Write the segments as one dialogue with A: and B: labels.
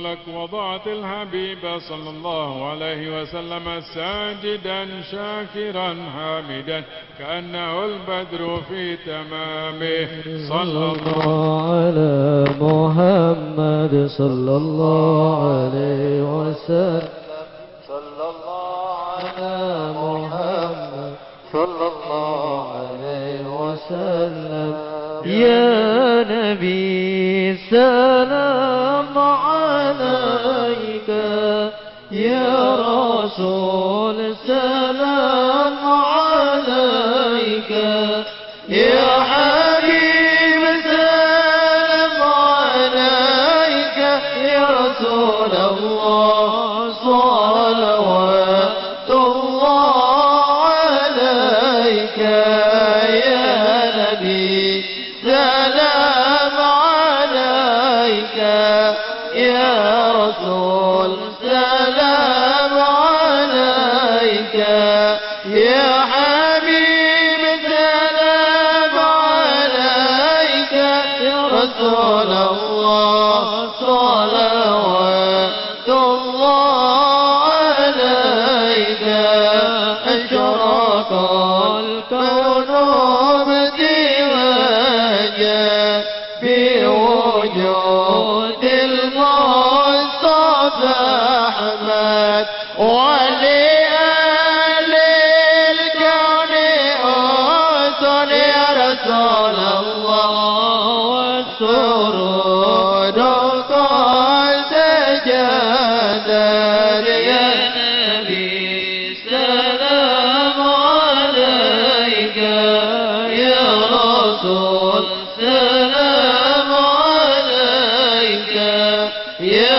A: لك
B: وضعت الحبيب صلى الله عليه وسلم ساجدا شاكرا حامدا كأنه البدر في تمامه. صلى الله
A: على محمد صلى الله يا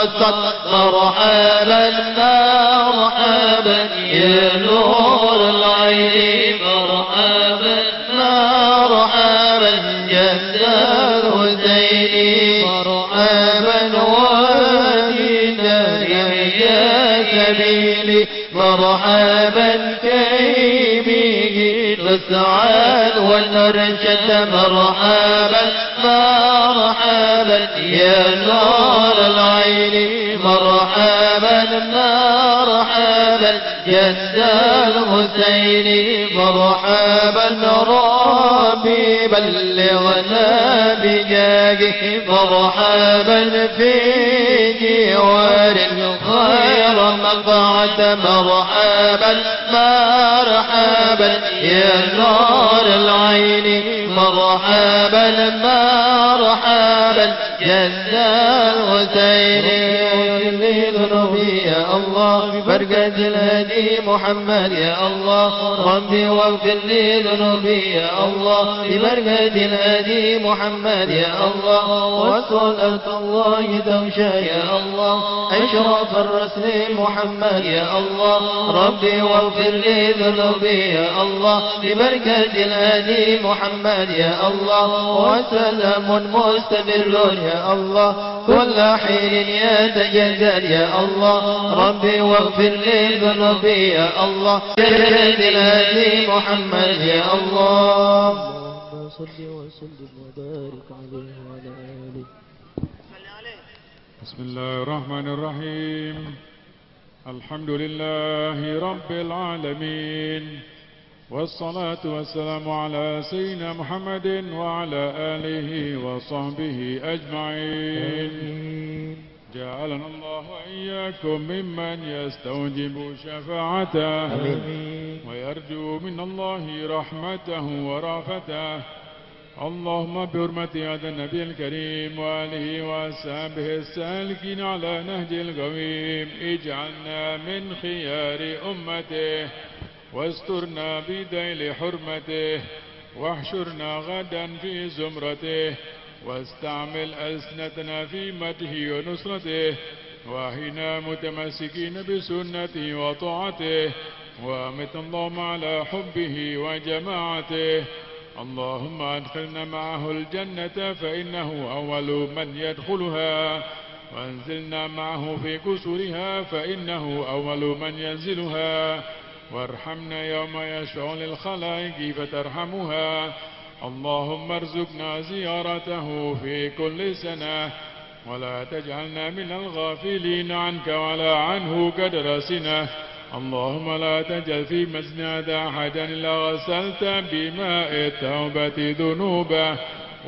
A: مرصد مرحبا مرحبا يا نور العين مرحبا مرحبا يا دار العين مرحبا وادينا يا سبيلي مرحبا كيمي السعاد والنرجة مرحبا مرحبا في جوار خير مقعد مرحبا مرحبا يا نور العين مرحبا مرحبا جد الحسين يا الله برقد الهدي محمد يا الله. ربي واغفر لي ذنوبي يا الله. ببرقد الهدي محمد يا الله. وصلاة الله تغشى يا الله. أشرف الرسل محمد يا الله. ربي واغفر لي ذنوبي يا الله. ببركة الهدي محمد يا الله. وسلام مستمر يا الله. كل حين يتجدد يا الله. ربي واغفر لي ذنوبي يا الله. ببركة الهدي محمد يا الله.
C: اللهم صل وسلم وبارك عليه وعلى آله
B: بسم الله الرحمن الرحيم. الحمد لله رب العالمين. والصلاة والسلام على سيدنا محمد وعلى آله وصحبه أجمعين. جعلنا الله وإياكم ممن يستوجب شفاعته. ويرجو من الله رحمته ورافته. اللهم بحرمة هذا النبي الكريم وآله وأصحابه السالكين على نهج القويم. اجعلنا من خيار أمته. واسترنا بديل حرمته. واحشرنا غدا في زمرته. واستعمل ألسنتنا في مده ونصرته واهنا متمسكين بسنته وطاعته وأمت اللهم على حبه وجماعته. اللهم أدخلنا معه الجنة فإنه أول من يدخلها. وأنزلنا معه في كسرها فإنه أول من ينزلها. وارحمنا يوم يشفع للخلائق فترحمها اللهم ارزقنا زيارته في كل سنة ولا تجعلنا من الغافلين عنك ولا عنه قدر سنة. اللهم لا تجعل في مسجد أحدا إلا غسلت بماء التوبة ذنوبه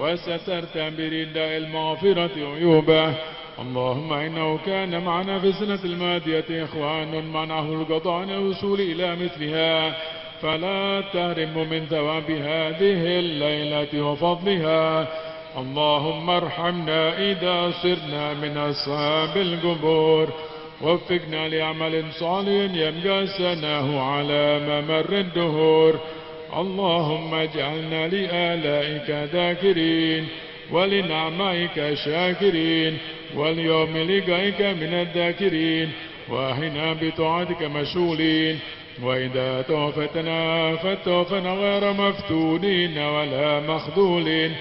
B: وسترت برداء المغفرة عيوبه. اللهم إنه كان معنا في السنة المادية إخوان منعه القضاء عن الوصول إلى مثلها. فلا تهرم من ثواب هذه الليلة وفضلها. اللهم ارحمنا إذا صرنا من أصحاب القبور. وفقنا لعمل صالح يبقى سناه على ممر الدهور. اللهم اجعلنا لآلائك ذاكرين ولنعمائك شاكرين واليوم لقائك من الذاكرين. واهنا بطاعتك مشغولين وإذا توفتنا فتوفنا غير مفتونين ولا مخذولين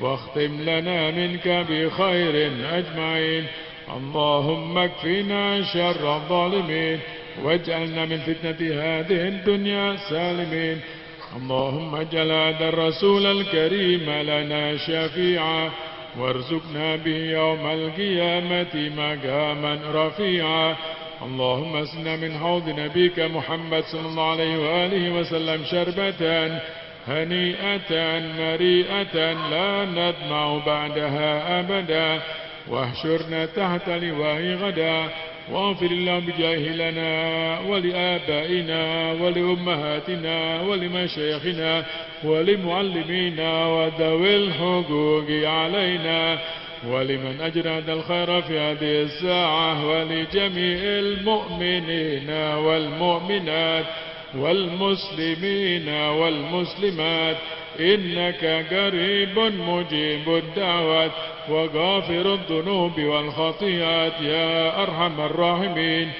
B: واختم لنا منك بخير أجمعين. اللهم اكفنا شر الظالمين واجعلنا من فتنة هذه الدنيا سالمين. اللهم اجعل هذا الرسول الكريم لنا شفيعا وارزقنا به يوم القيامة مقاما رفيعا. اللهم اسنا من حوض نبيك محمد صلى الله عليه وآله وسلم شربة هنيئة مريئة لا نطمع بعدها أبدا. واحشرنا تحت لواء غدا. واغفر اللهم بجاه لنا ولآبائنا ولأمهاتنا ولمشايخنا ولمعلمينا وذوي الحقوق علينا. ولمن هذا الخير في هذه الساعة ولجميع المؤمنين والمؤمنات والمسلمين والمسلمات. إنك قريب مجيب الدعوات وغافر الذنوب والخطيئات يا أرحم الراحمين.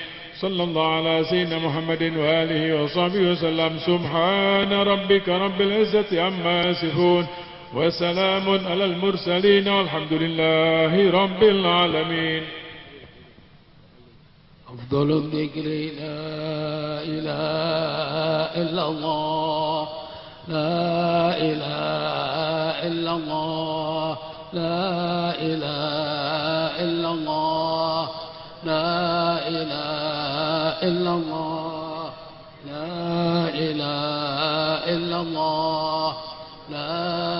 B: صلى الله على سيدنا محمد وآله وصحبه وسلم. سبحان ربك رب العزة عما يصفون. وسلام على المرسلين والحمد لله رب العالمين.
D: أفضل الذكر لا إله إلا الله لا إله إلا الله لا إله إلا الله لا إله إلا الله لا إله إلا الله لا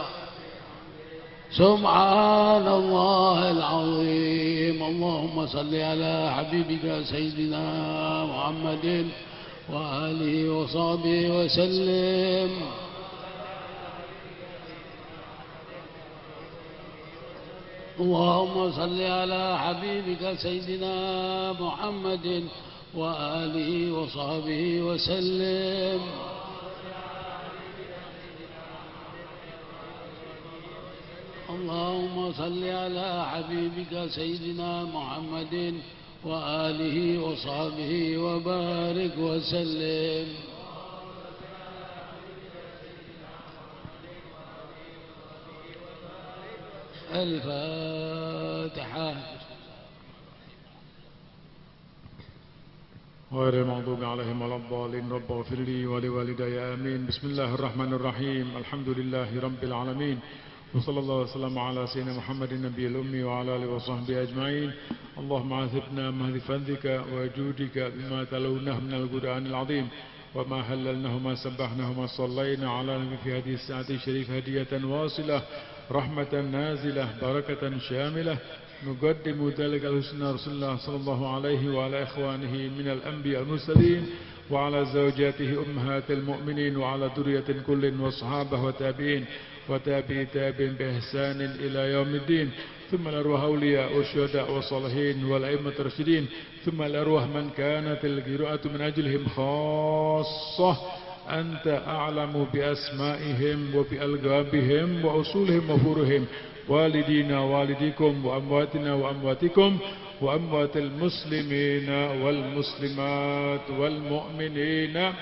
D: سبحان الله العظيم. اللهم صل على حبيبك سيدنا محمد وآله وصحبه وسلم. اللهم صل على حبيبك سيدنا محمد وآله وصحبه وسلم. اللهم صل على حبيبك سيدنا محمد وآله وصحبه وبارك وسلم. الفاتحة.
B: غير المغضوب عليهم ولا الضالين رب اغفر لي ولوالدي آمين. بسم الله الرحمن الرحيم. الحمد لله رب العالمين. وصلى الله وسلم على سيدنا محمد النبي الأمي وعلى آله وصحبه أجمعين. اللهم عذبنا مهد فضلك وجودك بما تلونه من القرآن العظيم وما هللناه ما سبحناه ما صلينا على نبي في هذه الساعة الشريفة هدية واصلة رحمة نازلة بركة شاملة. نقدم ذلك الحسنى رسول الله صلى الله عليه وعلى إخوانه من الأنبياء المرسلين وعلى زوجاته أمهات المؤمنين وعلى ذرية كل وصحابه وتابعين. وتابعي تاب بإحسان إلى يوم الدين. ثم الأرواح أولياء والشهداء والصالحين والأئمة الراشدين. ثم الأرواح من كانت القراءة من أجلهم خاصة. أنت أعلم بأسمائهم وبألقابهم وأصولهم وفورهم والدينا والديكم وأمواتنا وأمواتكم وأموات المسلمين والمسلمات والمؤمنين.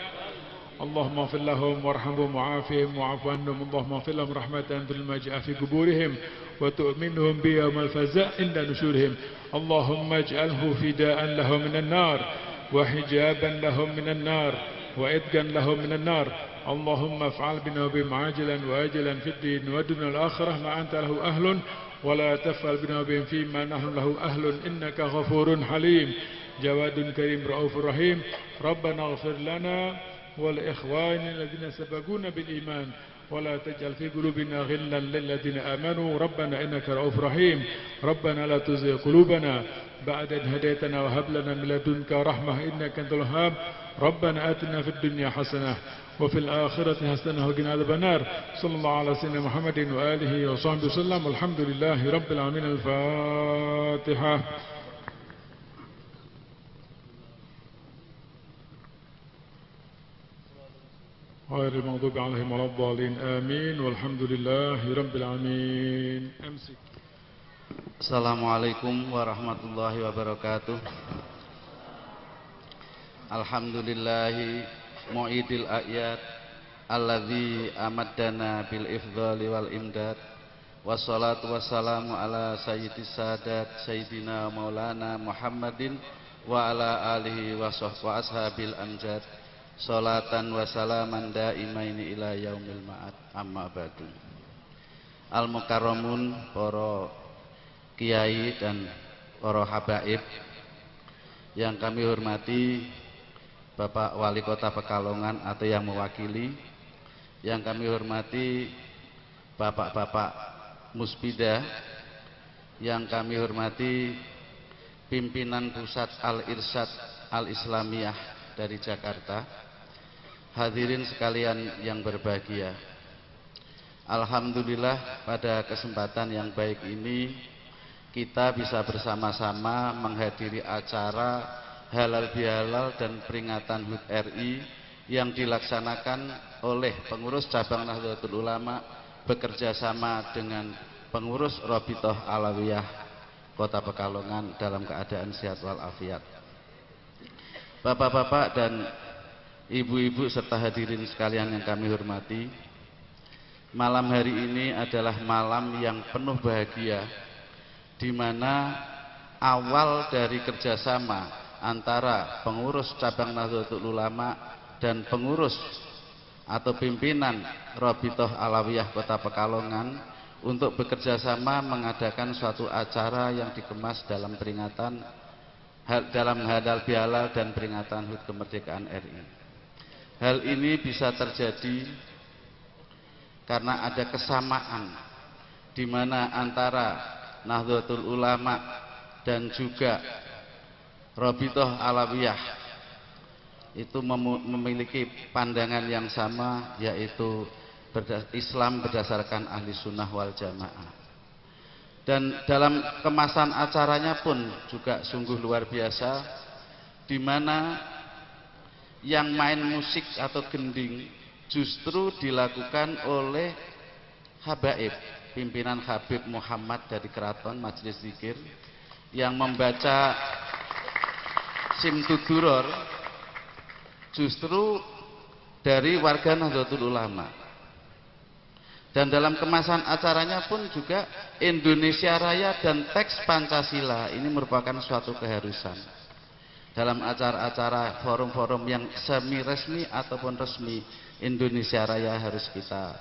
B: اللهم اغفر لهم وارحمهم وعافهم وعف عنهم. اللهم اغفر لهم رحمة ما جاء في قبورهم وتؤمنهم بيوم الفزاء عند نشورهم. اللهم اجعله فداء لهم من النار وحجابا لهم من النار وإتقا لهم من النار. اللهم افعل بنا وبهم عاجلا وآجلا في الدين والدنيا الآخرة ما أنت له أهل ولا تفعل بنا وبهم فيما نحن له أهل. إنك غفور حليم. جواد كريم رؤوف رحيم. ربنا اغفر لنا ولإخواننا الذين سبقونا بالإيمان ولا تجعل في قلوبنا غلا للذين آمنوا. ربنا إنك رؤوف رحيم. ربنا لا تزغ قلوبنا بعد إذ هديتنا وهب لنا من لدنك رحمة إنك أنت الوهاب. ربنا آتنا في الدنيا حسنة وفي الآخرة حسنة وقنا عذاب النار. صلى الله على سيدنا محمد وآله وصحبه وسلم. والحمد لله رب العالمين. الفاتحة. غير المغضوب عليهم ولا الضالين آمين والحمد لله رب العالمين أمسك
E: Assalamualaikum warahmatullahi wabarakatuh Alhamdulillahi mu'idil ayat Alladhi amaddana bil ifdali wal imdad Wassalatu wassalamu ala sayyidis sadat Sayyidina maulana Muhammadin Wa ala alihi wa sahwa ashabil amjad Salatan wa salaman daimaini ila yaumil ma'ad. Amma badu. Al-Mukarramun Para kiai dan para habaib yang kami hormati Bapak Wali Kota Pekalongan atau yang mewakili yang kami hormati Bapak-bapak Musbida yang kami hormati pimpinan pusat Al-Irsyad Al-Islamiyah dari Jakarta hadirin sekalian yang berbahagia Alhamdulillah pada kesempatan yang baik ini kita bisa bersama-sama menghadiri acara halal bihalal dan peringatan HUT RI yang dilaksanakan oleh pengurus cabang Nahdlatul Ulama bekerja sama dengan pengurus Robitoh Alawiyah Kota Pekalongan dalam keadaan sehat walafiat. Bapak-bapak dan ibu-ibu serta hadirin sekalian yang kami hormati, malam hari ini adalah malam yang penuh bahagia di mana awal dari kerjasama antara pengurus cabang Nahdlatul Ulama dan pengurus atau pimpinan Robitoh Alawiyah Kota Pekalongan untuk bekerjasama mengadakan suatu acara yang dikemas dalam peringatan dalam hadal bihalal dan peringatan HUT kemerdekaan RI. Hal ini bisa terjadi karena ada kesamaan di mana antara Nahdlatul Ulama dan juga Robitoh Alawiyah itu memiliki pandangan yang sama yaitu Islam berdasarkan ahli sunnah wal jamaah. Dan dalam kemasan acaranya pun juga sungguh luar biasa di mana yang main musik atau gending justru dilakukan oleh habaib pimpinan Habib Muhammad dari Keraton Majelis Zikir yang membaca Simtuduror justru dari warga Nahdlatul Ulama. Dan dalam kemasan acaranya pun juga Indonesia Raya dan teks Pancasila ini merupakan suatu keharusan. Dalam acara-acara forum-forum yang semi resmi ataupun resmi Indonesia Raya harus kita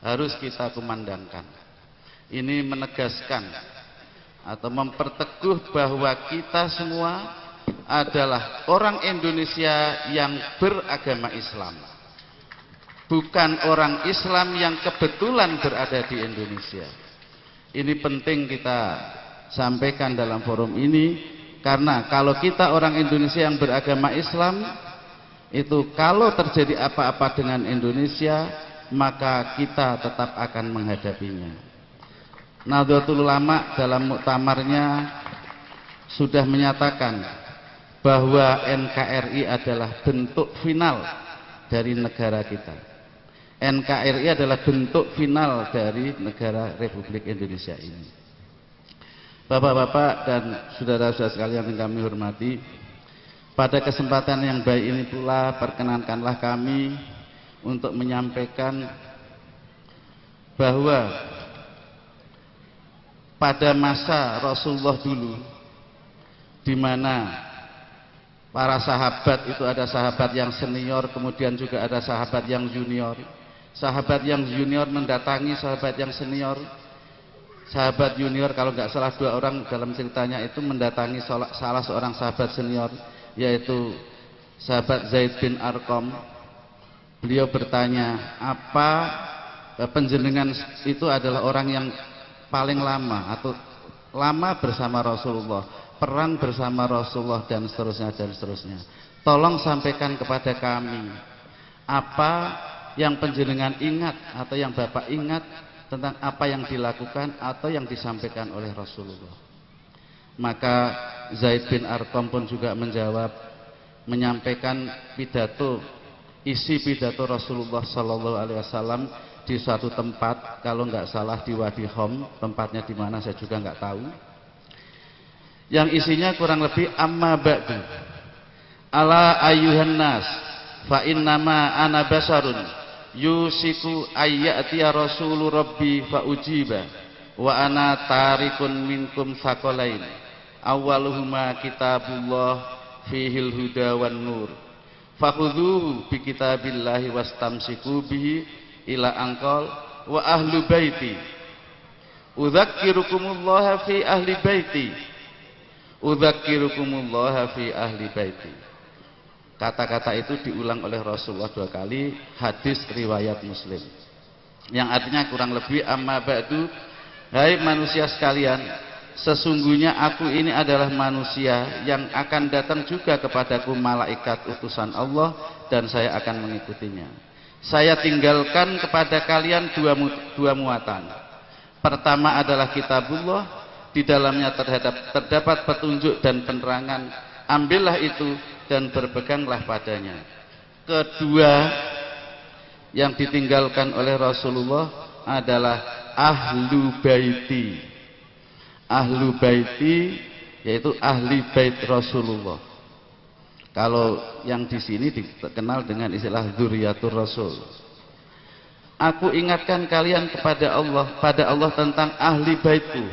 E: harus kita kumandangkan. Ini menegaskan atau memperteguh bahwa kita semua adalah orang Indonesia yang beragama Islam. Bukan orang Islam yang kebetulan berada di Indonesia. Ini penting kita sampaikan dalam forum ini karena kalau kita orang Indonesia yang beragama Islam itu kalau terjadi apa-apa dengan Indonesia maka kita tetap akan menghadapinya. Nahdlatul Ulama dalam muktamarnya sudah menyatakan bahwa NKRI adalah bentuk final dari negara kita. NKRI adalah bentuk final dari negara Republik Indonesia ini. Bapak-bapak dan saudara-saudara sekalian yang kami hormati, pada kesempatan yang baik ini pula perkenankanlah kami untuk menyampaikan bahwa pada masa Rasulullah dulu di mana Para sahabat itu ada sahabat yang senior, kemudian juga ada sahabat yang junior. Sahabat yang junior mendatangi sahabat yang senior. Sahabat junior kalau nggak salah dua orang dalam ceritanya itu mendatangi salah seorang sahabat senior yaitu sahabat Zaid bin Arkom. Beliau bertanya, apa eh, penjenengan itu adalah orang yang paling lama atau lama bersama Rasulullah perang bersama Rasulullah dan seterusnya dan seterusnya. Tolong sampaikan kepada kami apa yang penjenengan ingat atau yang Bapak ingat tentang apa yang dilakukan atau yang disampaikan oleh Rasulullah. Maka Zaid bin Arqam pun juga menjawab menyampaikan pidato isi pidato Rasulullah sallallahu alaihi wasallam di suatu tempat kalau nggak salah di Wadi Hom tempatnya di mana saya juga nggak tahu. Yang isinya kurang lebih amma ba'du. Ala ayuhan nas fa innama ana basarun yusiku ayyatiya rasulu rabbi fa ujiba wa ana tarikun minkum sakolain awaluhuma kitabullah fihil huda wan nur. Fakhudhuhu bi kitabillahi wastamsiku bihi ila angkol wa ahlu baiti. Udzakirukumullah fi ahli baiti. Udzakirukumullah fi ahli baiti. Kata-kata itu diulang oleh Rasulullah dua kali, hadis riwayat Muslim. Yang artinya kurang lebih amma ba'du, hai manusia sekalian, sesungguhnya aku ini adalah manusia yang akan datang juga kepadaku malaikat utusan Allah dan saya akan mengikutinya. Saya tinggalkan kepada kalian dua, dua muatan. Pertama adalah kitabullah, di dalamnya terhadap terdapat petunjuk dan penerangan ambillah itu dan berpeganglah padanya. Kedua yang ditinggalkan oleh Rasulullah adalah ahlu baiti. Ahlu baiti yaitu ahli bait Rasulullah. Kalau yang di sini dikenal dengan istilah zuriatur rasul. Aku ingatkan kalian kepada Allah pada Allah tentang ahli baitku.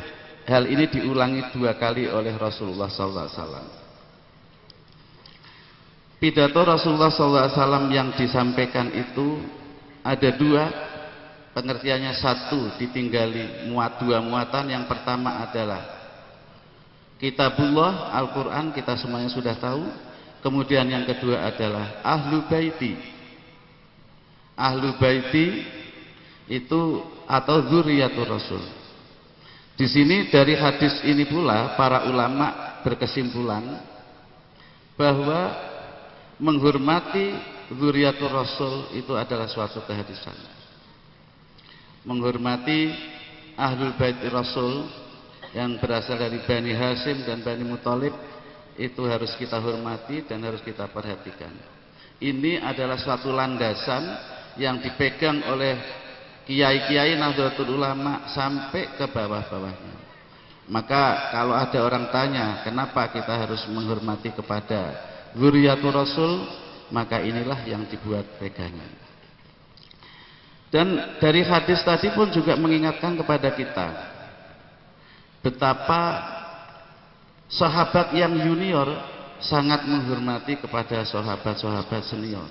E: Hal ini diulangi dua kali oleh Rasulullah SAW. Pidato Rasulullah SAW yang disampaikan itu ada dua. Pengertiannya satu ditinggali muat dua muatan. Yang pertama adalah kitabullah Al-Quran kita semuanya sudah tahu. Kemudian yang kedua adalah ahlu baiti. Ahlu baiti itu atau zuriyatul rasul. Di sini dari hadis ini pula para ulama berkesimpulan bahwa menghormati zuriatul rasul itu adalah suatu kehadisan. Menghormati ahlul bait rasul yang berasal dari Bani Hasim dan Bani Muthalib itu harus kita hormati dan harus kita perhatikan. Ini adalah suatu landasan yang dipegang oleh kiai-kiai Nahdlatul Ulama sampai ke bawah-bawahnya. Maka kalau ada orang tanya, kenapa kita harus menghormati kepada Zuriyatul Rasul, maka inilah yang dibuat pegangan. Dan dari hadis tadi pun juga mengingatkan kepada kita betapa sahabat yang junior sangat menghormati kepada sahabat-sahabat senior.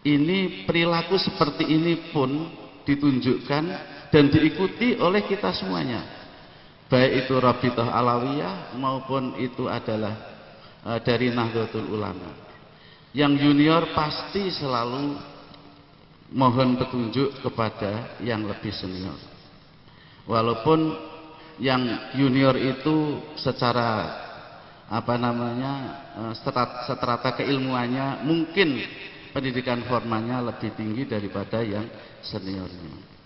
E: Ini perilaku seperti ini pun ditunjukkan dan diikuti oleh kita semuanya. Baik itu Rabitah Alawiyah maupun itu adalah e, dari Nahdlatul Ulama. Yang junior pasti selalu mohon petunjuk kepada yang lebih senior. Walaupun yang junior itu secara apa namanya strata, strata keilmuannya mungkin pendidikan formalnya lebih tinggi daripada yang seniornya.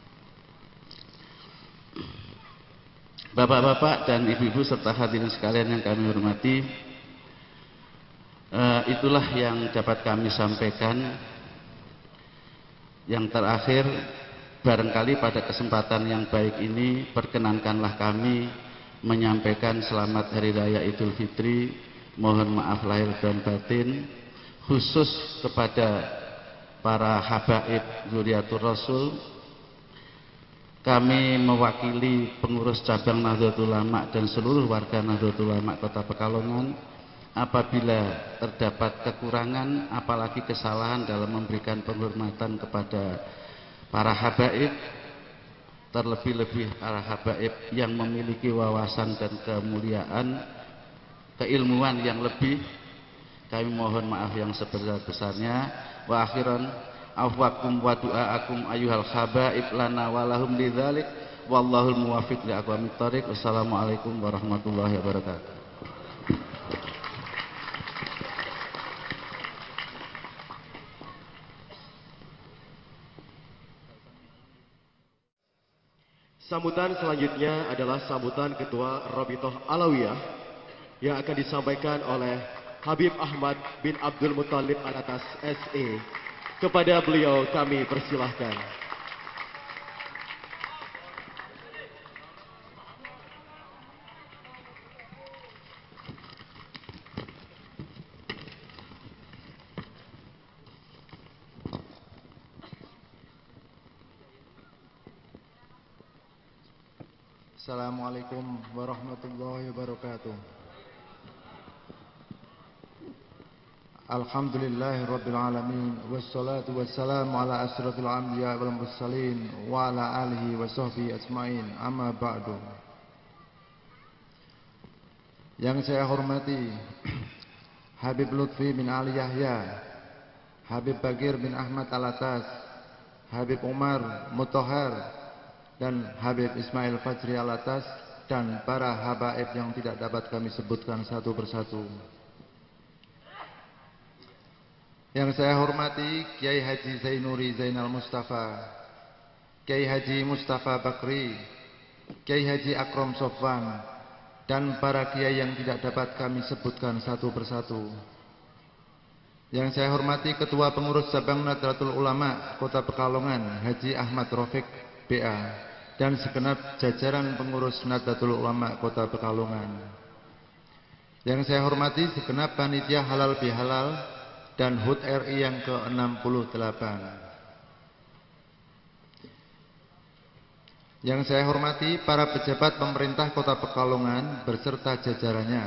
E: Bapak-bapak dan ibu-ibu serta hadirin sekalian yang kami hormati, eh, itulah yang dapat kami sampaikan. Yang terakhir, barangkali pada kesempatan yang baik ini, perkenankanlah kami menyampaikan selamat Hari Raya Idul Fitri, mohon maaf lahir dan batin, khusus kepada para habaib Zuriatul Rasul kami mewakili pengurus cabang Nahdlatul Ulama dan seluruh warga Nahdlatul Ulama Kota Pekalongan apabila terdapat kekurangan apalagi kesalahan dalam memberikan penghormatan kepada para habaib terlebih-lebih para habaib yang memiliki wawasan dan kemuliaan keilmuan yang lebih kami mohon maaf yang sebesar-besarnya. Wa akhiran afwakum wa du'aakum ayuhal habaib lana walahum lidzalik wallahul muwafiq li aqwamit thariq wassalamualaikum warahmatullahi wabarakatuh
F: Sambutan selanjutnya adalah sambutan Ketua Rabitoh Alawiyah yang akan disampaikan oleh Habib Ahmad bin Abdul Muthalib Alatas SE. Kepada beliau kami persilahkan.
G: Assalamualaikum warahmatullahi wabarakatuh. Alhamdulillahi rabbil alamin wassalatu wassalamu ala asrafil anbiya wal mursalin wa ala alihi wa sahbihi ajmain amma ba'du. Yang saya hormati Habib Lutfi bin Ali Yahya, Habib Bagir bin Ahmad Alatas, Habib Umar Mutohar, dan Habib Ismail Fajri Alatas dan para habaib yang tidak dapat kami sebutkan satu persatu. Yang saya hormati Kiai Haji Zainuri Zainal Mustafa, Kiai Haji Mustafa Bakri, Kiai Haji Akrom Sofwan, dan para kiai yang tidak dapat kami sebutkan satu persatu. Yang saya hormati Ketua Pengurus Cabang Nadratul Ulama Kota Pekalongan Haji Ahmad Rafiq BA dan segenap jajaran pengurus Nahdlatul Ulama Kota Pekalongan. Yang saya hormati segenap panitia halal bihalal dan HUT RI yang ke-68. Yang saya hormati para pejabat pemerintah Kota Pekalongan beserta jajarannya,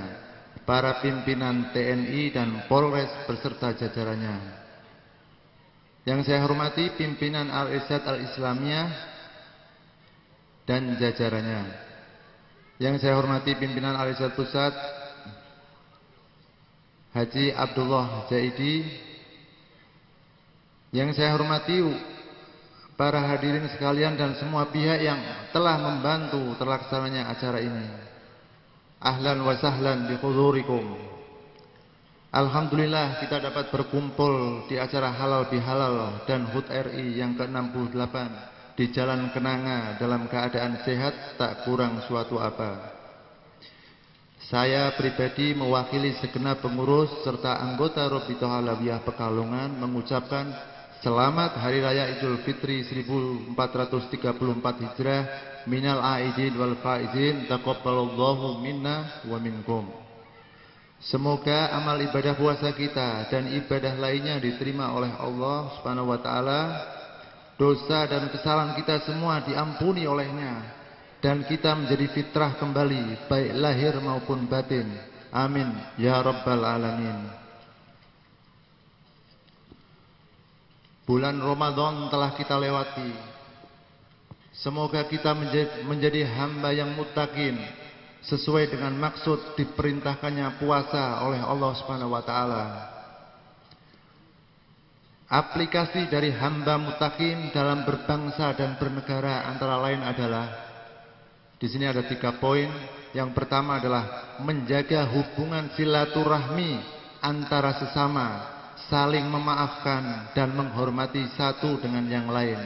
G: para pimpinan TNI dan Polres beserta jajarannya. Yang saya hormati pimpinan Al-Isyad Al-Islamiyah dan jajarannya. Yang saya hormati pimpinan Alisat Pusat Haji Abdullah Zaidi. Yang saya hormati para hadirin sekalian dan semua pihak yang telah membantu terlaksananya acara ini. Ahlan wa sahlan bi Alhamdulillah kita dapat berkumpul di acara halal bihalal dan HUT RI yang ke-68 di jalan kenanga dalam keadaan sehat tak kurang suatu apa. Saya pribadi mewakili segenap pengurus serta anggota Robitoh Alawiyah Pekalongan mengucapkan selamat Hari Raya Idul Fitri 1434 Hijrah minal aidin wal faizin taqabbalallahu minna wa minkum. Semoga amal ibadah puasa kita dan ibadah lainnya diterima oleh Allah Subhanahu wa taala dosa dan kesalahan kita semua diampuni olehnya. Dan kita menjadi fitrah kembali baik lahir maupun batin. Amin. Ya rabbal alamin. Bulan Ramadan telah kita lewati. Semoga kita menjadi, menjadi hamba yang mutakin sesuai dengan maksud diperintahkannya puasa oleh Allah Subhanahu wa taala Aplikasi dari hamba mutakin dalam berbangsa dan bernegara antara lain adalah di sini ada tiga poin. Yang pertama adalah menjaga hubungan silaturahmi antara sesama, saling memaafkan dan menghormati satu dengan yang lain.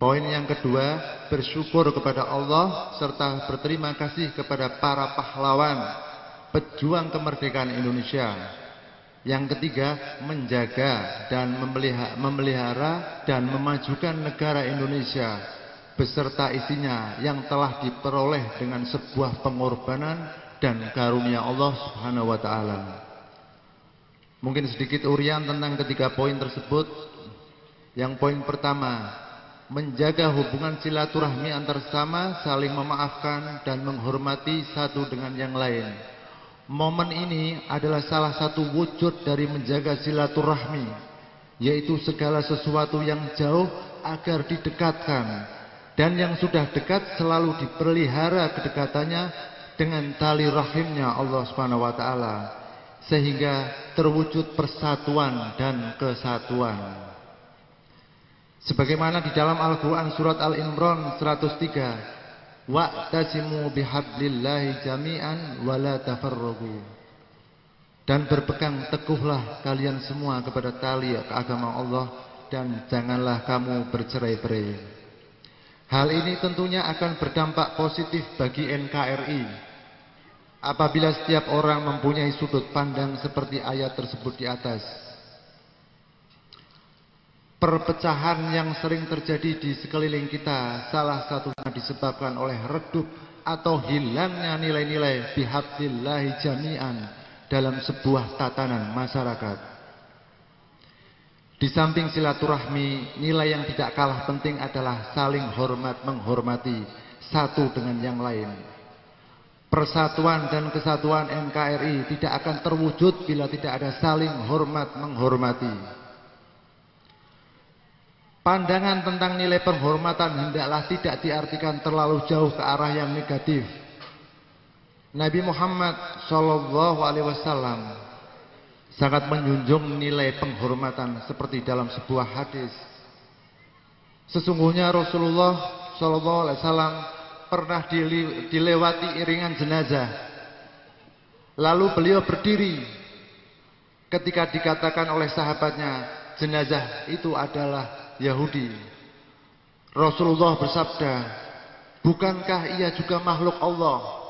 G: Poin yang kedua, bersyukur kepada Allah serta berterima kasih kepada para pahlawan pejuang kemerdekaan Indonesia yang ketiga, menjaga dan memelihara dan memajukan negara Indonesia beserta isinya yang telah diperoleh dengan sebuah pengorbanan dan karunia Allah Subhanahu wa taala. Mungkin sedikit urian tentang ketiga poin tersebut. Yang poin pertama, menjaga hubungan silaturahmi antar sesama, saling memaafkan dan menghormati satu dengan yang lain Momen ini adalah salah satu wujud dari menjaga silaturahmi, yaitu segala sesuatu yang jauh agar didekatkan dan yang sudah dekat selalu dipelihara kedekatannya dengan tali rahimnya Allah Subhanahu wa taala sehingga terwujud persatuan dan kesatuan. Sebagaimana di dalam Al-Qur'an surat Al-Imran 103, "Wa'tasimu bihablillahi jami'an wa la tafarraqu." Dan berpegang teguhlah kalian semua kepada tali agama Allah dan janganlah kamu bercerai-berai. Hal ini tentunya akan berdampak positif bagi NKRI. Apabila setiap orang mempunyai sudut pandang seperti ayat tersebut di atas. Perpecahan yang sering terjadi di sekeliling kita salah satunya disebabkan oleh redup atau hilangnya nilai-nilai bihabdillahi jami'an dalam sebuah tatanan masyarakat. Di samping silaturahmi, nilai yang tidak kalah penting adalah saling hormat menghormati satu dengan yang lain. Persatuan dan kesatuan NKRI tidak akan terwujud bila tidak ada saling hormat menghormati. Pandangan tentang nilai penghormatan hendaklah tidak diartikan terlalu jauh ke arah yang negatif. Nabi Muhammad Shallallahu Alaihi Wasallam sangat menjunjung nilai penghormatan seperti dalam sebuah hadis. Sesungguhnya Rasulullah Shallallahu Alaihi Wasallam pernah dilewati iringan jenazah. Lalu beliau berdiri ketika dikatakan oleh sahabatnya jenazah itu adalah Yahudi. Rasulullah bersabda, "Bukankah ia juga makhluk Allah?"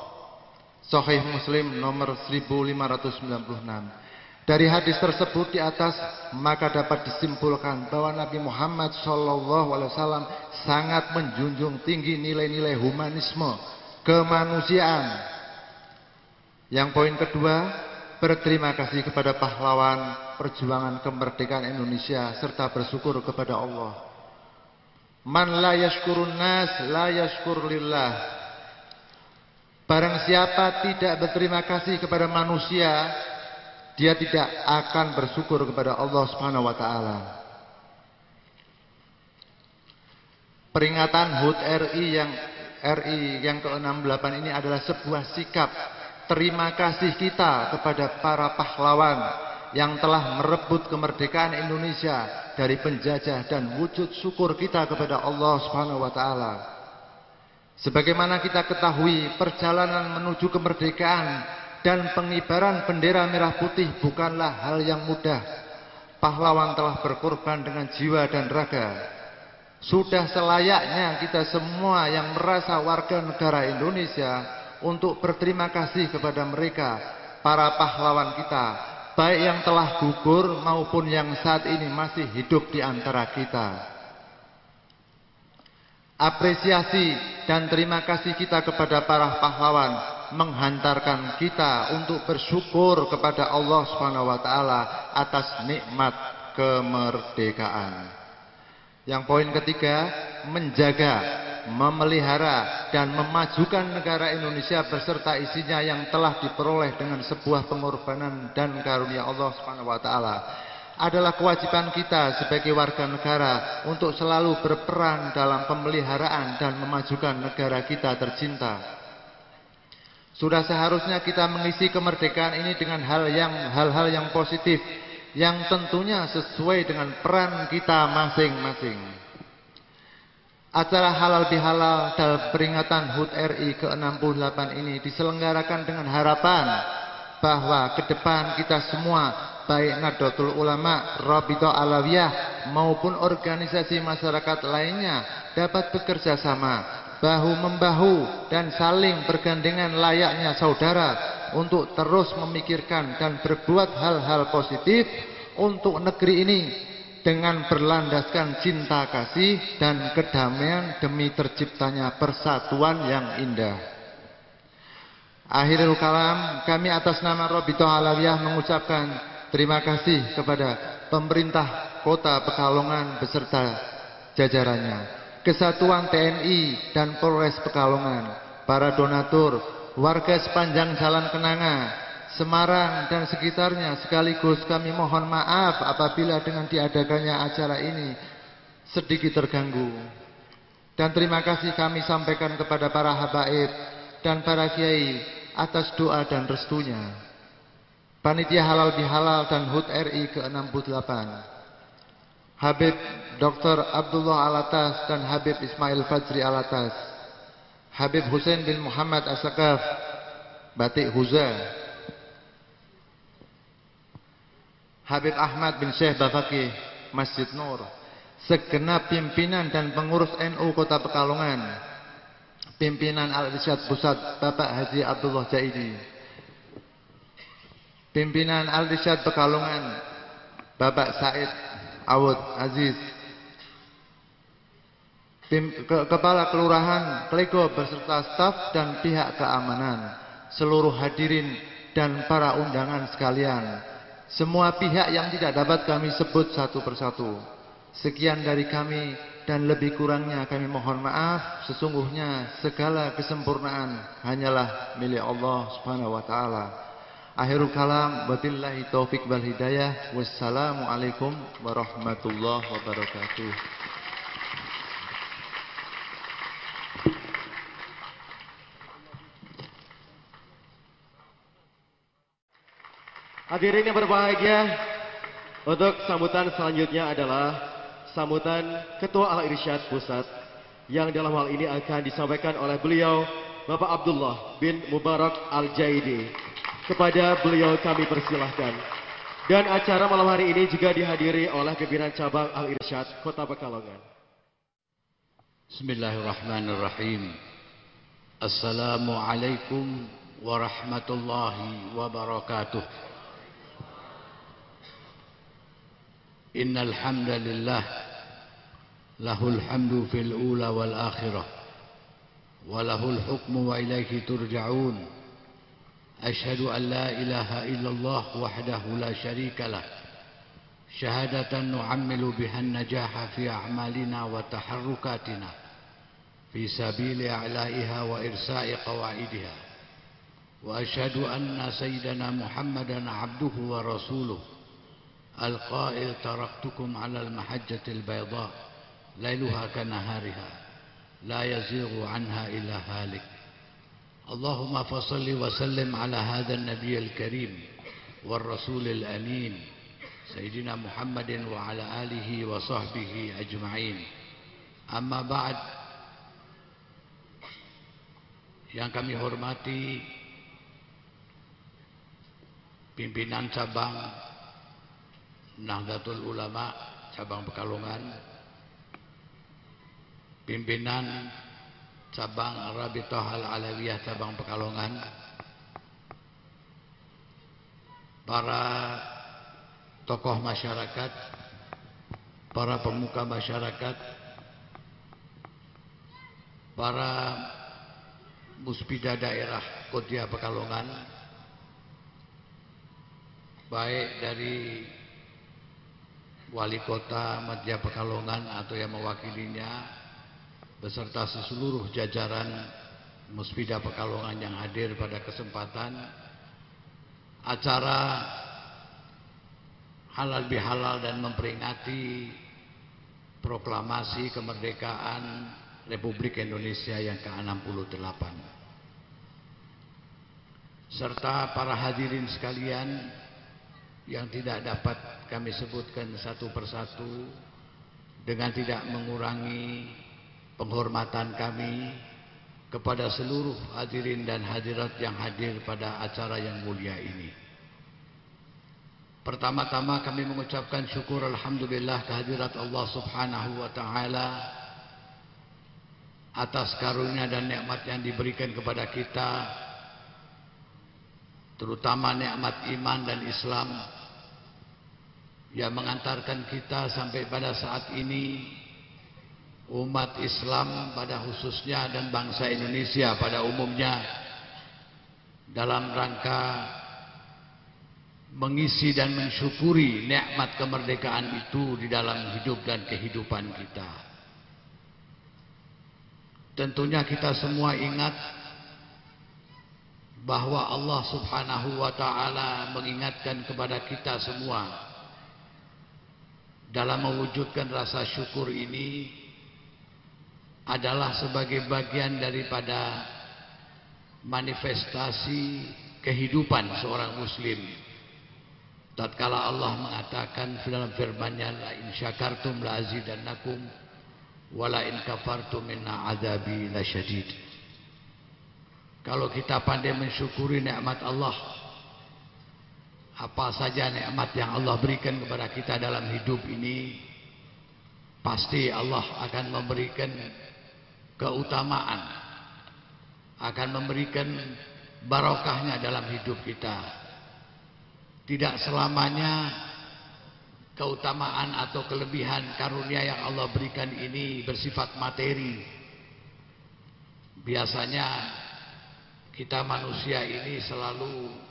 G: Sahih Muslim nomor 1596. Dari hadis tersebut di atas maka dapat disimpulkan bahwa Nabi Muhammad SAW sangat menjunjung tinggi nilai-nilai humanisme, kemanusiaan. Yang poin kedua, berterima kasih kepada pahlawan perjuangan kemerdekaan Indonesia serta bersyukur kepada Allah. Man la yashkurun nas la yashkur lillah. Barang siapa tidak berterima kasih kepada manusia, dia tidak akan bersyukur kepada Allah Subhanahu wa taala. Peringatan HUT RI yang RI yang ke-68 ini adalah sebuah sikap terima kasih kita kepada para pahlawan yang telah merebut kemerdekaan Indonesia dari penjajah dan wujud syukur kita kepada Allah Subhanahu wa taala. Sebagaimana kita ketahui, perjalanan menuju kemerdekaan dan pengibaran bendera merah putih bukanlah hal yang mudah. Pahlawan telah berkorban dengan jiwa dan raga. Sudah selayaknya kita semua yang merasa warga negara Indonesia untuk berterima kasih kepada mereka, para pahlawan kita, baik yang telah gugur maupun yang saat ini masih hidup di antara kita. Apresiasi dan terima kasih kita kepada para pahlawan menghantarkan kita untuk bersyukur kepada Allah Subhanahu wa taala atas nikmat kemerdekaan. Yang poin ketiga, menjaga memelihara dan memajukan negara Indonesia beserta isinya yang telah diperoleh dengan sebuah pengorbanan dan karunia Allah Subhanahu wa taala adalah kewajiban kita sebagai warga negara untuk selalu berperan dalam pemeliharaan dan memajukan negara kita tercinta. Sudah seharusnya kita mengisi kemerdekaan ini dengan hal yang hal-hal yang positif yang tentunya sesuai dengan peran kita masing-masing. Acara halal bihalal dalam peringatan HUT RI ke-68 ini diselenggarakan dengan harapan bahwa ke depan kita semua baik Nahdlatul Ulama, Rabito Alawiyah maupun organisasi masyarakat lainnya dapat bekerja sama bahu membahu dan saling bergandengan layaknya saudara untuk terus memikirkan dan berbuat hal-hal positif untuk negeri ini dengan berlandaskan cinta kasih dan kedamaian demi terciptanya persatuan yang indah. Akhirul kalam, kami atas nama Robito Alawiyah mengucapkan terima kasih kepada pemerintah kota Pekalongan beserta jajarannya, kesatuan TNI dan Polres Pekalongan, para donatur, warga sepanjang jalan kenanga, Semarang dan sekitarnya sekaligus kami mohon maaf apabila dengan diadakannya acara ini sedikit terganggu. Dan terima kasih kami sampaikan kepada para habaib dan para kiai atas doa dan restunya. Panitia Halal Bihalal dan HUT RI ke-68. Habib Dr. Abdullah Alatas dan Habib Ismail Fajri Alatas. Habib Hussein bin Muhammad Asakaf Batik Huza. Habib Ahmad bin Syekh Bafaki Masjid Nur. Segenap pimpinan dan pengurus NU Kota Pekalongan. Pimpinan Al-Irsyad Pusat Bapak Haji Abdullah Jaidi. Pimpinan Al-Irsyad Pekalongan Bapak Said Awud Aziz Kepala Kelurahan Klego beserta staf dan pihak keamanan Seluruh hadirin dan para undangan sekalian Semua pihak yang tidak dapat kami sebut satu persatu Sekian dari kami dan lebih kurangnya kami mohon maaf Sesungguhnya segala kesempurnaan hanyalah milik Allah subhanahu wa ta'ala Akhirul kalam wabillahi taufik wal hidayah. Wassalamualaikum warahmatullahi wabarakatuh.
F: Hadirin yang berbahagia, untuk sambutan selanjutnya adalah sambutan Ketua Al-Irsyad Pusat yang dalam hal ini akan disampaikan oleh beliau Bapak Abdullah bin Mubarak Al-Jaidi. Kepada beliau kami persilahkan. Dan acara malam hari ini juga dihadiri oleh pimpinan cabang Al-Irsyad Kota Pekalongan.
H: Bismillahirrahmanirrahim. Assalamualaikum warahmatullahi wabarakatuh. Lahul hamdu fil ula wal akhirah wa lahul hukmu wa ilaihi turja'un. أشهد أن لا إله إلا الله وحده لا شريك له. شهادة نعمل بها النجاح في أعمالنا وتحركاتنا في سبيل أعلائها وإرساء قواعدها. وأشهد أن سيدنا محمدا عبده ورسوله. القائل تركتكم على المحجة البيضاء ليلها كنهارها لا يزيغ عنها إلا هالك. اللهم فصل وسلم على هذا النبي الكريم والرسول الأمين سيدنا محمد وعلى آله وصحبه أجمعين. أما بعد yang kami hormati pimpinan cabang Nahdlatul Ulama cabang Pekalongan. Pimpinan cabang Rabitah Al-Alawiyah cabang Pekalongan. Para tokoh masyarakat para pemuka masyarakat para muspida daerah Kodia Pekalongan baik dari wali kota Madya Pekalongan atau yang mewakilinya beserta seluruh jajaran Muspida Pekalongan yang hadir pada kesempatan acara halal bihalal dan memperingati proklamasi kemerdekaan Republik Indonesia yang ke-68. Serta para hadirin sekalian yang tidak dapat kami sebutkan satu persatu dengan tidak mengurangi penghormatan kami kepada seluruh hadirin dan hadirat yang hadir pada acara yang mulia ini. Pertama-tama kami mengucapkan syukur Alhamdulillah kehadirat Allah subhanahu wa ta'ala atas karunia dan nikmat yang diberikan kepada kita terutama nikmat iman dan Islam yang mengantarkan kita sampai pada saat ini umat Islam pada khususnya dan bangsa Indonesia pada umumnya dalam rangka mengisi dan mensyukuri nikmat kemerdekaan itu di dalam hidup dan kehidupan kita. Tentunya kita semua ingat bahwa Allah Subhanahu wa taala mengingatkan kepada kita semua dalam mewujudkan rasa syukur ini adalah sebagai bagian daripada manifestasi kehidupan seorang muslim. Tatkala Allah mengatakan dalam firman-Nya la in syakartum la azidannakum wa la in kafartum inna adzabi lasyadid. Kalau kita pandai mensyukuri nikmat Allah, apa saja nikmat yang Allah berikan kepada kita dalam hidup ini, pasti Allah akan memberikan keutamaan, akan memberikan barokahnya dalam hidup kita. Tidak selamanya keutamaan atau kelebihan karunia yang Allah berikan ini bersifat materi. Biasanya kita manusia ini selalu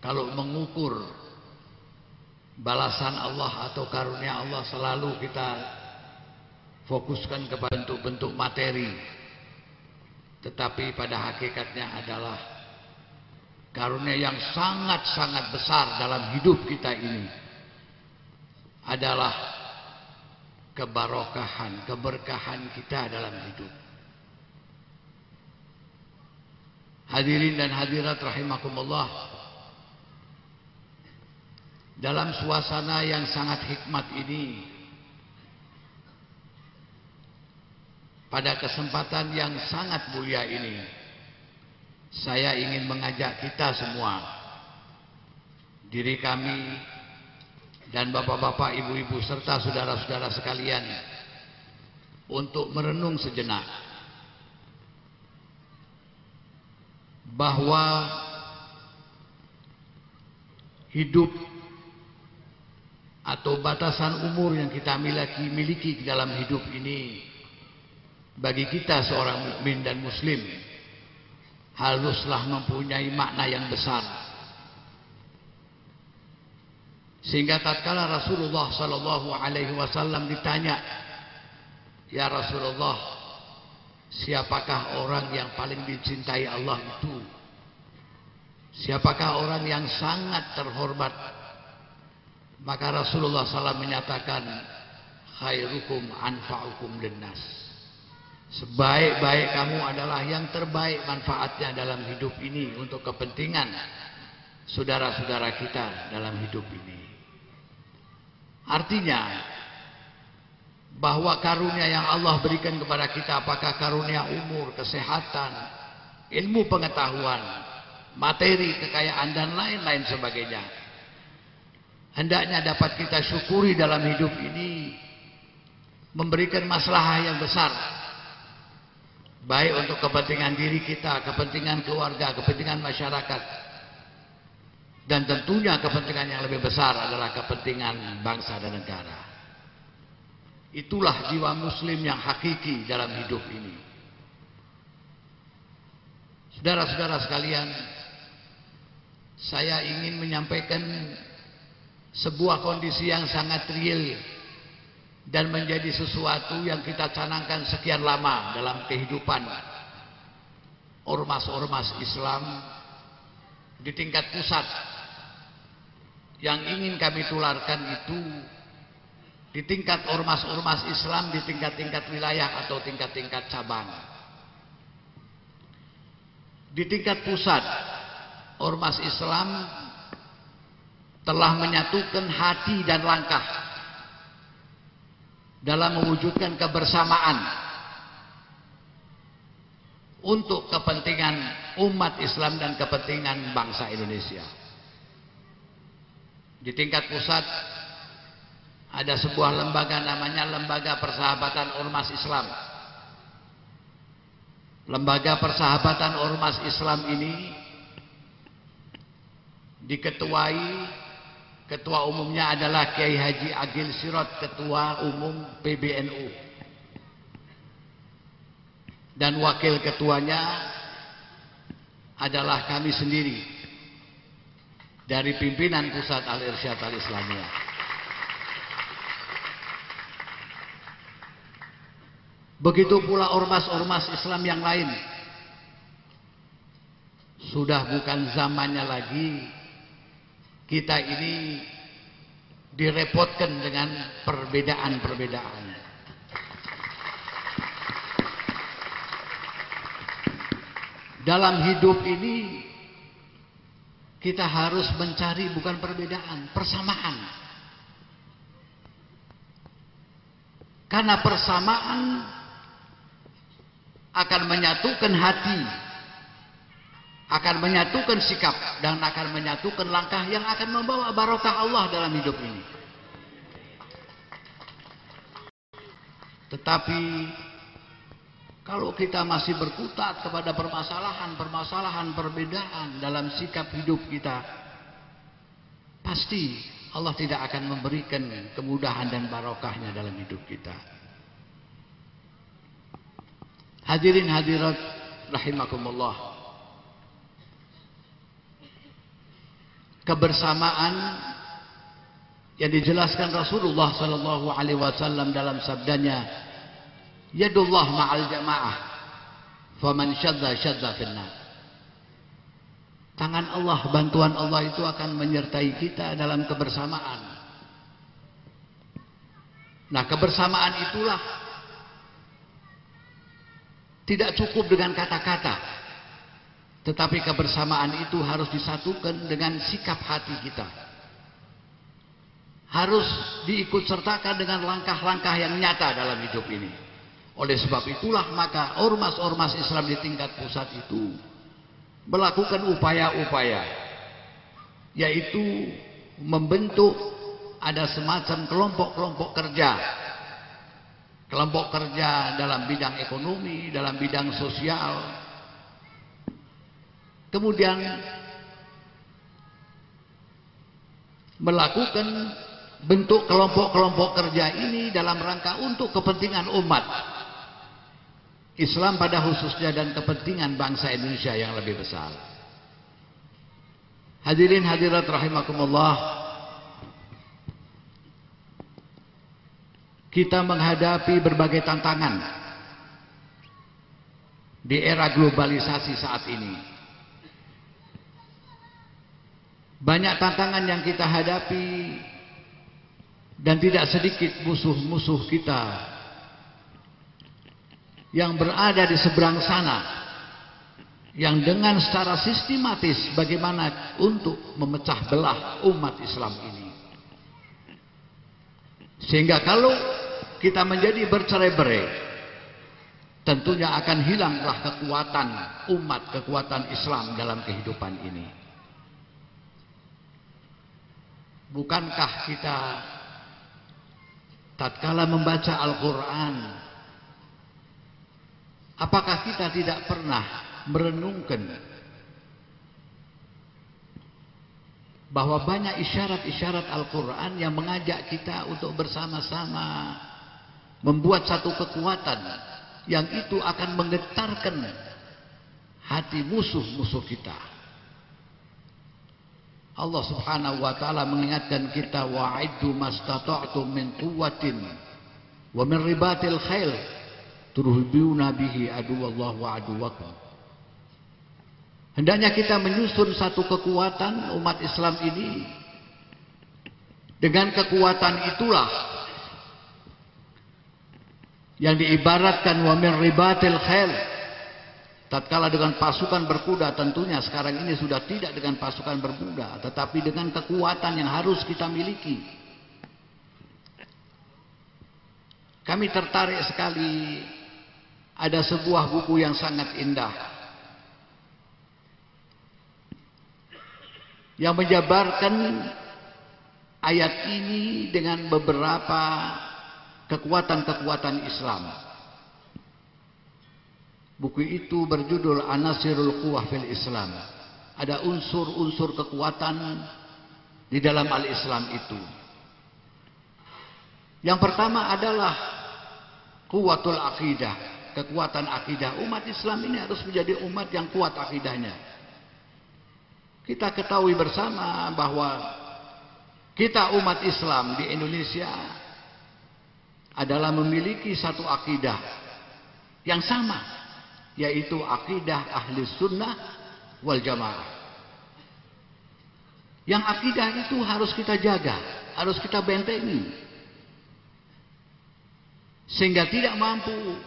H: kalau mengukur balasan Allah atau karunia Allah selalu kita fokuskan kepada bentuk-bentuk materi. Tetapi pada hakikatnya adalah karunia yang sangat-sangat besar dalam hidup kita ini adalah kebarokahan, keberkahan kita dalam hidup. Hadirin dan hadirat rahimakumullah. Dalam suasana yang sangat hikmat ini pada kesempatan yang sangat mulia ini saya ingin mengajak kita semua diri kami dan bapak-bapak, ibu-ibu serta saudara-saudara sekalian untuk merenung sejenak bahwa hidup atau batasan umur yang kita miliki, miliki dalam hidup ini bagi kita seorang mukmin dan muslim haruslah mempunyai makna yang besar sehingga tatkala Rasulullah sallallahu alaihi wasallam ditanya ya Rasulullah Siapakah orang yang paling dicintai Allah itu? Siapakah orang yang sangat terhormat? Maka Rasulullah SAW menyatakan, khairukum anfa'ukum linnas. Sebaik-baik kamu adalah yang terbaik manfaatnya dalam hidup ini untuk kepentingan saudara-saudara kita dalam hidup ini. Artinya, bahwa karunia yang Allah berikan kepada kita apakah karunia umur, kesehatan, ilmu pengetahuan, materi, kekayaan dan lain-lain sebagainya. Hendaknya dapat kita syukuri dalam hidup ini memberikan masalah yang besar. Baik untuk kepentingan diri kita, kepentingan keluarga, kepentingan masyarakat. Dan tentunya kepentingan yang lebih besar adalah kepentingan bangsa dan negara. Itulah jiwa muslim yang hakiki dalam hidup ini. Saudara-saudara sekalian, saya ingin menyampaikan sebuah kondisi yang sangat real dan menjadi sesuatu yang kita canangkan sekian lama dalam kehidupan ormas-ormas Islam di tingkat pusat. Yang ingin kami tularkan itu di tingkat ormas-ormas Islam, di tingkat-tingkat wilayah atau tingkat-tingkat cabang. Di tingkat pusat, ormas Islam telah menyatukan hati dan langkah dalam mewujudkan kebersamaan untuk kepentingan umat Islam dan kepentingan bangsa Indonesia. Di tingkat pusat ada sebuah lembaga namanya Lembaga Persahabatan Ormas Islam. Lembaga Persahabatan Ormas Islam ini diketuai ketua umumnya adalah Kiai Haji Agil Sirot, ketua umum PBNU. Dan wakil ketuanya adalah kami sendiri dari pimpinan pusat Al-Irsyad Al-Islamiyah. Begitu pula ormas-ormas Islam yang lain. sudah bukan zamannya lagi kita ini direpotkan dengan perbedaan-perbedaan. Dalam hidup ini kita harus mencari bukan perbedaan, persamaan. Karena persamaan akan menyatukan hati, akan menyatukan sikap dan akan menyatukan langkah yang akan membawa barokah Allah dalam hidup ini. Tetapi kalau kita masih berkutat kepada permasalahan-permasalahan perbedaan dalam sikap hidup kita, pasti Allah tidak akan memberikan kemudahan dan barokahnya dalam hidup kita. Hadirin hadirat rahimakumullah. Kebersamaan yang dijelaskan Rasulullah sallallahu alaihi wasallam dalam sabdanya, "Yadullah ma'al jamaah, faman syadza syadza finnar." Tangan Allah, bantuan Allah itu akan menyertai kita dalam kebersamaan. Nah, kebersamaan itulah tidak cukup dengan kata-kata. Tetapi kebersamaan itu harus disatukan dengan sikap hati kita. Harus diikut sertakan dengan langkah-langkah yang nyata dalam hidup ini. Oleh sebab itulah maka ormas-ormas Islam di tingkat pusat itu melakukan upaya-upaya yaitu membentuk ada semacam kelompok-kelompok kerja kelompok kerja dalam bidang ekonomi, dalam bidang sosial kemudian melakukan bentuk kelompok-kelompok kerja ini dalam rangka untuk kepentingan umat Islam pada khususnya dan kepentingan bangsa Indonesia yang lebih besar. Hadirin hadirat rahimakumullah. Kita menghadapi berbagai tantangan di era globalisasi saat ini. Banyak tantangan yang kita hadapi dan tidak sedikit musuh-musuh kita yang berada di seberang sana yang dengan secara sistematis bagaimana untuk memecah belah umat Islam ini. Sehingga kalau kita menjadi bercerai-berai tentunya akan hilanglah kekuatan umat kekuatan Islam dalam kehidupan ini bukankah kita tatkala membaca Al-Qur'an Apakah kita tidak pernah merenungkan bahwa banyak isyarat-isyarat Al-Quran yang mengajak kita untuk bersama-sama membuat satu kekuatan yang itu akan menggetarkan hati musuh-musuh kita. Allah Subhanahu wa taala mengingatkan kita wa'iddu mastata'tum min quwwatin wa min ribatil khail turhibuna bihi aduwallah wa aduwakum. Hendaknya kita menyusun satu kekuatan umat Islam ini. Dengan kekuatan itulah yang diibaratkan wa min ribatil khail tatkala dengan pasukan berkuda tentunya sekarang ini sudah tidak dengan pasukan berkuda tetapi dengan kekuatan yang harus kita miliki kami tertarik sekali ada sebuah buku yang sangat indah yang menjabarkan ayat ini dengan beberapa kekuatan-kekuatan Islam. Buku itu berjudul Anasirul Quwah fil Islam. Ada unsur-unsur kekuatan di dalam al-Islam itu. Yang pertama adalah kuwatul akidah kekuatan akidah umat Islam ini harus menjadi umat yang kuat akidahnya kita ketahui bersama bahwa kita umat Islam di Indonesia adalah memiliki satu akidah yang sama yaitu akidah ahli sunnah wal jamaah. Yang akidah itu harus kita jaga, harus kita bentengi. Sehingga tidak mampu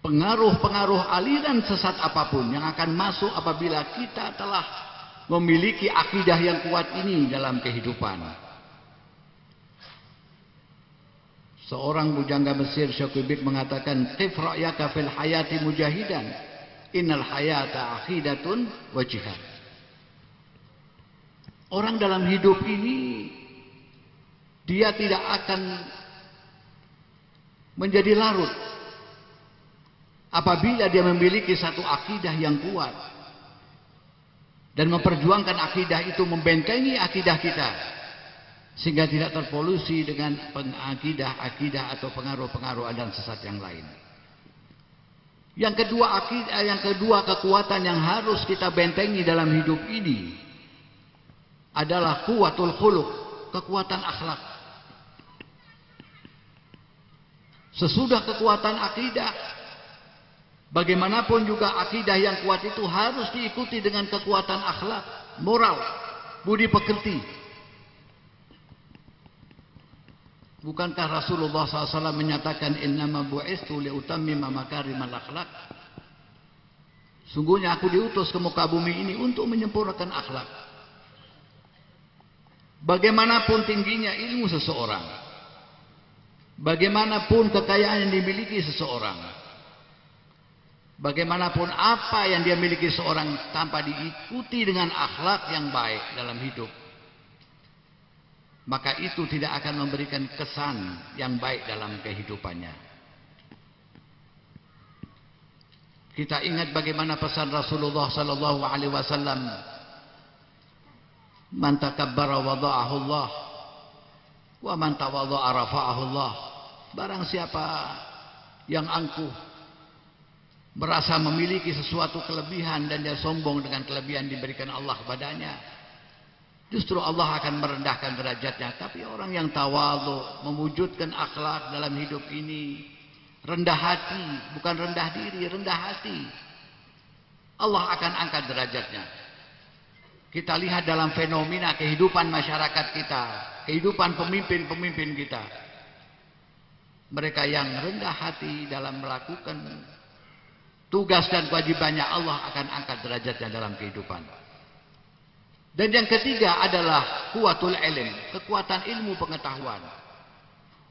H: pengaruh-pengaruh aliran sesat apa pun yang akan masuk apabila kita telah memiliki akidah yang kuat ini dalam kehidupan. Seorang bujangga Mesir Syakibit mengatakan, "Qif ra'yaka hayati mujahidan, innal hayata akhidatun wa jihad." Orang dalam hidup ini dia tidak akan menjadi larut apabila dia memiliki satu akidah yang kuat. Dan memperjuangkan akidah itu membentengi akidah kita sehingga tidak terpolusi dengan pengakidah-akidah atau pengaruh-pengaruh dan sesat yang lain. Yang kedua akidah, yang kedua kekuatan yang harus kita bentengi dalam hidup ini adalah kuatul khuluq, kekuatan akhlak. Sesudah kekuatan akidah, bagaimanapun juga akidah yang kuat itu harus diikuti dengan kekuatan akhlak, moral, budi pekerti, Bukankah Rasulullah SAW menyatakan innama bu'istu liutammima makarimal akhlak? Sungguhnya aku diutus ke muka bumi ini untuk menyempurnakan akhlak. Bagaimanapun tingginya ilmu seseorang, bagaimanapun kekayaan yang dimiliki seseorang, bagaimanapun apa yang dia miliki seorang tanpa diikuti dengan akhlak yang baik dalam hidup, maka itu tidak akan memberikan kesan yang baik dalam kehidupannya. Kita ingat bagaimana pesan Rasulullah sallallahu alaihi wasallam Man takabbara wada'ahu Allah wa man tawadha'a rafa'ahu Allah. Barang siapa yang angkuh merasa memiliki sesuatu kelebihan dan dia sombong dengan kelebihan diberikan Allah kepadanya, Justru Allah akan merendahkan derajatnya. Tapi orang yang tawadhu, mewujudkan akhlak dalam hidup ini, rendah hati, bukan rendah diri, rendah hati. Allah akan angkat derajatnya. Kita lihat dalam fenomena kehidupan masyarakat kita, kehidupan pemimpin-pemimpin kita. Mereka yang rendah hati dalam melakukan tugas dan kewajibannya Allah akan angkat derajatnya dalam kehidupan. Dan yang ketiga adalah kuatul ilm, kekuatan ilmu pengetahuan.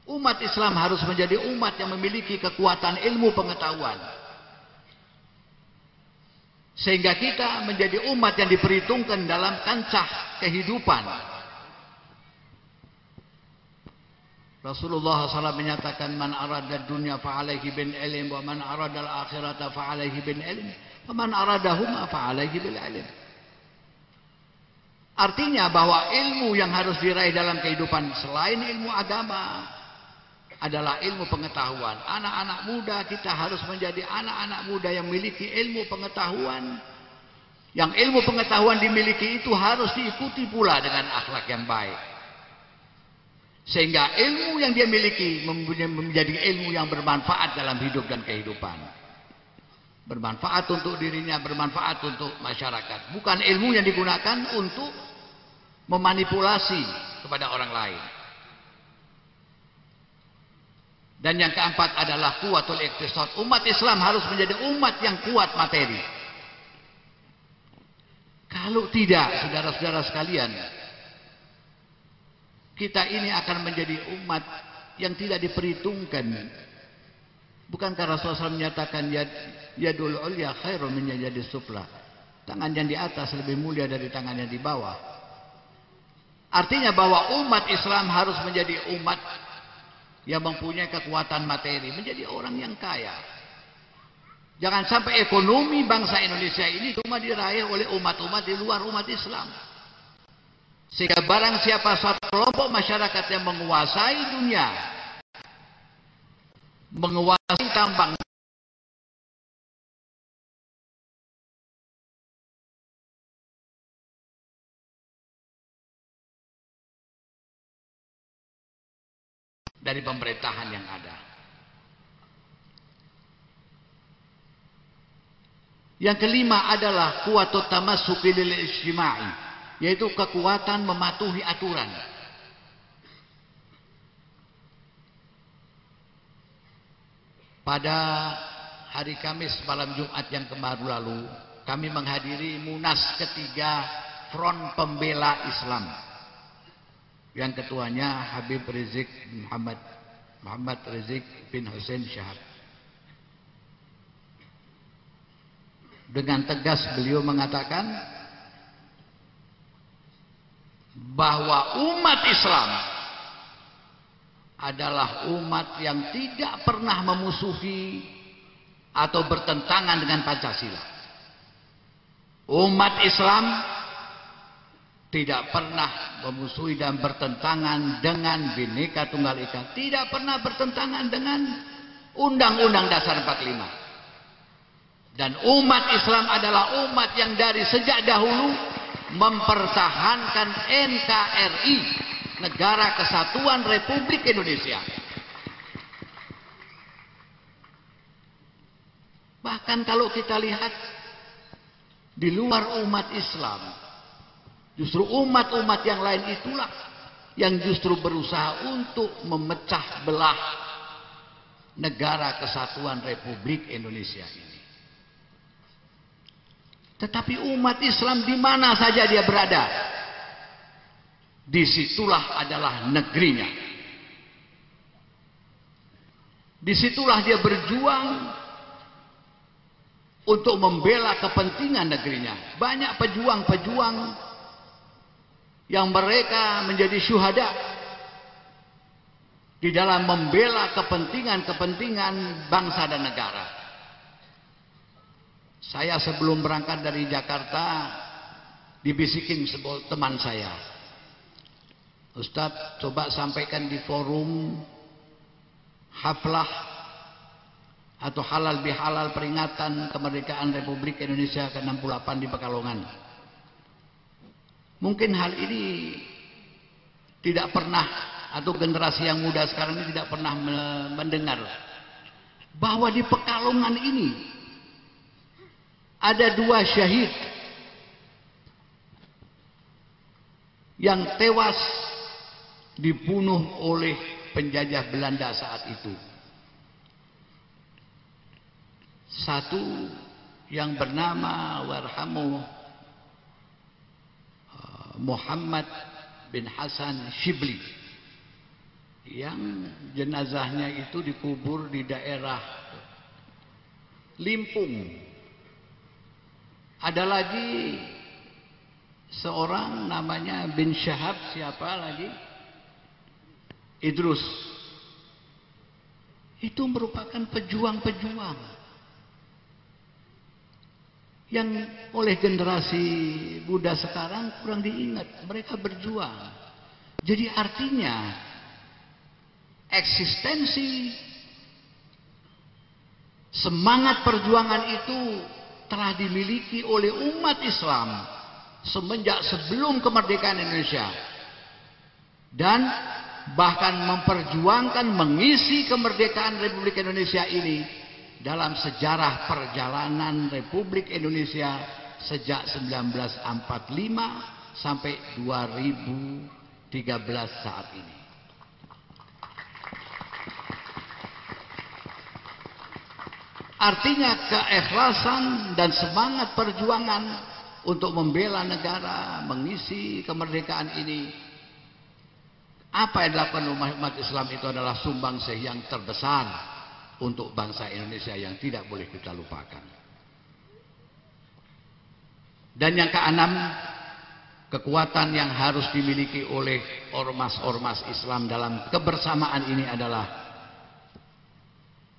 H: Umat Islam harus menjadi umat yang memiliki kekuatan ilmu pengetahuan. Sehingga kita menjadi umat yang diperhitungkan dalam kancah kehidupan. Rasulullah SAW menyatakan man arada dunya fa'alaihi bin ilm wa man arada al-akhirata fa'alaihi bin ilm wa man aradahuma fa'alaihi bil ilm. Artinya bahwa ilmu yang harus diraih dalam kehidupan selain ilmu agama adalah ilmu pengetahuan. Anak-anak muda kita harus menjadi anak-anak muda yang memiliki ilmu pengetahuan. Yang ilmu pengetahuan dimiliki itu harus diikuti pula dengan akhlak yang baik. Sehingga ilmu yang dia miliki menjadi ilmu yang bermanfaat dalam hidup dan kehidupan. Bermanfaat untuk dirinya, bermanfaat untuk masyarakat. Bukan ilmu yang digunakan untuk memanipulasi kepada orang lain. Dan yang keempat adalah kuatul iktisad. Umat Islam harus menjadi umat yang kuat materi. Kalau tidak, saudara-saudara sekalian, kita ini akan menjadi umat yang tidak diperhitungkan. Bukankah Rasulullah SAW menyatakan ya yadul ulya khairu min yadis sufla. Tangan yang di atas lebih mulia dari tangan yang di bawah. Artinya bahwa umat Islam harus menjadi umat yang mempunyai kekuatan materi, menjadi orang yang kaya. Jangan sampai ekonomi bangsa Indonesia ini cuma diraih oleh umat-umat di luar umat Islam. Sehingga barang siapa suatu kelompok masyarakat yang menguasai dunia, menguasai tambang, dari pemerintahan yang ada. Yang kelima adalah kuatut tamassuki lil ijtima'i, yaitu kekuatan mematuhi aturan. Pada hari Kamis malam Jumat yang kemarin lalu, kami menghadiri munas ketiga Front Pembela Islam. Yang ketuanya Habib Rizik Muhammad Muhammad Rizik bin Hussein Syahab. Dengan tegas beliau mengatakan bahwa umat Islam adalah umat yang tidak pernah memusuhi atau bertentangan dengan Pancasila. Umat Islam tidak pernah memusuhi dan bertentangan dengan Bhinneka Tunggal Ika. Tidak pernah bertentangan dengan Undang-Undang Dasar 45. Dan umat Islam adalah umat yang dari sejak dahulu mempertahankan NKRI, Negara Kesatuan Republik Indonesia. Bahkan kalau kita lihat di luar umat Islam, justru umat-umat yang lain itulah yang justru berusaha untuk memecah belah negara kesatuan Republik Indonesia ini. Tetapi umat Islam di mana saja dia berada, di situlah adalah negerinya. Di situlah dia berjuang untuk membela kepentingan negerinya. Banyak pejuang-pejuang yang mereka menjadi syuhada di dalam membela kepentingan-kepentingan bangsa dan negara. Saya sebelum berangkat dari Jakarta dibisikin teman saya. Ustadz coba sampaikan di forum haflah atau halal bihalal peringatan kemerdekaan Republik Indonesia ke-68 di Pekalongan. Mungkin hal ini tidak pernah atau generasi yang muda sekarang ini tidak pernah mendengar bahwa di Pekalongan ini ada dua syahid yang tewas dibunuh oleh penjajah Belanda saat itu. Satu yang bernama Warhamu Muhammad bin Hasan Shibli yang jenazahnya itu dikubur di daerah Limpung ada lagi seorang namanya bin Syahab siapa lagi? Idrus. Itu merupakan pejuang-pejuang yang oleh generasi Buddha sekarang kurang diingat. Mereka berjuang. Jadi artinya eksistensi semangat perjuangan itu telah dimiliki oleh umat Islam semenjak sebelum kemerdekaan Indonesia dan bahkan memperjuangkan mengisi kemerdekaan Republik Indonesia ini dalam sejarah perjalanan Republik Indonesia sejak 1945 sampai 2013 saat ini. Artinya keikhlasan dan semangat perjuangan untuk membela negara, mengisi kemerdekaan ini. Apa yang dilakukan umat Islam itu adalah sumbangsih yang terbesar untuk bangsa Indonesia yang tidak boleh kita lupakan. Dan yang keenam, kekuatan yang harus dimiliki oleh ormas-ormas Islam dalam kebersamaan ini adalah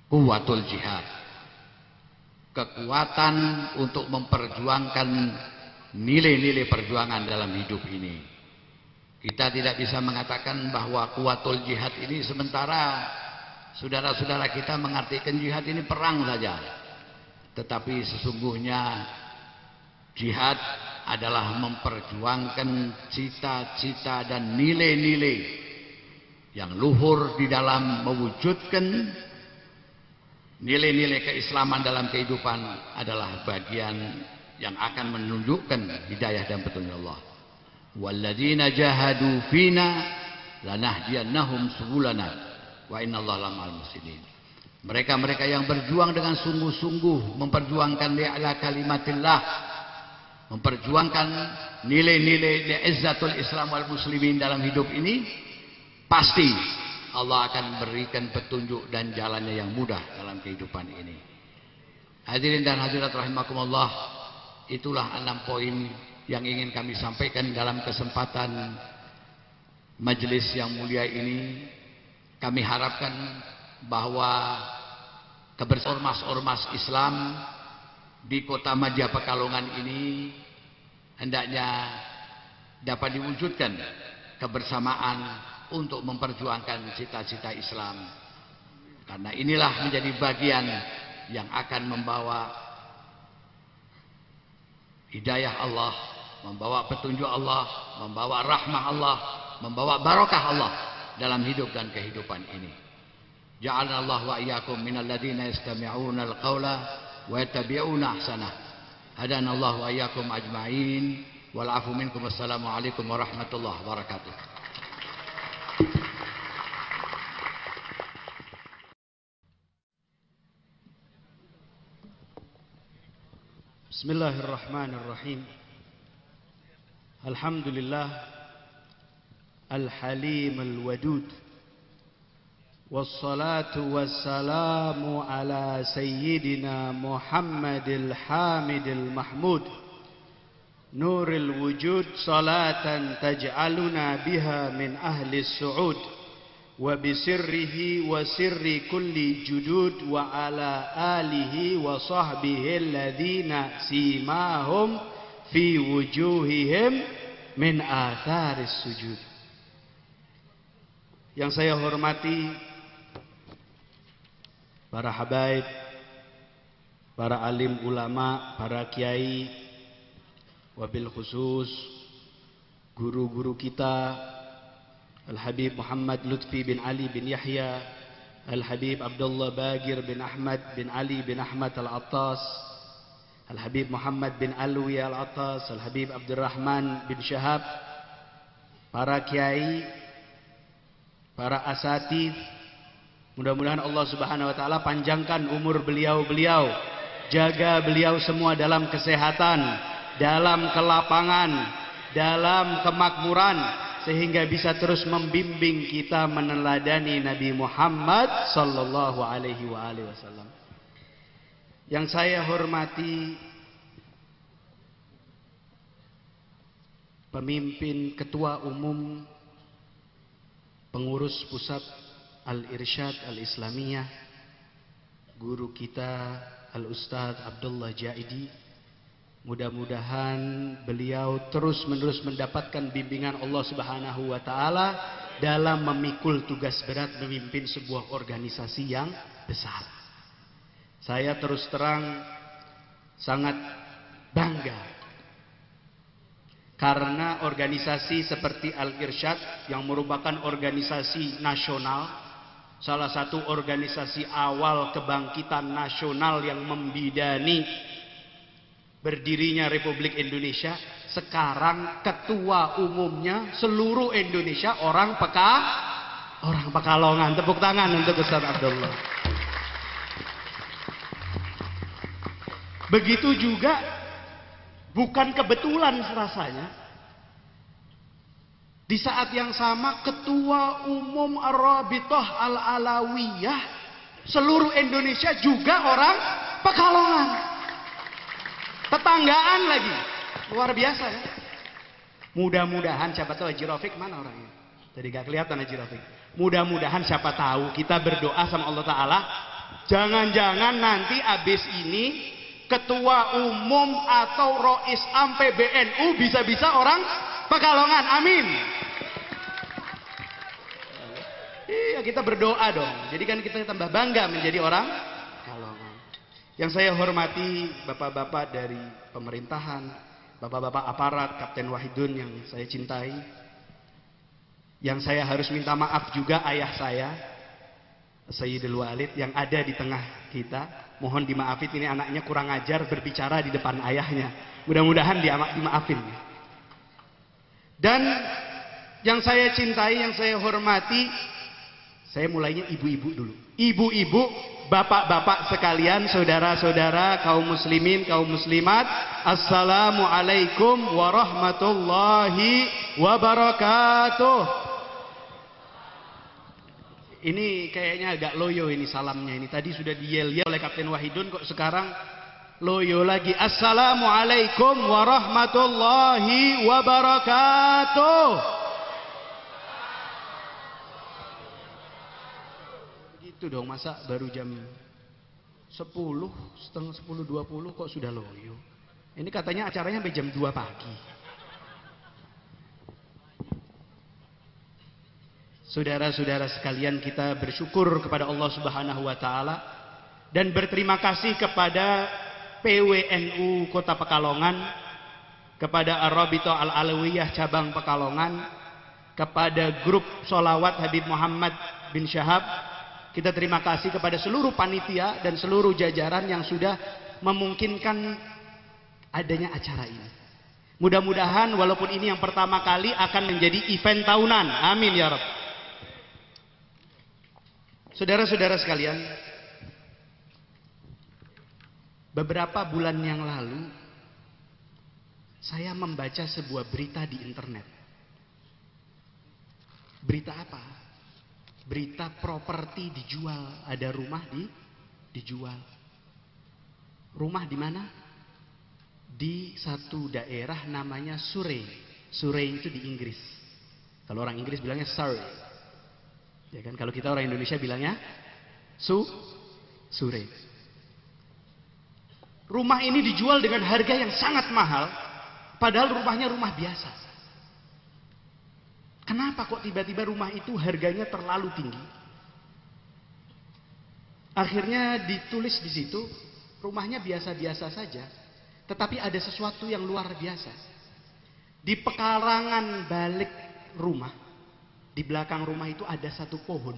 H: kuatul jihad kekuatan untuk memperjuangkan nilai-nilai perjuangan dalam hidup ini. Kita tidak bisa mengatakan bahwa kuatul jihad ini sementara saudara-saudara kita mengartikan jihad ini perang saja. Tetapi sesungguhnya jihad adalah memperjuangkan cita-cita dan nilai-nilai yang luhur di dalam mewujudkan nilai-nilai keislaman dalam kehidupan adalah bagian yang akan menunjukkan hidayah dan petunjuk Allah. Walladzina jahadu fina lanahdiyannahum subulana wa innallaha lamal muslimin. Mereka-mereka yang berjuang dengan sungguh-sungguh memperjuangkan li'ala kalimatillah memperjuangkan nilai-nilai li'izzatul Islam wal muslimin dalam hidup ini pasti Allah akan berikan petunjuk dan jalannya yang mudah dalam kehidupan ini. Hadirin dan hadirat rahimakumullah, itulah enam poin yang ingin kami sampaikan dalam kesempatan majelis yang mulia ini. Kami harapkan bahwa kebersamaan ormas-ormas Islam di kota Madia Pekalongan ini hendaknya dapat diwujudkan kebersamaan untuk memperjuangkan cita-cita Islam. Karena inilah menjadi bagian yang akan membawa hidayah Allah, membawa petunjuk Allah, membawa rahmah Allah, membawa barakah Allah dalam hidup dan kehidupan ini. Ja'alna Allah wa iyyakum minal ladzina yastami'una al-qaula wa yattabi'una ahsanah. Hadana Allah wa iyyakum ajma'in. Wal afu minkum. Wassalamualaikum warahmatullahi wabarakatuh.
I: بسم الله الرحمن الرحيم الحمد لله الحليم الودود والصلاة والسلام على سيدنا محمد الحامد المحمود. نور الوجود صلاة تجعلنا بها من أهل السعود وبسره وسر كل جدود وعلى آله وصحبه الذين سيماهم في وجوههم من آثار السجود. Yang saya hormati para habaib, para alim ulama, para kiai, wabil khusus guru-guru kita Al-Habib Muhammad Lutfi bin Ali bin Yahya Al-Habib Abdullah Bagir bin Ahmad bin Ali bin Ahmad Al-Attas Al-Habib Muhammad bin Alwi Al-Attas Al-Habib Abdurrahman bin Syahab para kiai para asatid mudah-mudahan Allah Subhanahu wa taala panjangkan umur beliau-beliau jaga beliau semua dalam kesehatan dalam kelapangan dalam kemakmuran sehingga bisa terus membimbing kita meneladani Nabi Muhammad sallallahu alaihi wasallam. Yang saya hormati pemimpin ketua umum pengurus pusat Al-Irsyad Al-Islamiyah guru kita Al-Ustaz Abdullah Jaidi Mudah-mudahan beliau terus-menerus mendapatkan bimbingan Allah Subhanahu wa taala dalam memikul tugas berat memimpin sebuah organisasi yang besar. Saya terus terang sangat bangga karena organisasi seperti Al-Irsyad yang merupakan organisasi nasional, salah satu organisasi awal kebangkitan nasional yang membidani berdirinya Republik Indonesia sekarang ketua umumnya seluruh Indonesia orang peka orang Pekalongan. Tepuk tangan untuk Ustaz Abdullah. Begitu juga bukan kebetulan rasanya di saat yang sama ketua umum Arabitoh Al-Alawiyah seluruh Indonesia juga orang Pekalongan Tetanggaan lagi. Luar biasa ya. Mudah-mudahan siapa tahu Haji Rafiq mana orangnya? Jadi gak kelihatan Haji Rafiq. Mudah-mudahan siapa tahu kita berdoa sama Allah Ta'ala. Jangan-jangan nanti abis ini ketua umum atau rois am PBNU bisa-bisa orang Pekalongan. Amin. Iya kita berdoa dong. Jadi kan kita tambah bangga menjadi orang yang saya hormati bapak-bapak dari pemerintahan, bapak-bapak aparat, Kapten Wahidun yang saya cintai. Yang saya harus minta maaf juga ayah saya, Sayyidul Walid yang ada di tengah kita. Mohon dimaafin ini anaknya kurang ajar berbicara di depan ayahnya. Mudah-mudahan dia dimaafin. Dan yang saya cintai, yang saya hormati, saya mulainya ibu-ibu dulu. Ibu-ibu, bapak-bapak sekalian, saudara-saudara, kaum muslimin, kaum muslimat, Assalamualaikum warahmatullahi wabarakatuh. Ini kayaknya agak loyo ini salamnya ini. Tadi sudah diyel-yel oleh Kapten Wahidun kok sekarang loyo lagi. Assalamualaikum warahmatullahi wabarakatuh. Begitu dong masa baru jam 10, setengah 10, 20 kok sudah loyo. Ini katanya acaranya sampai jam 2 pagi. Saudara-saudara sekalian kita bersyukur kepada Allah Subhanahu wa taala dan berterima kasih kepada PWNU Kota Pekalongan, kepada Arabito Al-Alawiyah cabang Pekalongan, kepada grup Solawat Habib Muhammad bin Syahab. Kita terima kasih kepada seluruh panitia dan seluruh jajaran yang sudah memungkinkan adanya acara ini. Mudah-mudahan walaupun ini yang pertama kali akan menjadi event tahunan. Amin ya Rabb. Saudara-saudara sekalian, beberapa bulan yang lalu saya membaca sebuah berita di internet. Berita apa? Berita properti dijual, ada rumah di dijual. Rumah di mana? Di satu daerah namanya Surrey. Surrey itu di Inggris. Kalau orang Inggris bilangnya Surrey. Ya kan kalau kita orang Indonesia bilangnya su sure. Rumah ini dijual dengan harga yang sangat mahal padahal rumahnya rumah biasa. Kenapa kok tiba-tiba rumah itu harganya terlalu tinggi? Akhirnya ditulis di situ rumahnya biasa-biasa saja, tetapi ada sesuatu yang luar biasa. Di pekarangan balik rumah di belakang rumah itu ada satu pohon.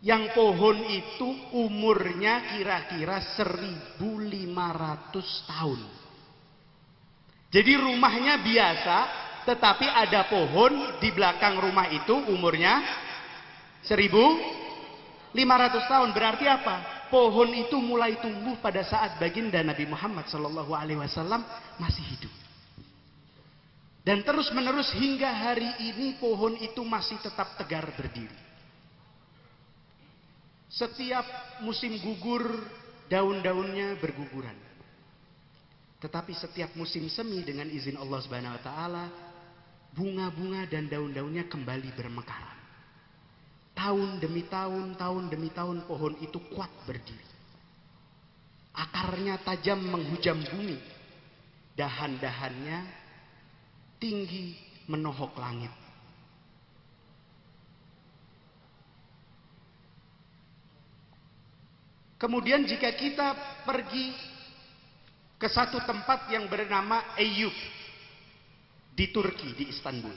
I: Yang pohon itu umurnya kira-kira 1500 tahun. Jadi rumahnya biasa, tetapi ada pohon di belakang rumah itu umurnya 1500 tahun. Berarti apa? Pohon itu mulai tumbuh pada saat baginda Nabi Muhammad SAW masih hidup. Dan terus menerus hingga hari ini pohon itu masih tetap tegar berdiri. Setiap musim gugur daun-daunnya berguguran. Tetapi setiap musim semi dengan izin Allah Subhanahu wa taala bunga-bunga dan daun-daunnya kembali bermekaran. Tahun demi tahun, tahun demi tahun pohon itu kuat berdiri. Akarnya tajam menghujam bumi. Dahan-dahannya tinggi menohok langit. Kemudian jika kita pergi ke satu tempat yang bernama Eyüp di Turki, di Istanbul.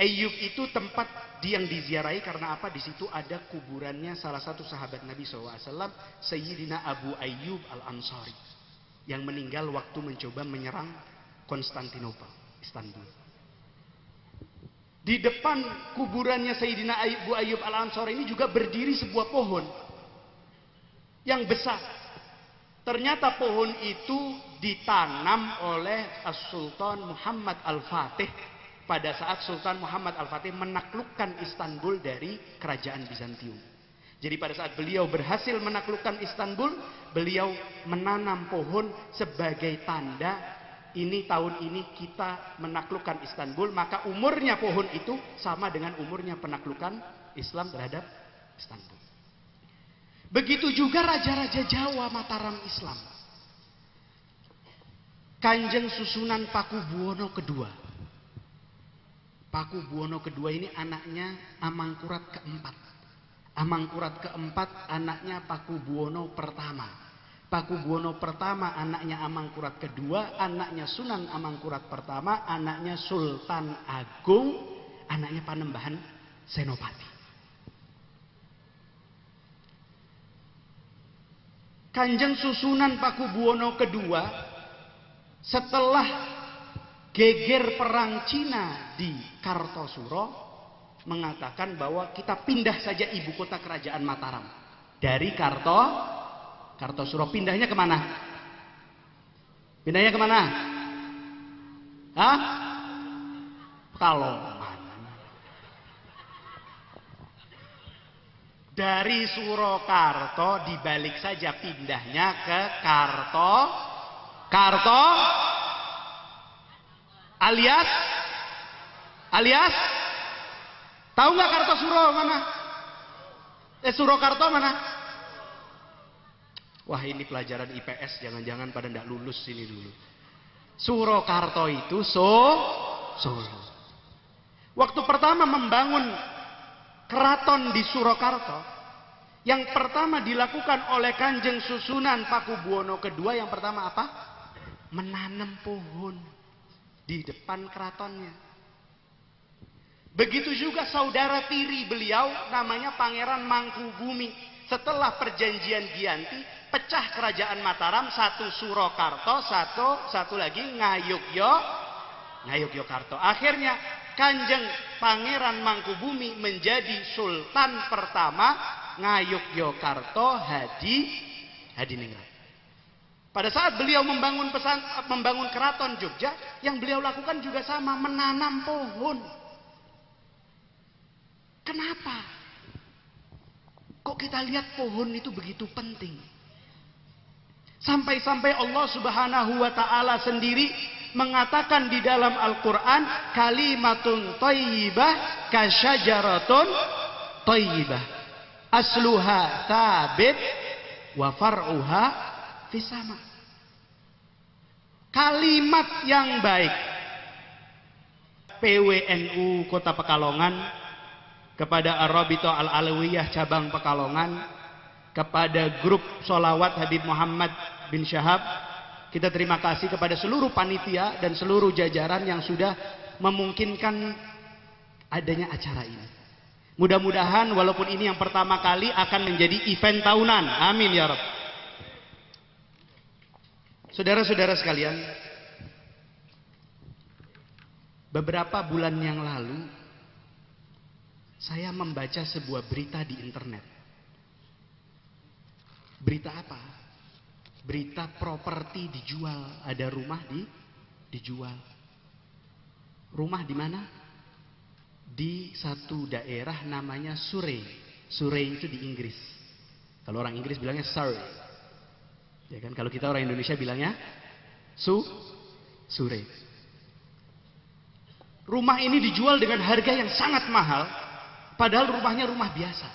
I: Eyüp itu tempat yang diziarahi karena apa? Di situ ada kuburannya salah satu sahabat Nabi SAW, Sayyidina Abu Ayyub Al-Ansari. Yang meninggal waktu mencoba menyerang Konstantinopel, Istanbul. Di depan kuburannya Sayyidina Abu Ayyub Al-Ansari ini juga berdiri sebuah pohon yang besar. Ternyata pohon itu ditanam oleh Sultan Muhammad Al-Fatih pada saat Sultan Muhammad Al-Fatih menaklukkan Istanbul dari kerajaan Bizantium. Jadi pada saat beliau berhasil menaklukkan Istanbul, beliau menanam pohon sebagai tanda ini tahun ini kita menaklukkan Istanbul, maka umurnya pohon itu sama dengan umurnya penaklukan Islam terhadap Istanbul. Begitu juga raja-raja Jawa Mataram Islam. Kanjeng susunan Paku Buwono kedua. Paku Buwono kedua ini anaknya Amangkurat keempat. Amangkurat keempat anaknya Paku Buwono pertama. Paku Buwono pertama anaknya Amangkurat kedua, anaknya Sunan Amangkurat pertama, anaknya Sultan Agung, anaknya Panembahan Senopati. Kanjeng Susunan Pakubuwono kedua setelah geger perang Cina di Kartosuro mengatakan bahwa kita pindah saja ibu kota kerajaan Mataram dari Karto Kartosuro pindahnya ke mana? Pindahnya ke mana? Hah? Pekalongan. Dari Surakarta dibalik saja pindahnya ke Karto. Karto alias alias tahu nggak Kartosuro mana? Eh Surakarta mana? Wah ini pelajaran IPS jangan-jangan pada ndak lulus sini dulu. Surakarta itu so Solo. Waktu pertama membangun keraton di Surakarta, yang pertama dilakukan oleh Kanjeng Susunan Pakubuwono kedua yang pertama apa? Menanam pohon di depan keratonnya. Begitu juga saudara tiri beliau namanya Pangeran Mangkubumi. Setelah perjanjian Giyanti, pecah kerajaan Mataram, satu Surakarta, satu satu lagi Ngayogyo, Ngayogyakarta. Akhirnya Kanjeng Pangeran Mangkubumi menjadi sultan pertama Ngayogyakarta Hadi Hadiningrat. Pada saat beliau membangun pesan membangun keraton Jogja, yang beliau lakukan juga sama menanam pohon. Kenapa? Kok kita lihat pohon itu begitu penting? Sampai-sampai Allah Subhanahu wa taala sendiri mengatakan di dalam Al-Qur'an kalimatun thayyibah kasyajaratun thayyibah asluha tabit wa far'uha fisama. Kalimat yang baik. PWNU Kota Pekalongan. Kepada Arabito Al-Alawiyah cabang Pekalongan kepada grup solawat Habib Muhammad bin Syahab. Kita terima kasih kepada seluruh panitia dan seluruh jajaran yang sudah memungkinkan adanya acara ini. Mudah-mudahan walaupun ini yang pertama kali akan menjadi event tahunan. Amin ya Rabb saudara-saudara sekalian beberapa bulan yang lalu saya membaca sebuah berita di internet. Berita apa? Berita properti dijual, ada rumah di dijual. Rumah di mana? Di satu daerah namanya Surrey. Surrey itu di Inggris. Kalau orang Inggris bilangnya Surrey. Ya kan? Kalau kita orang Indonesia bilangnya Su Surrey. Rumah ini dijual dengan harga yang sangat mahal Padahal rumahnya rumah biasa.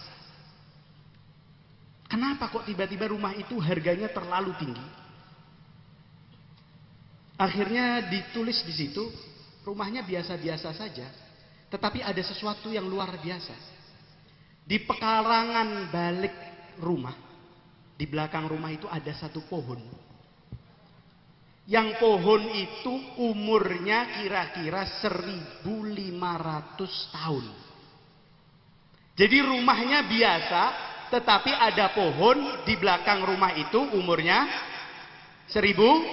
I: Kenapa kok tiba-tiba rumah itu harganya terlalu tinggi? Akhirnya ditulis di situ, rumahnya biasa-biasa saja, tetapi ada sesuatu yang luar biasa. Di pekarangan balik rumah, di belakang rumah itu ada satu pohon. Yang pohon itu umurnya kira-kira 1500 tahun. Jadi rumahnya biasa, tetapi ada pohon di belakang rumah itu umurnya 1500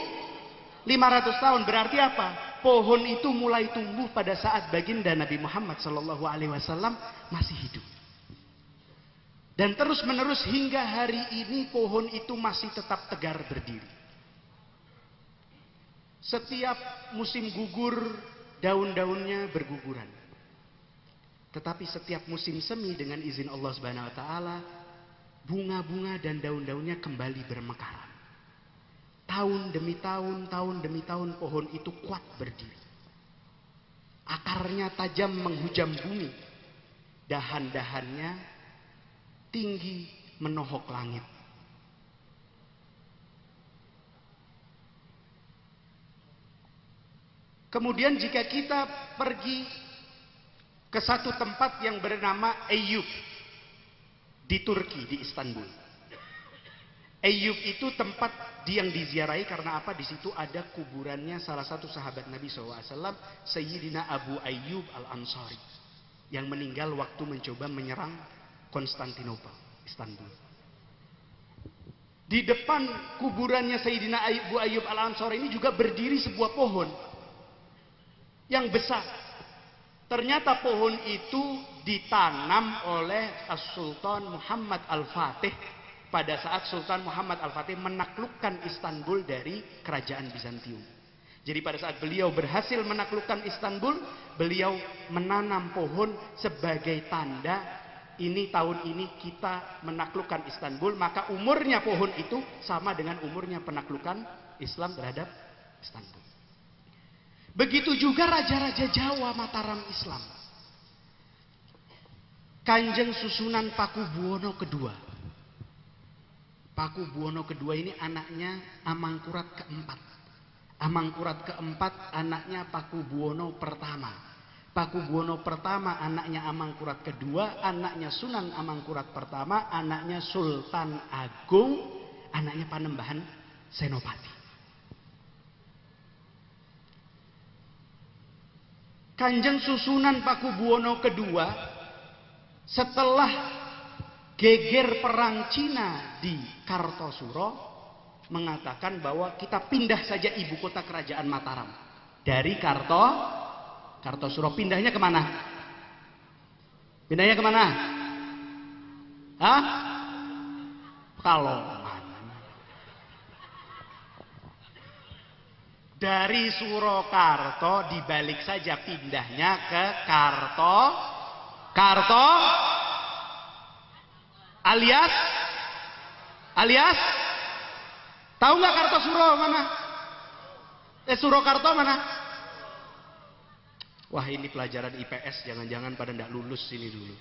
I: tahun. Berarti apa? Pohon itu mulai tumbuh pada saat baginda Nabi Muhammad Shallallahu Alaihi Wasallam masih hidup. Dan terus menerus hingga hari ini pohon itu masih tetap tegar berdiri. Setiap musim gugur daun-daunnya berguguran. Tetapi setiap musim semi dengan izin Allah Subhanahu wa taala, bunga-bunga dan daun-daunnya kembali bermekaran. Tahun demi tahun, tahun demi tahun pohon itu kuat berdiri. Akarnya tajam menghujam bumi. Dahan-dahannya tinggi menohok langit. Kemudian jika kita pergi ke satu tempat yang bernama Eyüp di Turki di Istanbul. Eyüp itu tempat yang diziarahi karena apa? Di situ ada kuburannya salah satu sahabat Nabi SAW, Sayyidina Abu Ayyub Al-Ansari yang meninggal waktu mencoba menyerang Konstantinopel, Istanbul. Di depan kuburannya Sayyidina Abu Ayyub Al-Ansari ini juga berdiri sebuah pohon yang besar. Ternyata pohon itu ditanam oleh Sultan Muhammad Al-Fatih pada saat Sultan Muhammad Al-Fatih menaklukkan Istanbul dari kerajaan Bizantium. Jadi pada saat beliau berhasil menaklukkan Istanbul, beliau menanam pohon sebagai tanda ini tahun ini kita menaklukkan Istanbul, maka umurnya pohon itu sama dengan umurnya penaklukan Islam terhadap Istanbul. Begitu juga raja-raja Jawa Mataram Islam. Kanjeng Susunan Paku Buwono kedua. Paku Buwono kedua ini anaknya Amangkurat keempat. Amangkurat keempat anaknya Paku Buwono pertama. Paku Buwono pertama anaknya Amangkurat kedua, anaknya Sunan Amangkurat pertama, anaknya Sultan Agung, anaknya Panembahan Senopati. Kanjeng Susunan Paku Buwono kedua setelah geger perang Cina di Kartosuro mengatakan bahwa kita pindah saja ibu kota kerajaan Mataram dari Karto Kartosuro pindahnya ke mana? Pindahnya ke mana? Hah? Kalau dari Surakarta dibalik saja pindahnya ke Karto Karto alias alias tahu nggak Kartosuro mana? Eh Surakarta mana? Wah ini pelajaran IPS jangan-jangan pada ndak lulus sini dulu.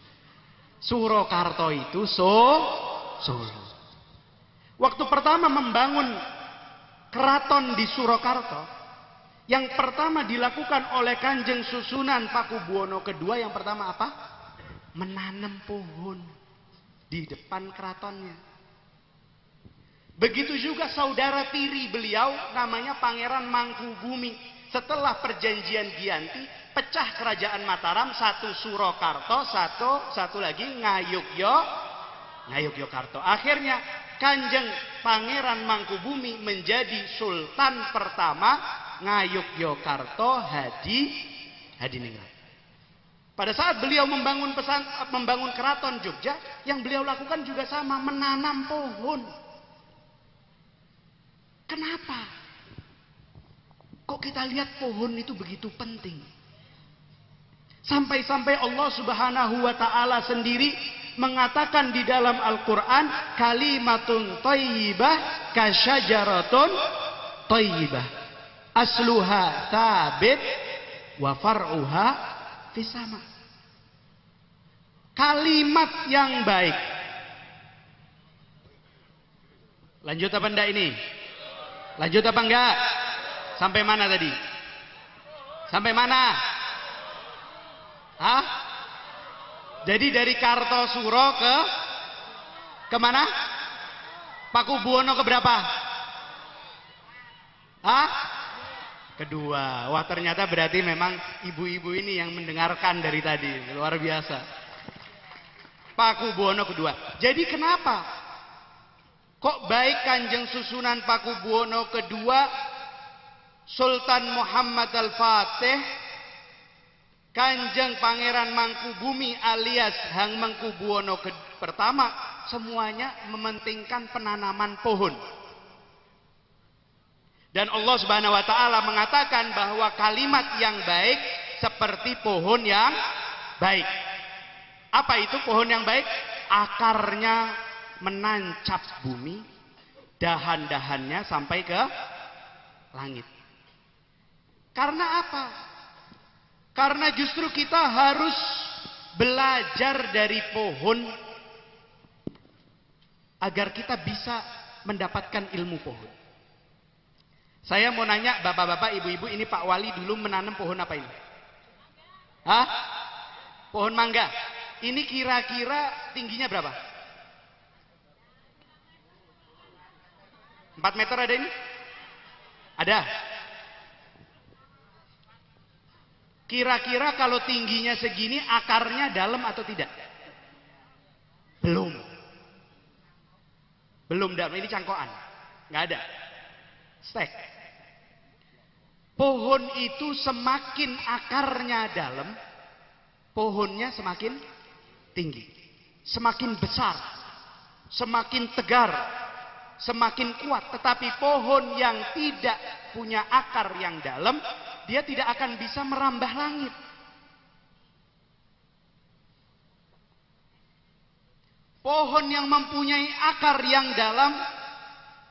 I: Surakarta itu so Solo. Waktu pertama membangun keraton di Surakarta, yang pertama dilakukan oleh Kanjeng Susunan Pakubuwono kedua yang pertama apa? Menanam pohon di depan keratonnya. Begitu juga saudara tiri beliau namanya Pangeran Mangkubumi. Setelah perjanjian Gianti, pecah kerajaan Mataram, satu Surakarta, satu satu lagi Ngayogyo, Ngayogyakarta. Akhirnya Kanjeng Pangeran Mangkubumi menjadi sultan pertama Ngayogyakarta Hadi Hadiningrat. Pada saat beliau membangun pesan membangun keraton Jogja, yang beliau lakukan juga sama, menanam pohon. Kenapa? Kok kita lihat pohon itu begitu penting? Sampai-sampai Allah Subhanahu wa taala sendiri mengatakan di dalam Al-Qur'an kalimatun thayyibah kasyajaratun thayyibah asluha tabit wa far'uha fisama. Kalimat yang baik. Lanjut apa enggak ini? Lanjut apa enggak? Sampai mana tadi? Sampai mana? Hah? Jadi dari Kartosuro ke ke mana? Paku Buwono ke berapa? Hah? Kedua. Wah ternyata berarti memang ibu-ibu ini yang mendengarkan dari tadi. Luar biasa. Paku Buwono kedua. Jadi kenapa? Kok baik kanjeng susunan Paku Buwono kedua Sultan Muhammad Al-Fatih Kanjeng Pangeran Mangkubumi alias Hang Mangkubuwono pertama semuanya mementingkan penanaman pohon. Dan Allah Subhanahu wa taala mengatakan bahwa kalimat yang baik seperti pohon yang baik. Apa itu pohon yang baik? Akarnya menancap bumi, dahan-dahannya sampai ke langit. Karena apa? Karena justru kita harus belajar dari pohon agar kita bisa mendapatkan ilmu pohon. Saya mau nanya bapak-bapak, ibu-ibu, ini Pak Wali dulu menanam pohon apa ini? Hah? Pohon mangga. Ini kira-kira tingginya berapa? 4 meter ada ini? Ada? Kira-kira kalau tingginya segini akarnya dalam atau tidak? Belum. Belum dalam ini cangkokan. nggak ada. Stek. Pohon itu semakin akarnya dalam, pohonnya semakin tinggi. Semakin besar. Semakin tegar. Semakin kuat. Tetapi pohon yang tidak punya akar yang dalam, dia tidak akan bisa merambah langit. Pohon yang mempunyai akar yang dalam,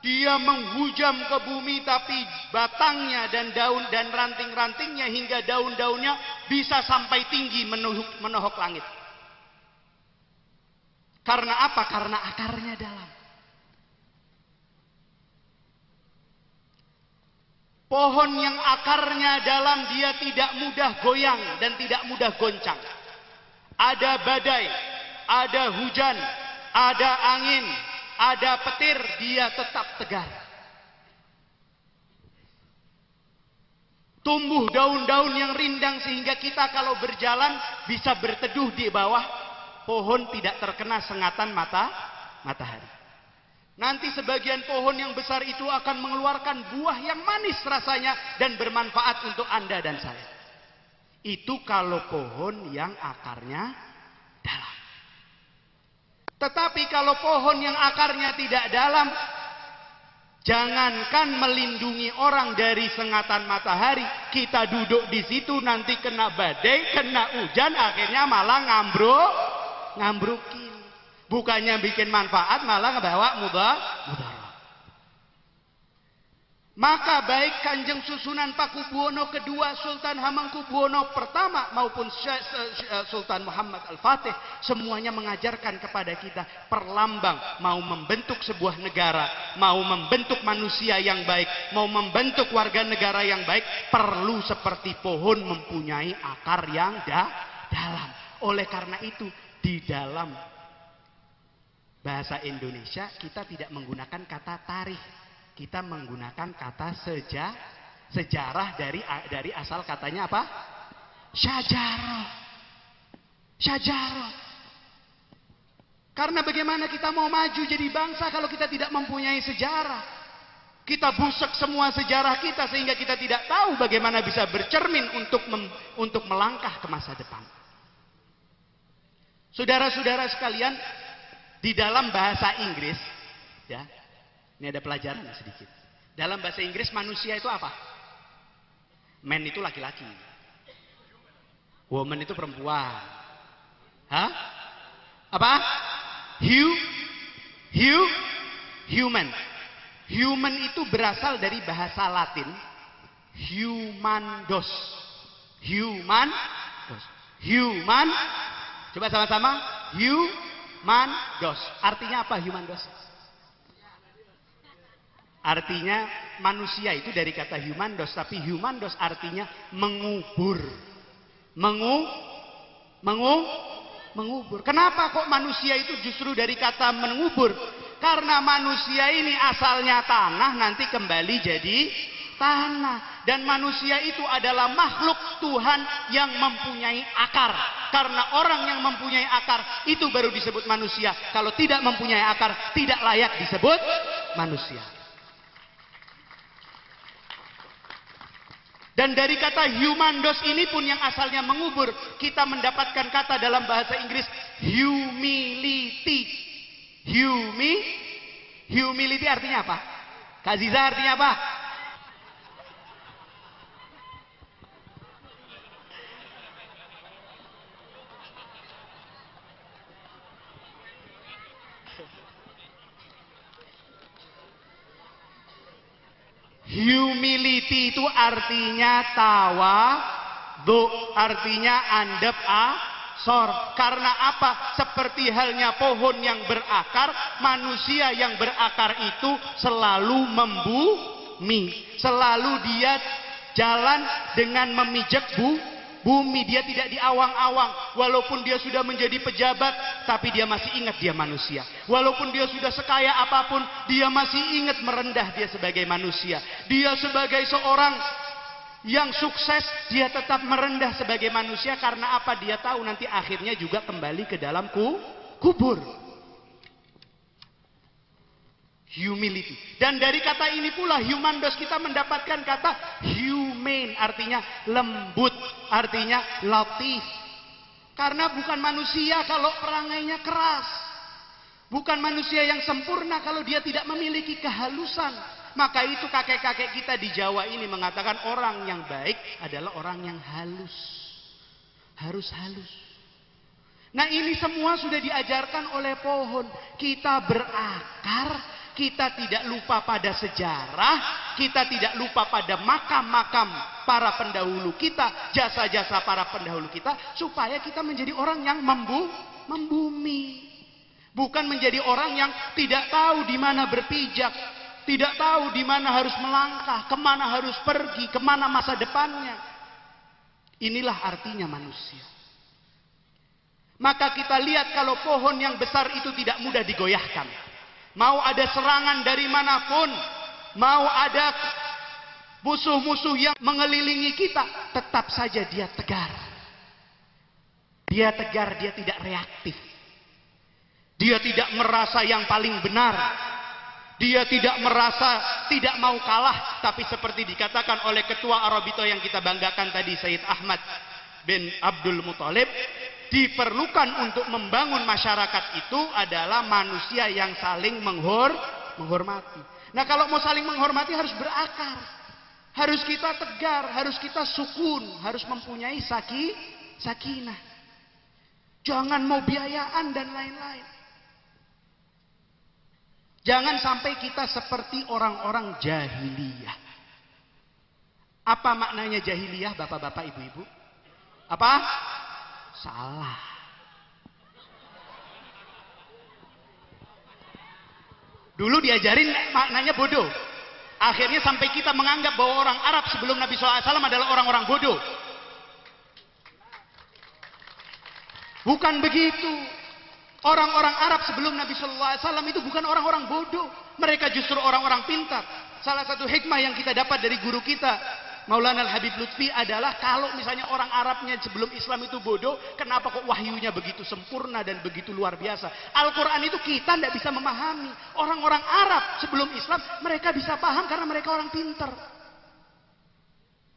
I: dia menghujam ke bumi tapi batangnya dan daun dan ranting-rantingnya hingga daun-daunnya bisa sampai tinggi menohok, menohok langit. Karena apa? Karena akarnya dalam. Pohon yang akarnya dalam dia tidak mudah goyang dan tidak mudah goncang. Ada badai, ada hujan, ada angin, ada petir, dia tetap tegar. Tumbuh daun-daun yang rindang sehingga kita kalau berjalan bisa berteduh di bawah pohon tidak terkena sengatan mata matahari. Nanti sebagian pohon yang besar itu akan mengeluarkan buah yang manis rasanya dan bermanfaat untuk Anda dan saya. Itu kalau pohon yang akarnya dalam. Tetapi kalau pohon yang akarnya tidak dalam, jangankan melindungi orang dari sengatan matahari, kita duduk di situ nanti kena badai, kena hujan, akhirnya malah ngambruk, ngambrukin. Bukannya bikin manfaat, malah ngebawa mudah, mudah. Maka baik Kanjeng Susunan Pakubuwono kedua, Sultan Hamengkubuwono pertama maupun Sultan Muhammad Al-Fatih semuanya mengajarkan kepada kita perlambang mau membentuk sebuah negara, mau membentuk manusia yang baik, mau membentuk warga negara yang baik perlu seperti pohon mempunyai akar yang da dalam. Oleh karena itu di dalam bahasa Indonesia kita tidak menggunakan kata tarikh kita menggunakan kata seja, sejarah dari dari asal katanya apa? Syajarah. Syajarah. Karena bagaimana kita mau maju jadi bangsa kalau kita tidak mempunyai sejarah? Kita busuk semua sejarah kita sehingga kita tidak tahu bagaimana bisa bercermin untuk mem, untuk melangkah ke masa depan. Saudara-saudara sekalian, di dalam bahasa Inggris, ya, ini ada pelajaran sedikit. Dalam bahasa Inggris manusia itu apa? Man itu laki-laki. Woman itu perempuan. Hah? Apa? Hu, hu, human. Human itu berasal dari bahasa Latin human dos. Human dos. Human. Coba sama-sama. Human dos. Artinya apa human dos? Artinya manusia itu dari kata humandos, tapi humandos artinya mengubur. Mengu, mengu, mengubur. Kenapa kok manusia itu justru dari kata mengubur? Karena manusia ini asalnya tanah nanti kembali jadi tanah. Dan manusia itu adalah makhluk Tuhan yang mempunyai akar. Karena orang yang mempunyai akar itu baru disebut manusia. Kalau tidak mempunyai akar tidak layak disebut manusia. Dan dari kata humandos ini pun yang asalnya mengubur, kita mendapatkan kata dalam bahasa Inggris humility. Humi, humility artinya apa? Kaziza artinya apa? Humility itu artinya tawa, do artinya andep a sor. Karena apa? Seperti halnya pohon yang berakar, manusia yang berakar itu selalu membumi. Selalu dia jalan dengan memijak bu, bumi. Dia tidak diawang-awang. Walaupun dia sudah menjadi pejabat, tapi dia masih ingat dia manusia. Walaupun dia sudah sekaya apa pun, dia masih ingat merendah dia sebagai manusia. Dia sebagai seorang yang sukses, dia tetap merendah sebagai manusia karena apa? Dia tahu nanti akhirnya juga kembali ke dalam ku, kubur. Humility. Dan dari kata ini pula humandos kita mendapatkan kata humane artinya lembut, artinya latif. Karena bukan manusia kalau perangainya keras. Bukan manusia yang sempurna kalau dia tidak memiliki kehalusan. Maka itu kakek-kakek kita di Jawa ini mengatakan orang yang baik adalah orang yang halus. Harus halus. Nah ini semua sudah diajarkan oleh pohon. Kita berakar, kita tidak lupa pada sejarah, kita tidak lupa pada makam-makam para pendahulu kita, jasa-jasa para pendahulu kita, supaya kita menjadi orang yang membu, membumi. Bukan menjadi orang yang tidak tahu di mana berpijak, tidak tahu di mana harus melangkah, ke mana harus pergi, ke mana masa depannya. Inilah artinya manusia. Maka kita lihat kalau pohon yang besar itu tidak mudah digoyahkan. Mau ada serangan dari mana pun, mau ada musuh-musuh yang mengelilingi kita, tetap saja dia tegar. Dia tegar, dia tidak reaktif. Dia tidak merasa yang paling benar. Dia tidak merasa tidak mau kalah, tapi seperti dikatakan oleh ketua Arabito yang kita banggakan tadi Said Ahmad bin Abdul Muthalib, diperlukan untuk membangun masyarakat itu adalah manusia yang saling menghor menghormati. Nah, kalau mau saling menghormati harus berakar. Harus kita tegar, harus kita sukun, harus mempunyai saki, sakinah. Jangan mau biayaan dan lain-lain. Jangan sampai kita seperti orang-orang jahiliyah. Apa maknanya jahiliyah, bapak-bapak, ibu-ibu? Apa? Salah. Dulu diajarin maknanya bodoh. Akhirnya sampai kita menganggap bahwa orang Arab sebelum Nabi SAW adalah orang-orang bodoh. Bukan begitu. Orang-orang Arab sebelum Nabi SAW itu bukan orang-orang bodoh. Mereka justru orang-orang pintar. Salah satu hikmah yang kita dapat dari guru kita. Maulana Al-Habib Lutfi adalah kalau misalnya orang Arabnya sebelum Islam itu bodoh, kenapa kok wahyunya begitu sempurna dan begitu luar biasa? Al-Quran itu kita tidak bisa memahami. Orang-orang Arab sebelum Islam, mereka bisa paham karena mereka orang pintar.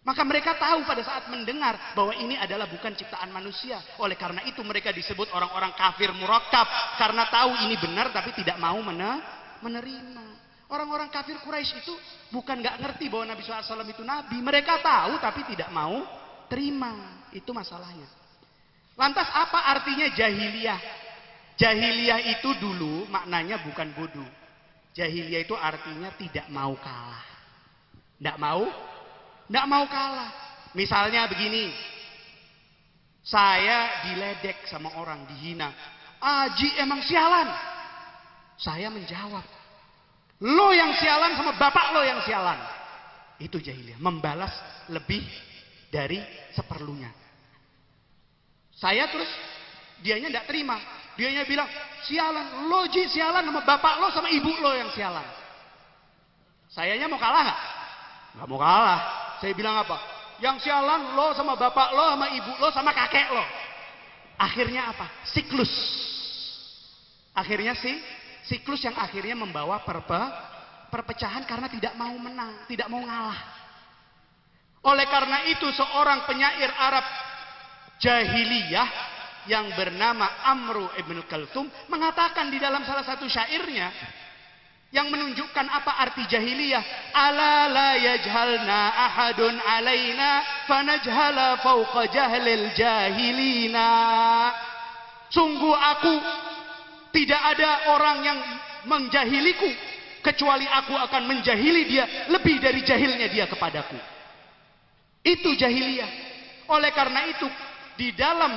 I: Maka mereka tahu pada saat mendengar bahwa ini adalah bukan ciptaan manusia. Oleh karena itu mereka disebut orang-orang kafir murakab. Karena tahu ini benar tapi tidak mau menerima. Orang-orang kafir Quraisy itu bukan nggak ngerti bahwa Nabi SAW itu Nabi. Mereka tahu tapi tidak mau terima. Itu masalahnya. Lantas apa artinya jahiliyah? Jahiliyah itu dulu maknanya bukan bodoh. Jahiliyah itu artinya tidak mau kalah. Tidak mau? Tidak mau kalah. Misalnya begini. Saya diledek sama orang, dihina. Aji emang sialan. Saya menjawab. Lo yang sialan sama bapak lo yang sialan. Itu jahiliyah. Membalas lebih dari seperlunya. Saya terus, dianya tidak terima. Dianya bilang, sialan. Lo ji sialan sama bapak lo sama ibu lo yang sialan. Sayanya mau kalah nggak? Nggak mau kalah. Saya bilang apa? Yang sialan lo sama bapak lo sama ibu lo sama kakek lo. Akhirnya apa? Siklus. Akhirnya sih siklus yang akhirnya membawa perpe, perpecahan karena tidak mau menang, tidak mau ngalah. Oleh karena itu seorang penyair Arab jahiliyah yang bernama Amru ibn Kalthum mengatakan di dalam salah satu syairnya yang menunjukkan apa arti jahiliyah ala la yajhalna ahadun alaina fanajhala fauqa jahlil jahilina sungguh aku tidak ada orang yang menjahiliku kecuali aku akan menjahili dia lebih dari jahilnya dia kepadaku. Itu jahiliyah. Oleh karena itu di dalam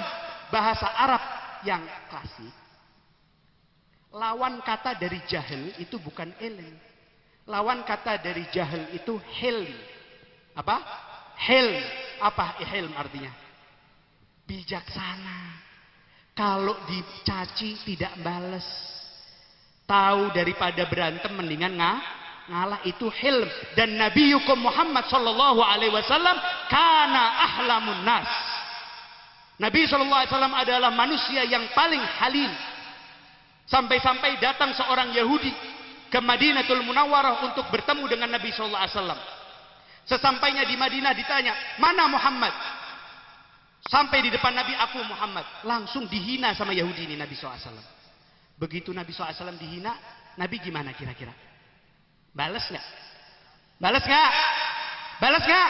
I: bahasa Arab yang klasik lawan kata dari jahil itu bukan ilm. Lawan kata dari jahil itu hilm. Apa? Hilm. Apa hilm artinya? Bijaksana. Kalau dicaci tidak bales. Tahu daripada berantem mendingan nga, ngalah itu hilm. Dan Nabi Yukum Muhammad sallallahu alaihi wasallam kana ahlamun nas. Nabi sallallahu alaihi wasallam adalah manusia yang paling halim. Sampai-sampai datang seorang Yahudi ke Madinatul Munawwarah untuk bertemu dengan Nabi sallallahu alaihi wasallam. Sesampainya di Madinah ditanya, "Mana Muhammad?" Sampai di depan Nabi, "Aku Muhammad." Langsung dihina sama Yahudi ini Nabi SAW. Begitu Nabi SAW dihina, Nabi gimana kira-kira? Balas nggak? Balas nggak? Balas nggak?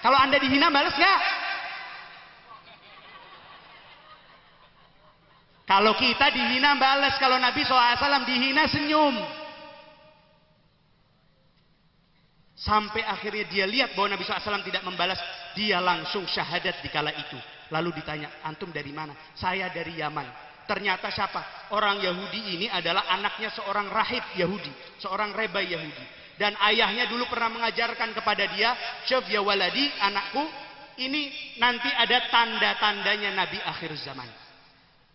I: Kalau anda dihina, balas nggak? Kalau kita dihina, balas. Kalau Nabi SAW dihina, senyum. Sampai akhirnya dia lihat bahwa Nabi SAW tidak membalas. Dia langsung syahadat di kala itu. Lalu ditanya, antum dari mana? Saya dari Yaman. Ternyata siapa? Orang Yahudi ini adalah anaknya seorang rahib Yahudi. Seorang reba Yahudi. Dan ayahnya dulu pernah mengajarkan kepada dia, Syaf ya waladi, anakku, ini nanti ada tanda-tandanya Nabi akhir zaman.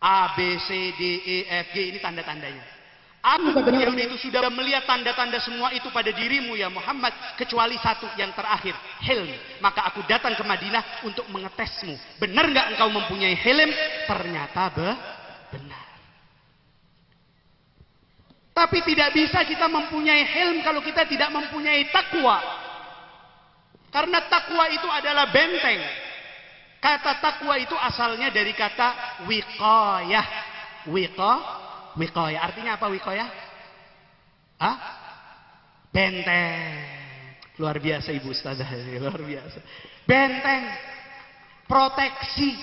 I: A, B, C, D, E, F, G, ini tanda-tandanya. Aku Yahudi itu sudah melihat tanda-tanda semua itu pada dirimu ya Muhammad kecuali satu yang terakhir hilm maka aku datang ke Madinah untuk mengetesmu. Benar nggak engkau mempunyai hilm ternyata be benar. Tapi tidak bisa kita mempunyai hilm kalau kita tidak mempunyai takwa. Karena takwa itu adalah benteng. Kata takwa itu asalnya dari kata wiqayah. Wiqayah Wikoya. Artinya apa wikoya? Hah? Benteng. Luar biasa Ibu Ustazah. Luar biasa. Benteng. Proteksi.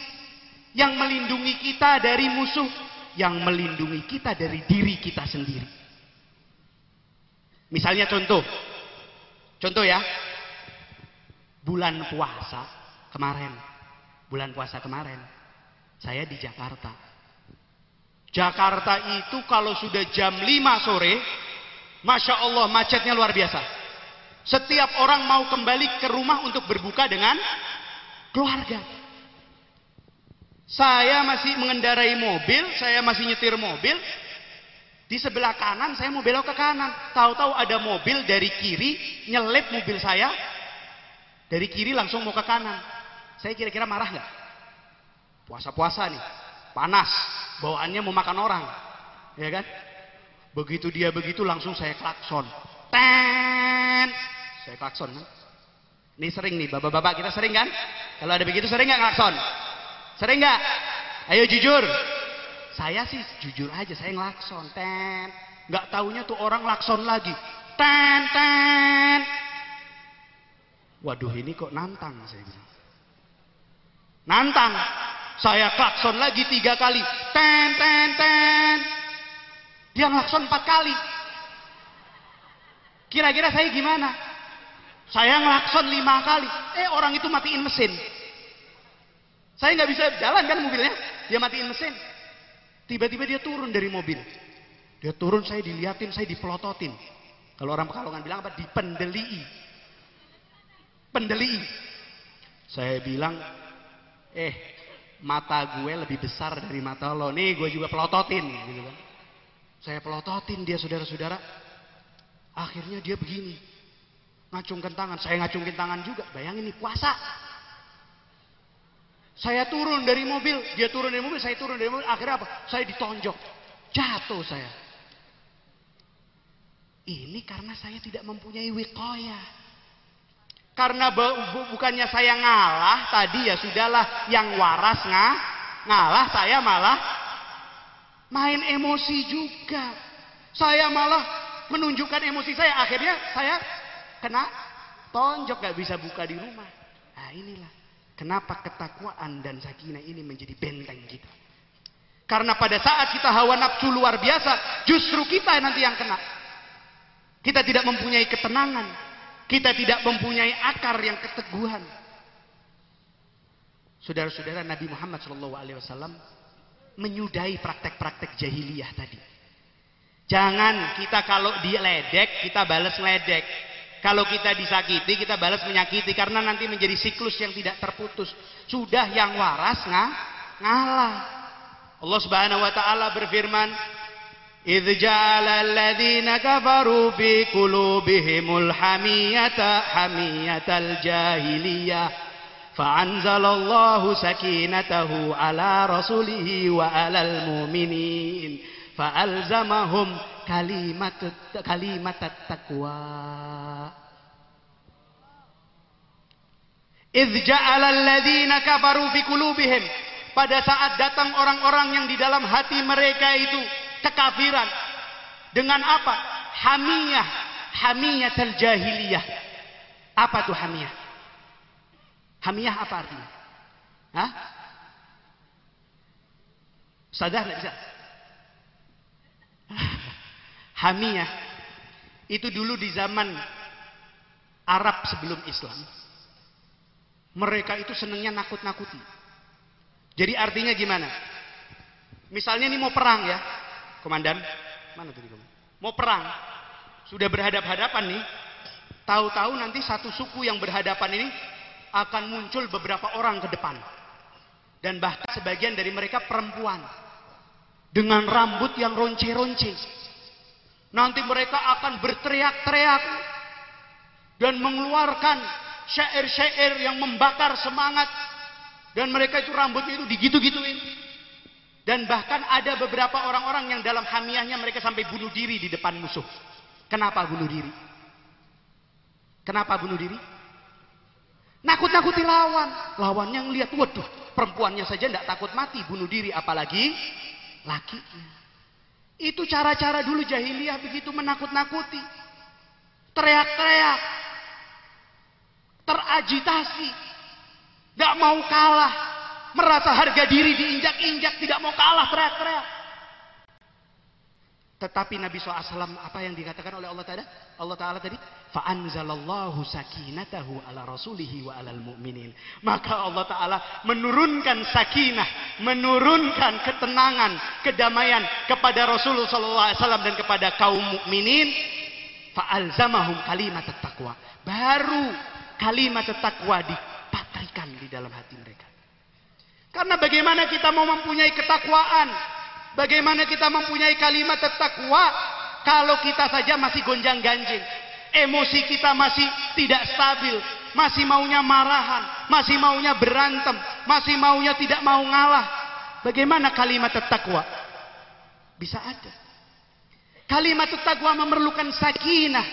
I: Yang melindungi kita dari musuh. Yang melindungi kita dari diri kita sendiri. Misalnya contoh. Contoh ya. Bulan puasa kemarin. Bulan puasa kemarin. Saya di Jakarta Jakarta itu kalau sudah jam 5 sore, Masya Allah macetnya luar biasa. Setiap orang mau kembali ke rumah untuk berbuka dengan keluarga. Saya masih mengendarai mobil, saya masih nyetir mobil. Di sebelah kanan saya mau belok ke kanan. Tahu-tahu ada mobil dari kiri nyelip mobil saya. Dari kiri langsung mau ke kanan. Saya kira-kira marah nggak? Puasa-puasa nih, panas bawaannya mau makan orang ya kan? Begitu dia begitu langsung saya klakson. Ten saya klakson kan? Ini sering nih bapak-bapak kita sering kan? Kalau ada begitu sering nggak klakson? Sering nggak? Ayo jujur. Saya sih jujur aja saya ngelakson. Ten nggak taunya tuh orang lakson lagi. Ten ten waduh ini kok nantang saya bilang. Nantang saya klakson lagi tiga kali. Ten, ten, ten. Dia ngelakson empat kali. Kira-kira saya gimana? Saya ngelakson lima kali. Eh orang itu matiin mesin. Saya nggak bisa jalan kan mobilnya. Dia matiin mesin. Tiba-tiba dia turun dari mobil. Dia turun saya diliatin, saya dipelototin. Kalau orang Pekalongan bilang apa? Dipendelii. Pendelii. Saya bilang, eh mata gue lebih besar dari mata lo. Nih gue juga pelototin gitu kan. Saya pelototin dia saudara-saudara. Akhirnya dia begini. Ngacungkan tangan, saya ngacungin tangan juga. Bayangin nih puasa. Saya turun dari mobil, dia turun dari mobil, saya turun dari mobil. Akhirnya apa? Saya ditonjok. Jatuh saya. Ini karena saya tidak mempunyai wikoya. Karena bukannya saya ngalah tadi ya sudahlah yang waras ngah, ngalah saya malah main emosi juga. Saya malah menunjukkan emosi saya akhirnya saya kena tonjok gak bisa buka di rumah. Nah inilah kenapa ketakwaan dan sakinah ini menjadi benteng kita. Karena pada saat kita hawa nafsu luar biasa, justru kita nanti yang kena. Kita tidak mempunyai ketenangan, kita tidak mempunyai akar yang keteguhan. Saudara-saudara Nabi Muhammad SAW menyudahi praktek-praktek jahiliyah tadi. Jangan kita kalau diledek, kita balas ledek. Kalau kita disakiti, kita balas menyakiti. Karena nanti menjadi siklus yang tidak terputus. Sudah yang waras ngah, ngalah. Allah subhanahu wa ta'ala berfirman, إذ جعل الذين كفروا في قلوبهم الحمية حمية الجاهلية فأنزل الله سكينته على رسله وعلى المؤمنين fa'alzamahum kalimat kalimat taqwa idh ja'ala alladhina kafaru fi qulubihim pada saat datang orang-orang yang di dalam hati mereka itu kekafiran dengan apa hamiyah hamiyatul jahiliyah apa tuh hamiyah hamiyah apa artinya Hah? Sadar nggak bisa? Hamiyah itu dulu di zaman Arab sebelum Islam. Mereka itu senangnya nakut-nakuti. Jadi artinya gimana? Misalnya ini mau perang ya, komandan. Mana tadi kamu? Mau perang, sudah berhadap-hadapan nih. Tahu-tahu nanti satu suku yang berhadapan ini akan muncul beberapa orang ke depan. Dan bahkan sebagian dari mereka perempuan. Dengan rambut yang ronce-ronce. Nanti mereka akan berteriak-teriak. Dan mengeluarkan syair-syair yang membakar semangat. Dan mereka itu rambutnya itu digitu-gituin. Dan bahkan ada beberapa orang-orang yang dalam hamiahnya mereka sampai bunuh diri di depan musuh. Kenapa bunuh diri? Kenapa bunuh diri? Nakut-nakuti lawan. Lawannya ngelihat, waduh, perempuannya saja tidak takut mati, bunuh diri, apalagi lakinya. Itu cara-cara dulu jahiliyah begitu menakut-nakuti. Teriak-teriak. Teragitasi. Tidak mau kalah. Merasa harga diri diinjak-injak, tidak mau kalah, teriak-teriak. Tetapi Nabi SAW apa yang dikatakan oleh Allah Ta'ala? Allah Ta'ala tadi, fa'anzalallahu sakinatahu ala rasulihi wa alal mu'minin. Maka Allah Ta'ala menurunkan sakinah, menurunkan ketenangan, kedamaian kepada Rasulullah SAW dan kepada kaum mukminin. Fa'alzamahum kalimat taqwa. Baru kalimat taqwa dipatrikan di dalam hati. Karena bagaimana kita mau mempunyai ketakwaan? Bagaimana kita mempunyai kalimat takwa kalau kita saja masih gonjang-ganjing. Emosi kita masih tidak stabil, masih maunya marahan, masih maunya berantem, masih maunya tidak mau ngalah. Bagaimana kalimat takwa? Bisa ada. Kalimat takwa memerlukan sakinah.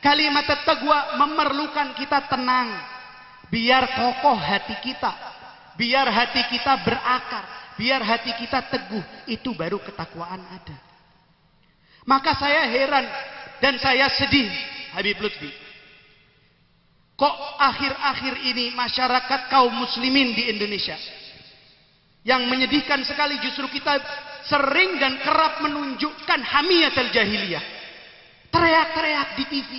I: Kalimat takwa memerlukan kita tenang. Biar kokoh hati kita. Biar hati kita berakar biar hati kita teguh, itu baru ketakwaan ada. Maka saya heran dan saya sedih, Habib Lutfi. Kok akhir-akhir ini masyarakat kaum muslimin di Indonesia yang menyedihkan sekali justru kita sering dan kerap menunjukkan hamiyatul jahiliyah. Teriak-teriak di TV.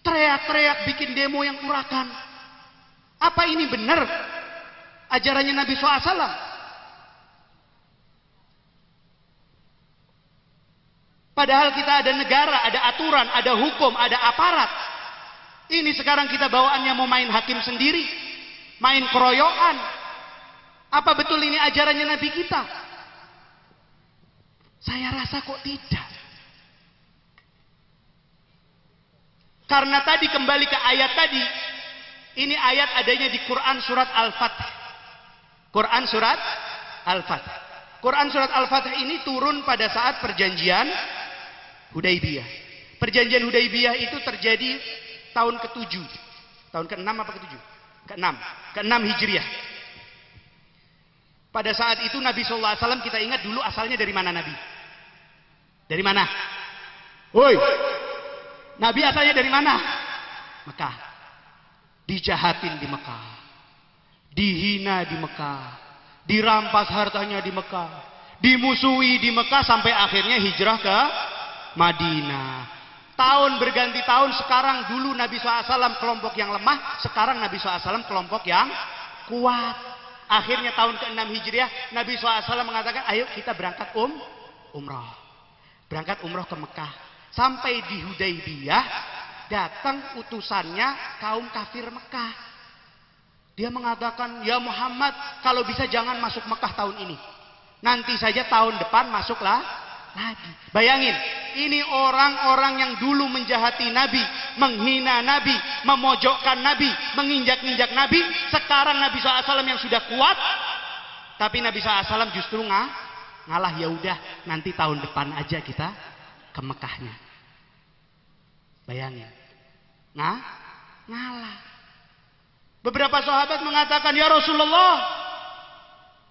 I: Teriak-teriak bikin demo yang urakan. Apa ini benar ajarannya Nabi SAW? Padahal kita ada negara, ada aturan, ada hukum, ada aparat. Ini sekarang kita bawaannya mau main hakim sendiri. Main keroyokan. Apa betul ini ajarannya Nabi kita? Saya rasa kok tidak. Karena tadi kembali ke ayat tadi. Ini ayat adanya di Quran surat Al-Fatih. Quran surat Al-Fatih. Quran surat Al-Fatih ini turun pada saat perjanjian Hudaibiyah. Perjanjian Hudaibiyah itu terjadi tahun ke-7. Tahun ke-6 apa ke-7? Ke-6. Ke-6 Hijriah. Pada saat itu Nabi SAW kita ingat dulu asalnya dari mana Nabi? Dari mana? Woi. Nabi asalnya dari mana? Mekah. Dijahatin di Mekah. Dihina di Mekah. Dirampas hartanya di Mekah. Dimusuhi di Mekah sampai akhirnya hijrah ke Madinah. Tahun berganti tahun sekarang dulu Nabi SAW kelompok yang lemah, sekarang Nabi SAW kelompok yang kuat. Akhirnya tahun ke-6 Hijriah Nabi SAW mengatakan ayo kita berangkat um umrah. Berangkat umrah ke Mekah. Sampai di Hudaybiyah datang utusannya kaum kafir Mekah. Dia mengatakan, ya Muhammad kalau bisa jangan masuk Mekah tahun ini. Nanti saja tahun depan masuklah lagi. Bayangin, ini orang-orang yang dulu menjahati Nabi, menghina Nabi, memojokkan Nabi, menginjak-injak Nabi. Sekarang Nabi SAW yang sudah kuat, tapi Nabi SAW justru nggak ngalah ya udah nanti tahun depan aja kita ke Mekahnya. Bayangin. Nah, ngalah. Beberapa sahabat mengatakan, "Ya Rasulullah,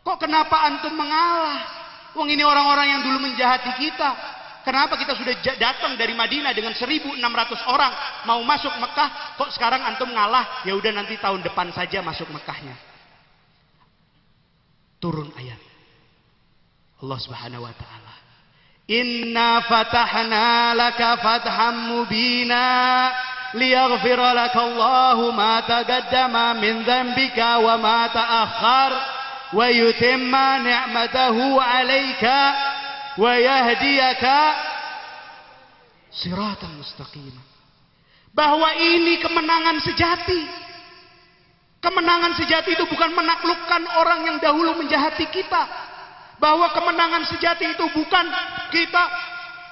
I: kok kenapa antum mengalah? Wong ini orang-orang yang dulu menjahati kita. Kenapa kita sudah datang dari Madinah dengan 1600 orang mau masuk Mekah, kok sekarang antum ngalah? Ya udah nanti tahun depan saja masuk Mekahnya." Turun ayat. Allah Subhanahu wa taala. Inna fatahna laka fatham mubina ma taqaddama min dhanbika wa ma ta'akhkhar wa yutimma ni'matahu 'alayka wa yahdiyaka siratan mustaqima. Bahwa ini kemenangan sejati. Kemenangan sejati itu bukan menaklukkan orang yang dahulu menjahati kita. Bahwa kemenangan sejati itu bukan kita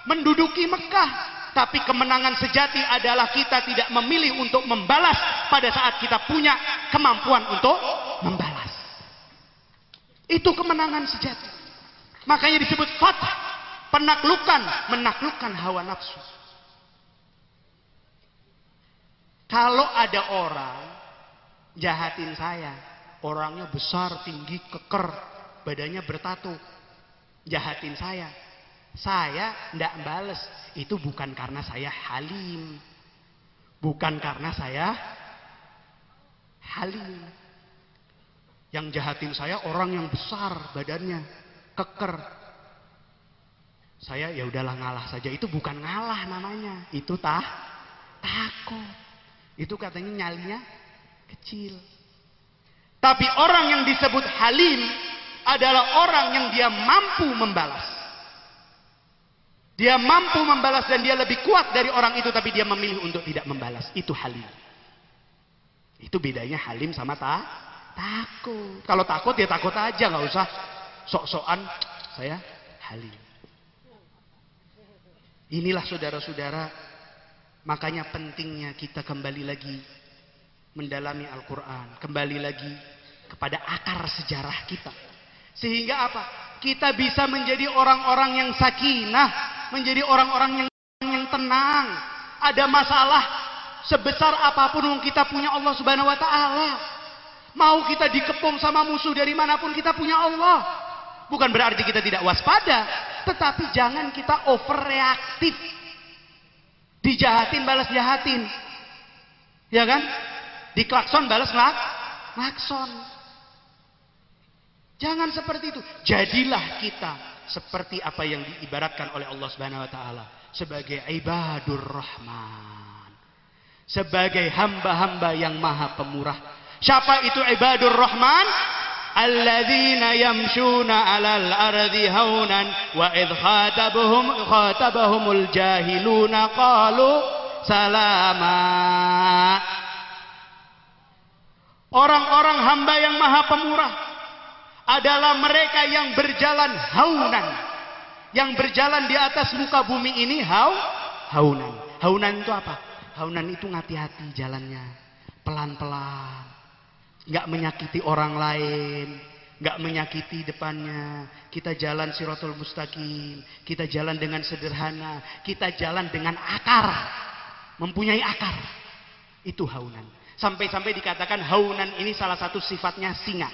I: menduduki Mekah. Tapi kemenangan sejati adalah kita tidak memilih untuk membalas pada saat kita punya kemampuan untuk membalas. Itu kemenangan sejati. Makanya disebut fath. Penaklukan, menaklukkan hawa nafsu. Kalau ada orang jahatin saya, orangnya besar, tinggi, keker, badannya bertato, jahatin saya. Saya tidak bales. Itu bukan karena saya halim. Bukan karena saya halim. Yang jahatin saya orang yang besar badannya, keker. Saya ya udahlah ngalah saja. Itu bukan ngalah namanya. Itu tah takut. Itu katanya nyalinya kecil. Tapi orang yang disebut halim adalah orang yang dia mampu membalas. Dia mampu membalas dan dia lebih kuat dari orang itu tapi dia memilih untuk tidak membalas. Itu halim. Itu bedanya halim sama ta takut. Kalau takut ya takut aja nggak usah sok-sokan saya halim. Inilah saudara-saudara makanya pentingnya kita kembali lagi mendalami Al-Qur'an, kembali lagi kepada akar sejarah kita. Sehingga apa? Kita bisa menjadi orang-orang yang sakinah, menjadi orang-orang yang yang tenang. Ada masalah sebesar apa pun yang kita punya Allah Subhanahu wa taala. Mau kita dikepung sama musuh dari mana pun kita punya Allah. Bukan berarti kita tidak waspada, tetapi jangan kita overreaktif. Dijahatin balas jahatin. Ya kan? Diklakson balas ngelak, klakson. Jangan seperti itu. Jadilah kita seperti apa yang diibaratkan oleh Allah Subhanahu wa taala sebagai ibadur rahman. Sebagai hamba-hamba yang maha pemurah. Siapa itu ibadur rahman? Alladzina yamshuna 'alal ardi haunan wa idh khatabahum khatabahumul jahiluna qalu salama. Orang-orang hamba yang maha pemurah adalah mereka yang berjalan haunan. Yang berjalan di atas muka bumi ini hau, haunan. Haunan itu apa? Haunan itu ngati-hati jalannya. Pelan-pelan. Nggak menyakiti orang lain. Nggak menyakiti depannya. Kita jalan siratul mustaqim. Kita jalan dengan sederhana. Kita jalan dengan akar. Mempunyai akar. Itu haunan. Sampai-sampai dikatakan haunan ini salah satu sifatnya singa.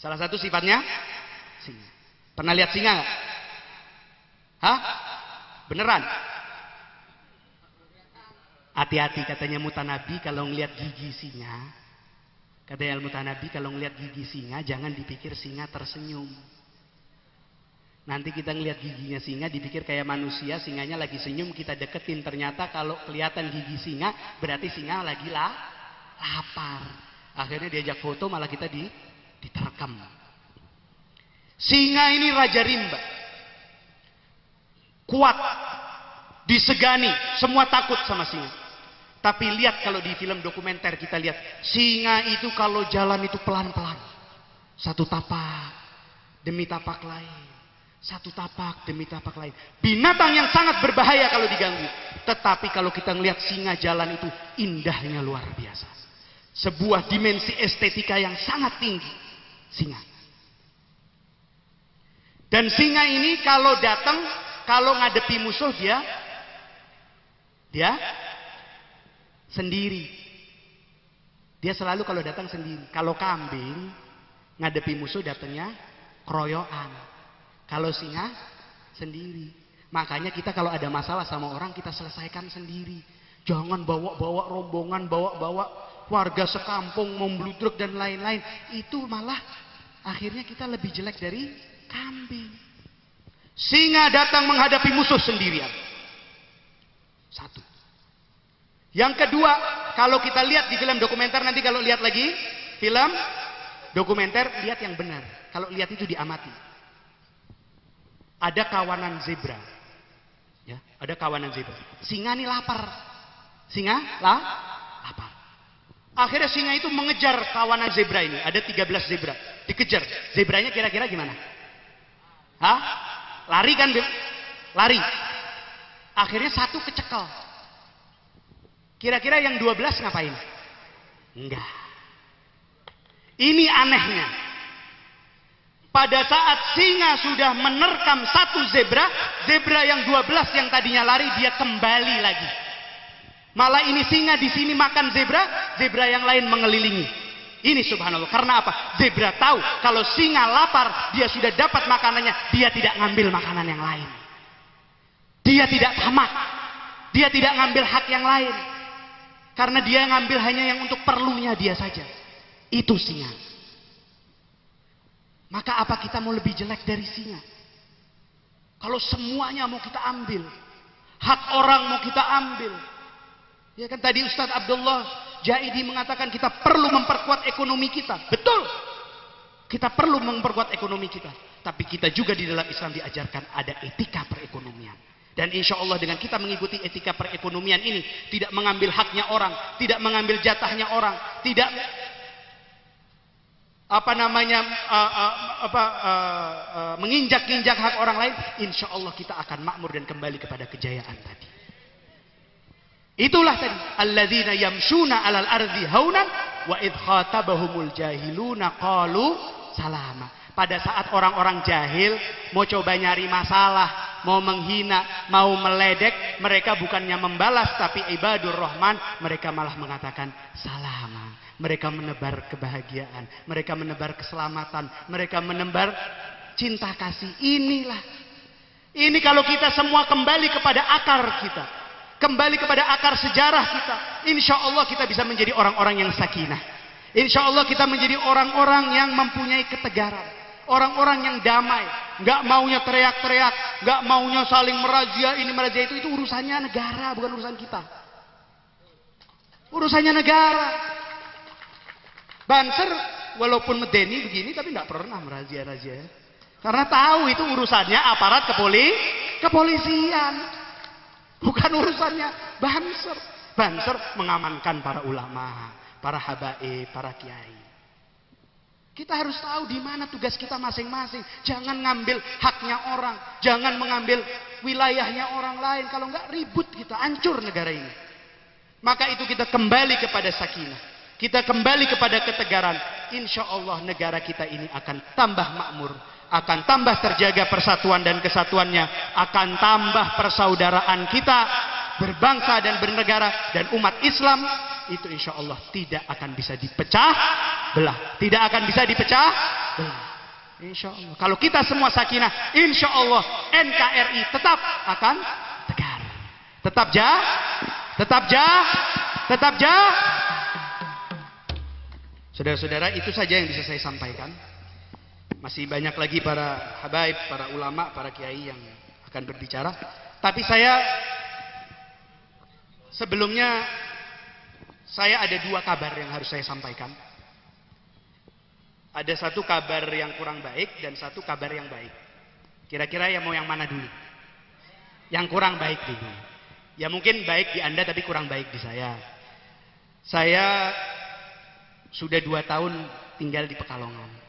I: Salah satu sifatnya singa. Pernah lihat singa nggak? Hah? Beneran? Hati-hati katanya mutanabi kalau ngelihat gigi singa. Katanya mutanabi kalau ngelihat gigi singa jangan dipikir singa tersenyum. Nanti kita ngelihat giginya singa dipikir kayak manusia, singanya lagi senyum, kita deketin. Ternyata kalau kelihatan gigi singa berarti singa lagi lah lapar. Akhirnya diajak foto malah kita di diterkam. Singa ini raja rimba. Kuat, disegani, semua takut sama singa. Tapi lihat kalau di film dokumenter kita lihat, singa itu kalau jalan itu pelan-pelan. Satu tapak demi tapak lain. Satu tapak demi tapak lain. Binatang yang sangat berbahaya kalau diganggu. Tetapi kalau kita melihat singa jalan itu indahnya luar biasa. Sebuah dimensi estetika yang sangat tinggi. Singa. Dan singa ini kalau datang, kalau ngadepi musuh dia, dia sendiri. Dia selalu kalau datang sendiri. Kalau kambing ngadepi musuh datangnya keroyokan. Kalau singa sendiri. Makanya kita kalau ada masalah sama orang kita selesaikan sendiri. Jangan bawa-bawa rombongan, bawa-bawa warga sekampung membludruk dan lain-lain. Itu malah akhirnya kita lebih jelek dari kambing. Singa datang menghadapi musuh sendirian. Satu. Yang kedua, kalau kita lihat di film dokumenter nanti kalau lihat lagi film dokumenter lihat yang benar. Kalau lihat itu diamati. Ada kawanan zebra. Ya, ada kawanan zebra. Singa ini lapar. Singa lah. Akhirnya singa itu mengejar kawanan zebra ini. Ada 13 zebra. Dikejar. Zebranya kira-kira gimana? Hah? Lari kan? Lari. Akhirnya satu kecekel. Kira-kira yang 12 ngapain? Enggak. Ini anehnya. Pada saat singa sudah menerkam satu zebra, zebra yang 12 yang tadinya lari dia kembali lagi. Malah ini singa di sini makan zebra, zebra yang lain mengelilingi. Ini subhanallah. Karena apa? Zebra tahu kalau singa lapar, dia sudah dapat makanannya, dia tidak ngambil makanan yang lain. Dia tidak tamak. Dia tidak ngambil hak yang lain. Karena dia ngambil hanya yang untuk perlunya dia saja. Itu singa. Maka apa kita mau lebih jelek dari singa? Kalau semuanya mau kita ambil. Hak orang mau kita ambil. Ya kan tadi Ustadz Abdullah Jaidi mengatakan kita perlu memperkuat ekonomi kita. Betul. Kita perlu memperkuat ekonomi kita. Tapi kita juga di dalam Islam diajarkan ada etika perekonomian. Dan insya Allah dengan kita mengikuti etika perekonomian ini. Tidak mengambil haknya orang. Tidak mengambil jatahnya orang. Tidak apa namanya uh, uh, uh, uh, menginjak-injak hak orang lain, insya Allah kita akan makmur dan kembali kepada kejayaan tadi. Itulah tadi alladzina yamshuna 'alal ardi haunan wa id khatabahumul jahiluna qalu salama. Pada saat orang-orang jahil mau coba nyari masalah, mau menghina, mau meledek, mereka bukannya membalas tapi ibadur rahman, mereka malah mengatakan salama. Mereka menebar kebahagiaan, mereka menebar keselamatan, mereka menebar cinta kasih. Inilah. Ini kalau kita semua kembali kepada akar kita. Kembali kepada akar sejarah kita. Insya Allah kita bisa menjadi orang-orang yang sakinah. Insya Allah kita menjadi orang-orang yang mempunyai ketegaran. Orang-orang yang damai. Gak maunya teriak-teriak. Gak maunya saling merazia ini merazia itu. Itu urusannya negara bukan urusan kita. Urusannya negara. Banser walaupun medeni begini tapi nggak pernah merazia-razia. Karena tahu itu urusannya aparat kepoli kepolisian. Bukan urusannya Banser. Banser mengamankan para ulama, para habaib, para kiai. Kita harus tahu di mana tugas kita masing-masing. Jangan ngambil haknya orang, jangan mengambil wilayahnya orang lain. Kalau nggak ribut kita, hancur negara ini. Maka itu kita kembali kepada sakinah. Kita kembali kepada ketegaran. Insya Allah negara kita ini akan tambah makmur. Akan tambah terjaga persatuan dan kesatuannya. Akan tambah persaudaraan kita. Berbangsa dan bernegara. Dan umat Islam. Itu insya Allah tidak akan bisa dipecah belah. Tidak akan bisa dipecah belah. Insya Allah. Kalau kita semua sakinah. Insya Allah NKRI tetap akan tegar. Tetap jah. Tetap jah. Tetap jah. Saudara-saudara, itu saja yang bisa saya sampaikan. Masih banyak lagi para habaib, para ulama, para kiai yang akan berbicara. Tapi saya sebelumnya saya ada dua kabar yang harus saya sampaikan. Ada satu kabar yang kurang baik dan satu kabar yang baik. Kira-kira yang mau yang mana dulu? Yang kurang baik dulu. Ya mungkin baik di Anda tapi kurang baik di saya. Saya sudah dua tahun tinggal di Pekalongan.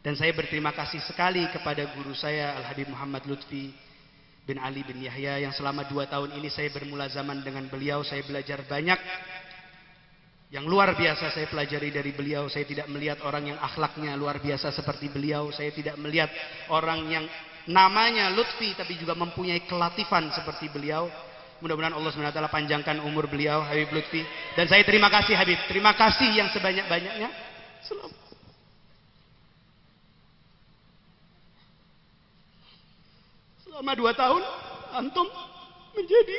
I: Dan saya berterima kasih sekali kepada guru saya Al-Habib Muhammad Lutfi bin Ali bin Yahya yang selama dua tahun ini saya bermula zaman dengan beliau. Saya belajar banyak yang luar biasa saya pelajari dari beliau. Saya tidak melihat orang yang akhlaknya luar biasa seperti beliau. Saya tidak melihat orang yang namanya Lutfi tapi juga mempunyai kelatifan seperti beliau. Mudah-mudahan Allah SWT panjangkan umur beliau Habib Lutfi dan saya terima kasih Habib. Terima kasih yang sebanyak-banyaknya. Selamat. Selama dua tahun antum menjadi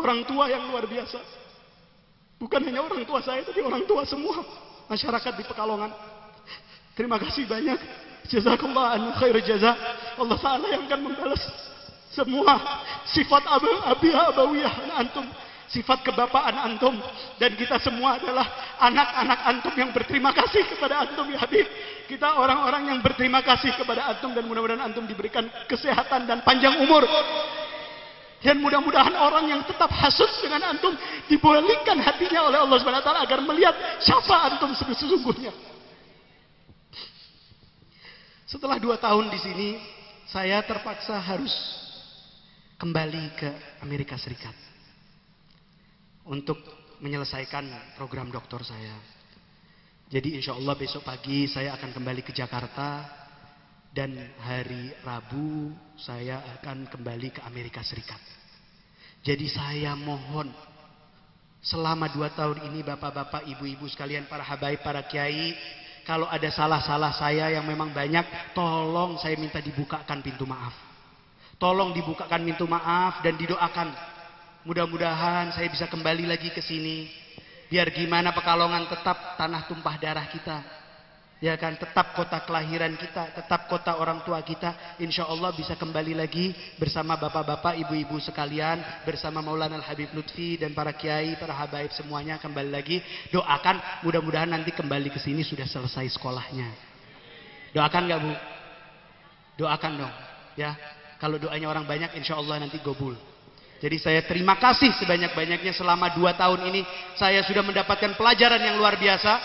I: orang tua yang luar biasa. Bukan hanya orang tua saya, tapi orang tua semua masyarakat di Pekalongan. Terima kasih banyak. Jazakallah anu khair jaza. Allah Ta'ala yang akan membalas semua sifat abu, abiyah abawiyah antum. Sifat kebapaan antum. Dan kita semua adalah anak-anak antum yang berterima kasih kepada antum ya Habib. Kita orang-orang yang berterima kasih kepada antum dan mudah-mudahan antum diberikan kesehatan dan panjang umur. Dan mudah-mudahan orang yang tetap hasut dengan antum dibolehkan hatinya oleh Allah SWT agar melihat siapa antum sesungguhnya. Setelah dua tahun di sini, saya terpaksa harus kembali ke Amerika Serikat untuk menyelesaikan program doktor saya. Jadi insya Allah besok pagi saya akan kembali ke Jakarta dan hari Rabu saya akan kembali ke Amerika Serikat. Jadi saya mohon selama dua tahun ini bapak-bapak, ibu-ibu sekalian, para habaib, para kiai, kalau ada salah-salah saya yang memang banyak, tolong saya minta dibukakan pintu maaf. Tolong dibukakan pintu maaf dan didoakan. Mudah-mudahan saya bisa kembali lagi ke sini. Biar gimana Pekalongan tetap tanah tumpah darah kita ya kan tetap kota kelahiran kita, tetap kota orang tua kita, insya Allah bisa kembali lagi bersama bapak-bapak, ibu-ibu sekalian, bersama Maulana Al Habib Lutfi dan para kiai, para habaib semuanya kembali lagi. Doakan mudah-mudahan nanti kembali ke sini sudah selesai sekolahnya. Doakan nggak bu? Doakan dong, ya. Kalau doanya orang banyak, insya Allah nanti gobul. Jadi saya terima kasih sebanyak-banyaknya selama dua tahun ini saya sudah mendapatkan pelajaran yang luar biasa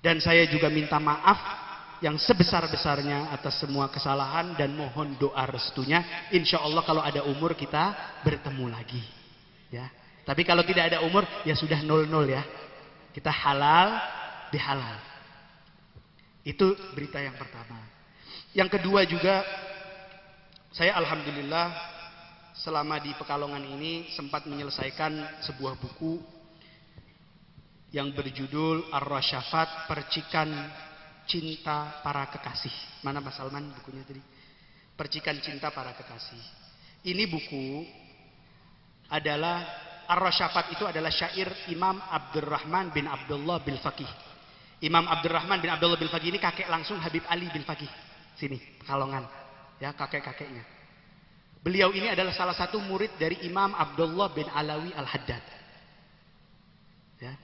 I: dan saya juga minta maaf yang sebesar-besarnya atas semua kesalahan dan mohon doa restunya. Insya Allah kalau ada umur kita bertemu lagi. Ya. Tapi kalau tidak ada umur ya sudah nol-nol ya. Kita halal dihalal. Itu berita yang pertama. Yang kedua juga saya alhamdulillah selama di Pekalongan ini sempat menyelesaikan sebuah buku yang berjudul Ar-Rasyafat Percikan Cinta Para Kekasih. Mana Mas Salman bukunya tadi? Percikan Cinta Para Kekasih. Ini buku adalah Ar-Rasyafat itu adalah syair Imam Abdurrahman bin Abdullah bin Faqih. Imam Abdurrahman bin Abdullah bin Faqih ini kakek langsung Habib Ali bin Faqih. Sini, Kalongan. Ya, kakek-kakeknya. Beliau ini adalah salah satu murid dari Imam Abdullah bin Alawi Al-Haddad. Ya.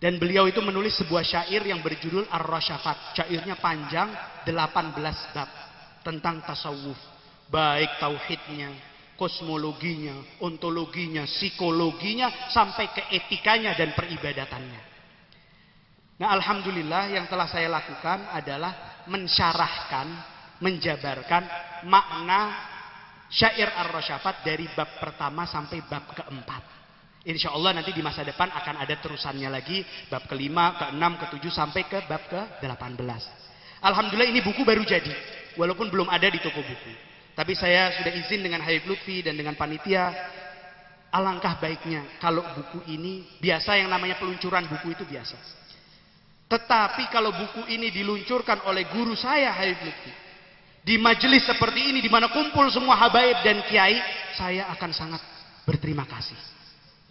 I: Dan beliau itu menulis sebuah syair yang berjudul Ar-Rasyafat. Syairnya panjang 18 bab tentang tasawuf. Baik tauhidnya, kosmologinya, ontologinya, psikologinya, sampai ke etikanya dan peribadatannya. Nah Alhamdulillah yang telah saya lakukan adalah mensyarahkan, menjabarkan makna syair Ar-Rasyafat dari bab pertama sampai bab keempat. Insya Allah nanti di masa depan akan ada terusannya lagi bab kelima, keenam, ketujuh sampai ke bab ke delapan belas. Alhamdulillah ini buku baru jadi, walaupun belum ada di toko buku. Tapi saya sudah izin dengan Habib Lutfi dan dengan panitia. Alangkah baiknya kalau buku ini biasa yang namanya peluncuran buku itu biasa. Tetapi kalau buku ini diluncurkan oleh guru saya Habib Lutfi di majelis seperti ini di mana kumpul semua habaib dan kiai, saya akan sangat berterima kasih.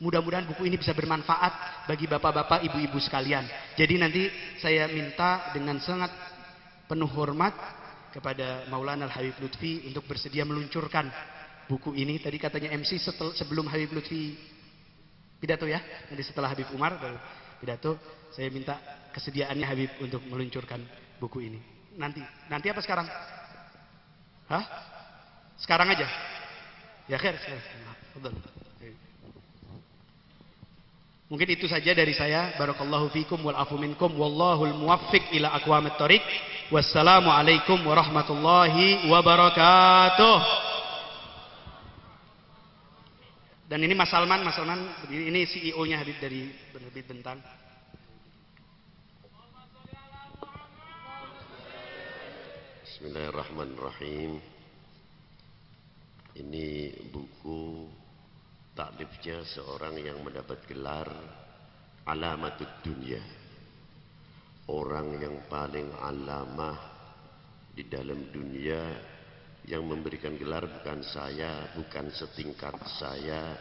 I: Mudah-mudahan buku ini bisa bermanfaat bagi bapak-bapak, ibu-ibu sekalian. Jadi nanti saya minta dengan sangat penuh hormat kepada Maulana Al-Habib Lutfi untuk bersedia meluncurkan buku ini. Tadi katanya MC setel, sebelum Habib Lutfi pidato ya. Nanti setelah Habib Umar pidato, saya minta kesediaannya Habib untuk meluncurkan buku ini. Nanti, nanti apa sekarang? Hah? Sekarang aja. Ya khair, khair. Mungkin itu saja dari saya. Barakallahu fikum wal afu minkum wallahul muwaffiq ila aqwamit thoriq. Wassalamualaikum warahmatullahi wabarakatuh. Dan ini Mas Salman, Mas Salman ini CEO-nya Habib dari Habib Bentang.
J: Bismillahirrahmanirrahim. Ini buku taklifnya seorang yang mendapat gelar Alamatud Dunia. Orang yang paling alamah di dalam dunia yang memberikan gelar bukan saya, bukan setingkat saya,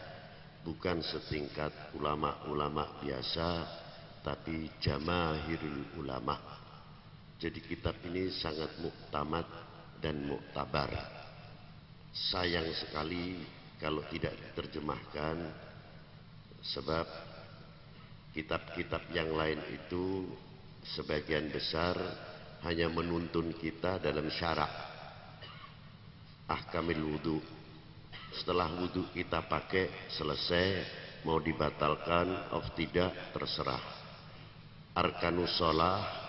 J: bukan setingkat ulama-ulama biasa, tapi jamahirul ulama. Jadi kitab ini sangat muktamad dan muktabar. Sayang sekali kalau tidak diterjemahkan sebab kitab-kitab yang lain itu sebagian besar hanya menuntun kita dalam syarak. Ahkamil wudhu setelah wudhu kita pakai selesai mau dibatalkan of tidak terserah. Arkanus sholah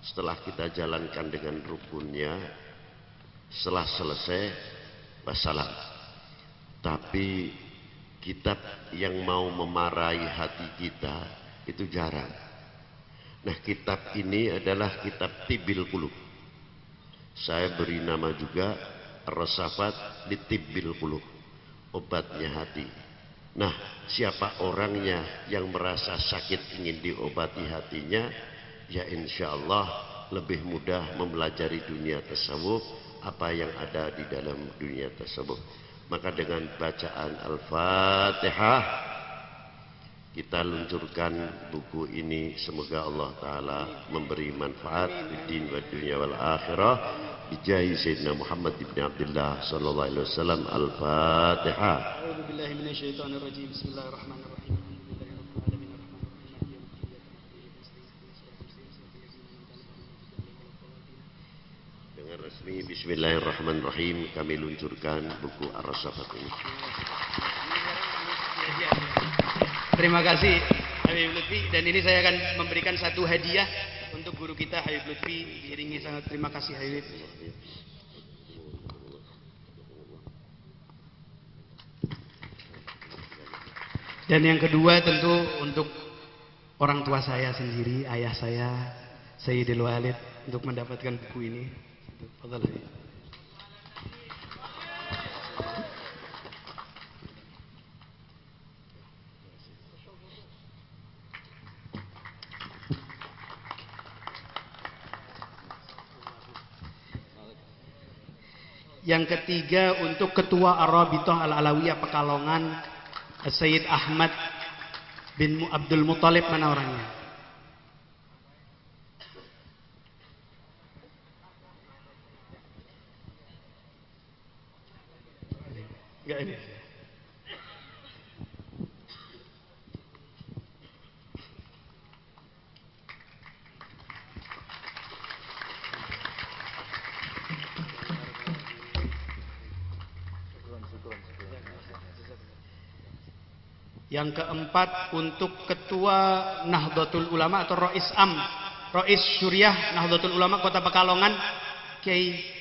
J: setelah kita jalankan dengan rukunnya setelah selesai wassalam. Tapi kitab yang mau memarahi hati kita itu jarang. Nah kitab ini adalah kitab tibil kulub saya beri nama juga resafat di tibil kulub obatnya hati. Nah siapa orangnya yang merasa sakit ingin diobati hatinya ya insya Allah lebih mudah mempelajari dunia tersebut apa yang ada di dalam dunia tersebut. Maka dengan bacaan Al-Fatihah kita luncurkan buku ini. Semoga Allah Ta'ala memberi manfaat di din wa dunia wal akhirah. Bijahi Sayyidina Muhammad ibn Abdullah sallallahu alaihi wasallam. Al-Fatihah.
I: Bismillahirrahmanirrahim
J: resmi Bismillahirrahmanirrahim kami luncurkan buku Ar-Rasafat ini.
I: Terima kasih Habib Lutfi dan ini saya akan memberikan satu hadiah untuk guru kita Habib Lutfi diiringi sangat terima kasih Habib. Dan yang kedua tentu untuk orang tua saya sendiri, ayah saya, Sayyidil Walid untuk mendapatkan buku ini. تفضل Yang ketiga untuk Ketua Arabitoh Al-Alawiyah Pekalongan Sayyid Ahmad bin Abdul Muthalib mana orangnya? Enggak ini. Yang keempat untuk Ketua Nahdlatul Ulama atau Rois Am, Rois Syuriah Nahdlatul Ulama Kota Pekalongan, Kiai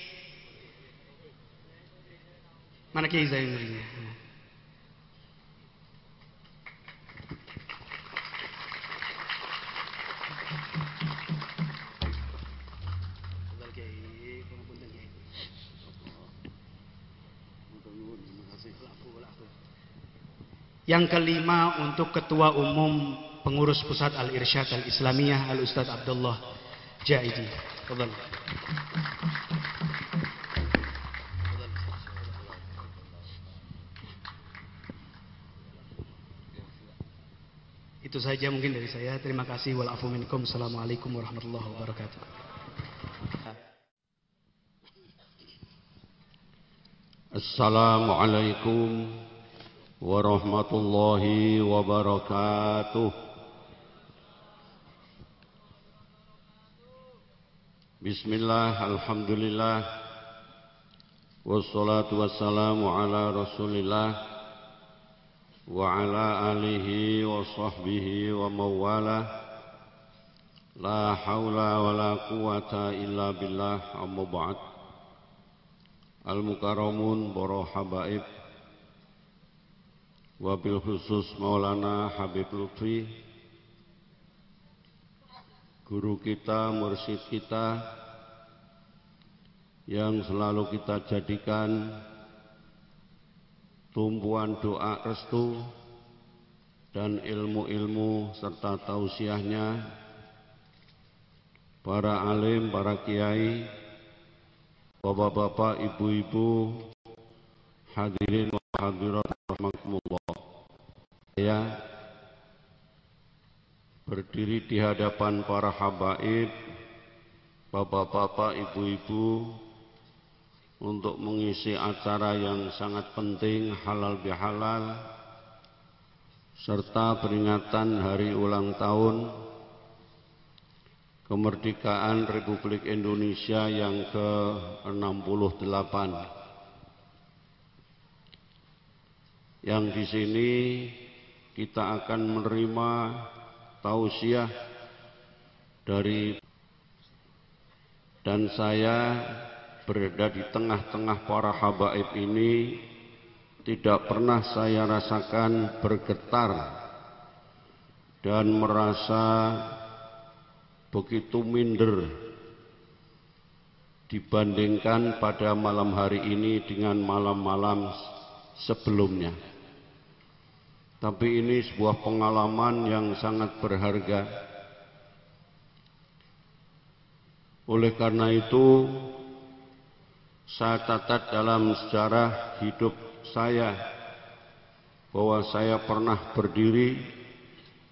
I: Yang kelima untuk Ketua Umum Pengurus Pusat Al-Irsyad Al-Islamiyah Al-Ustaz Abdullah Jaidi. Tafadhal. Itu saja mungkin dari saya. Terima kasih. Walafu. Assalamualaikum warahmatullahi wabarakatuh.
K: Assalamualaikum warahmatullahi wabarakatuh. Bismillah, Alhamdulillah Wassalatu wassalamu ala rasulillah وعلى آله وصحبه ومواله لا حول ولا قوة إلا بالله أما بعد المكرمون برو حبائب وبالخصوص Maulana Habib Lutfi guru kita, mursyid kita yang selalu kita jadikan tumpuan doa restu dan ilmu-ilmu serta tausiahnya para alim, para kiai, bapak-bapak, ibu-ibu, hadirin wa hadirat rahmatullah. Saya berdiri di hadapan para habaib, bapak-bapak, ibu-ibu, untuk mengisi acara yang sangat penting halal bihalal serta peringatan hari ulang tahun kemerdekaan Republik Indonesia yang ke-68. Yang di sini kita akan menerima tausiah dari dan saya berada di tengah-tengah para habaib ini tidak pernah saya rasakan bergetar dan merasa begitu minder dibandingkan pada malam hari ini dengan malam-malam sebelumnya. Tapi ini sebuah pengalaman yang sangat berharga. Oleh karena itu, saya catat dalam sejarah hidup saya bahwa saya pernah berdiri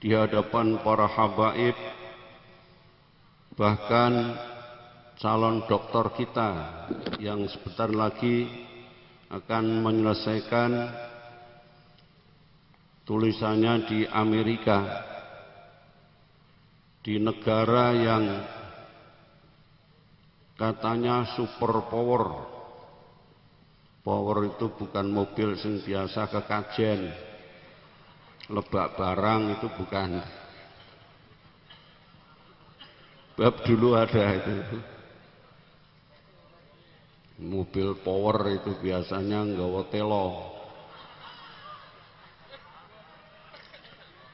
K: di hadapan para habaib bahkan calon doktor kita yang sebentar lagi akan menyelesaikan tulisannya di Amerika di negara yang katanya super power. Power itu bukan mobil yang biasa kekajen lebak barang itu bukan. Bab dulu ada itu. Mobil power itu biasanya nggawa telo.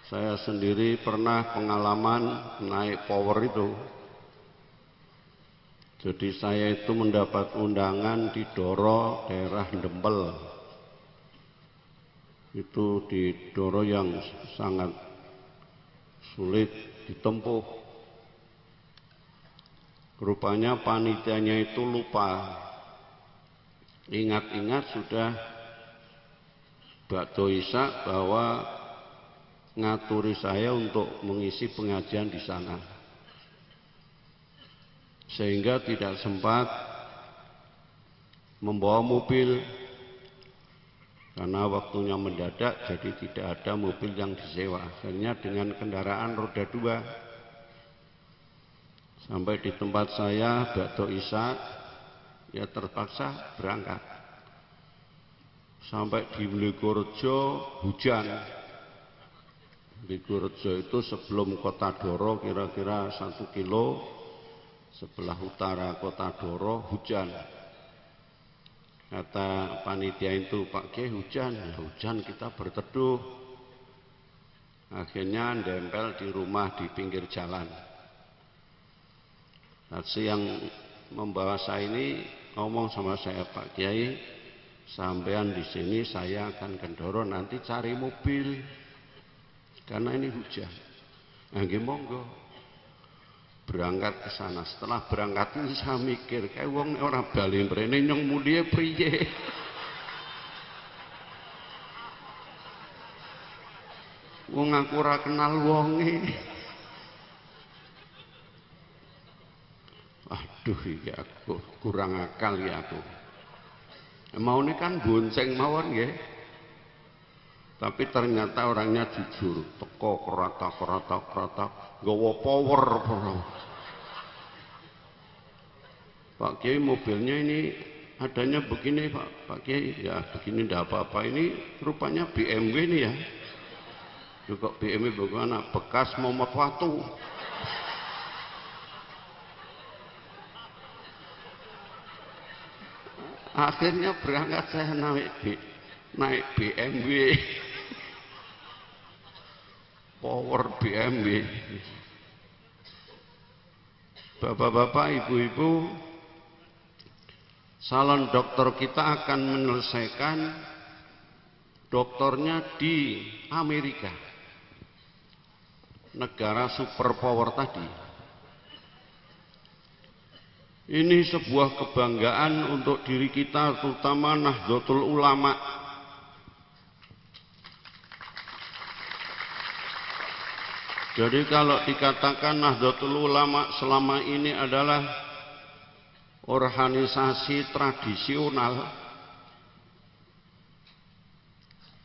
K: Saya sendiri pernah pengalaman naik power itu jadi saya itu mendapat undangan di Doro, daerah Dempel. Itu di Doro yang sangat sulit ditempuh. Rupanya panitianya itu lupa. Ingat-ingat sudah Mbak Doisa bahwa ngaturi saya untuk mengisi pengajian di sana sehingga tidak sempat membawa mobil. Karena waktunya mendadak jadi tidak ada mobil yang disewa. Akhirnya dengan kendaraan roda dua. Sampai di tempat saya Bakto Isa ya terpaksa berangkat. Sampai di Bligorjo hujan. Bligorjo itu sebelum kota Doro kira-kira satu kilo sebelah utara kota Doro hujan. Kata panitia itu, Pak Kiai hujan, ya hujan kita berteduh. Akhirnya dempel di rumah di pinggir jalan. Taksi yang membawa saya ini ngomong sama saya Pak Kiai, sampean di sini saya akan kendoro nanti cari mobil karena ini hujan. Nah, monggo berangkat ke sana. Setelah berangkat ini saya mikir, kayak wong orang bali mrene nyong mulie priye. Wong aku ora kenal wonge. Aduh iki aku kurang akal ya aku. Mau ini kan bonceng mawon nggih. Tapi ternyata orangnya jujur, teko kerata kerata kerata, gawa power. Pak Kiai mobilnya ini adanya begini Pak, Pak Kiai ya begini tidak apa-apa ini rupanya BMW ini ya. Juga BMW bagaimana bekas momot watu. Akhirnya berangkat saya naik naik BMW power BMW. Bapak-bapak, ibu-ibu, salon dokter kita akan menyelesaikan dokternya di Amerika. Negara superpower tadi. Ini sebuah kebanggaan untuk diri kita terutama Nahdlatul Ulama. Jadi kalau dikatakan Nahdlatul Ulama selama ini adalah organisasi tradisional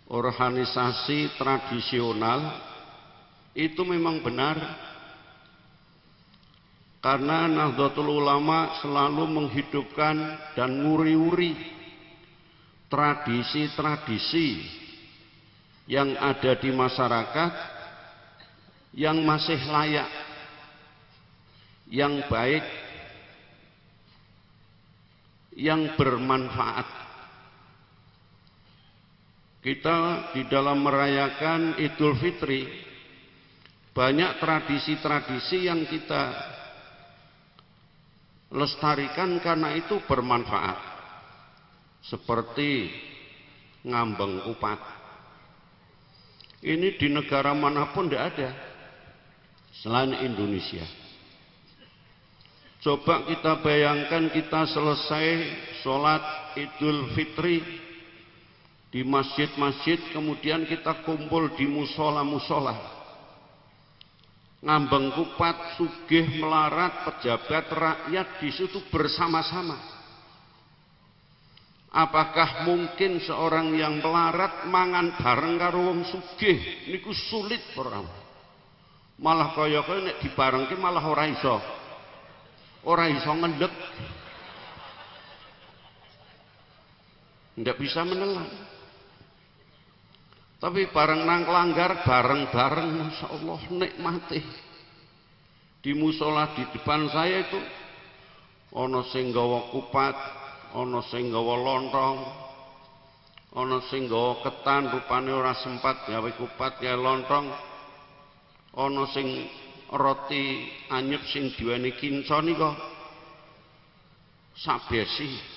K: organisasi tradisional itu memang benar. Karena Nahdlatul Ulama selalu menghidupkan dan nguri-uri tradisi-tradisi yang ada di masyarakat yang masih layak yang baik yang bermanfaat. Kita di dalam merayakan Idul Fitri banyak tradisi-tradisi yang kita lestarikan karena itu bermanfaat. Seperti ngambeng kupat. Ini di negara mana pun tidak ada selain Indonesia. Coba kita bayangkan kita selesai sholat idul fitri di masjid-masjid kemudian kita kumpul di musola-musola. Ngambeng kupat sugih melarat pejabat rakyat di situ bersama-sama. Apakah mungkin seorang yang melarat mangan bareng karo wong sugih? Niku sulit orang malah kaya-kaya nek dibarengke malah ora iso Orang iso ngendek. Tidak bisa menelan. Tapi bareng nang langgar bareng-bareng Masya Allah nikmati. Di musola di depan saya itu ono sing gawa kupat, ono sing gawa lontong, ono sing gawa ketan rupane ora sempat gawe kupat ya lontong. Ono sing roti anyep sing diweni kinca nika sabesi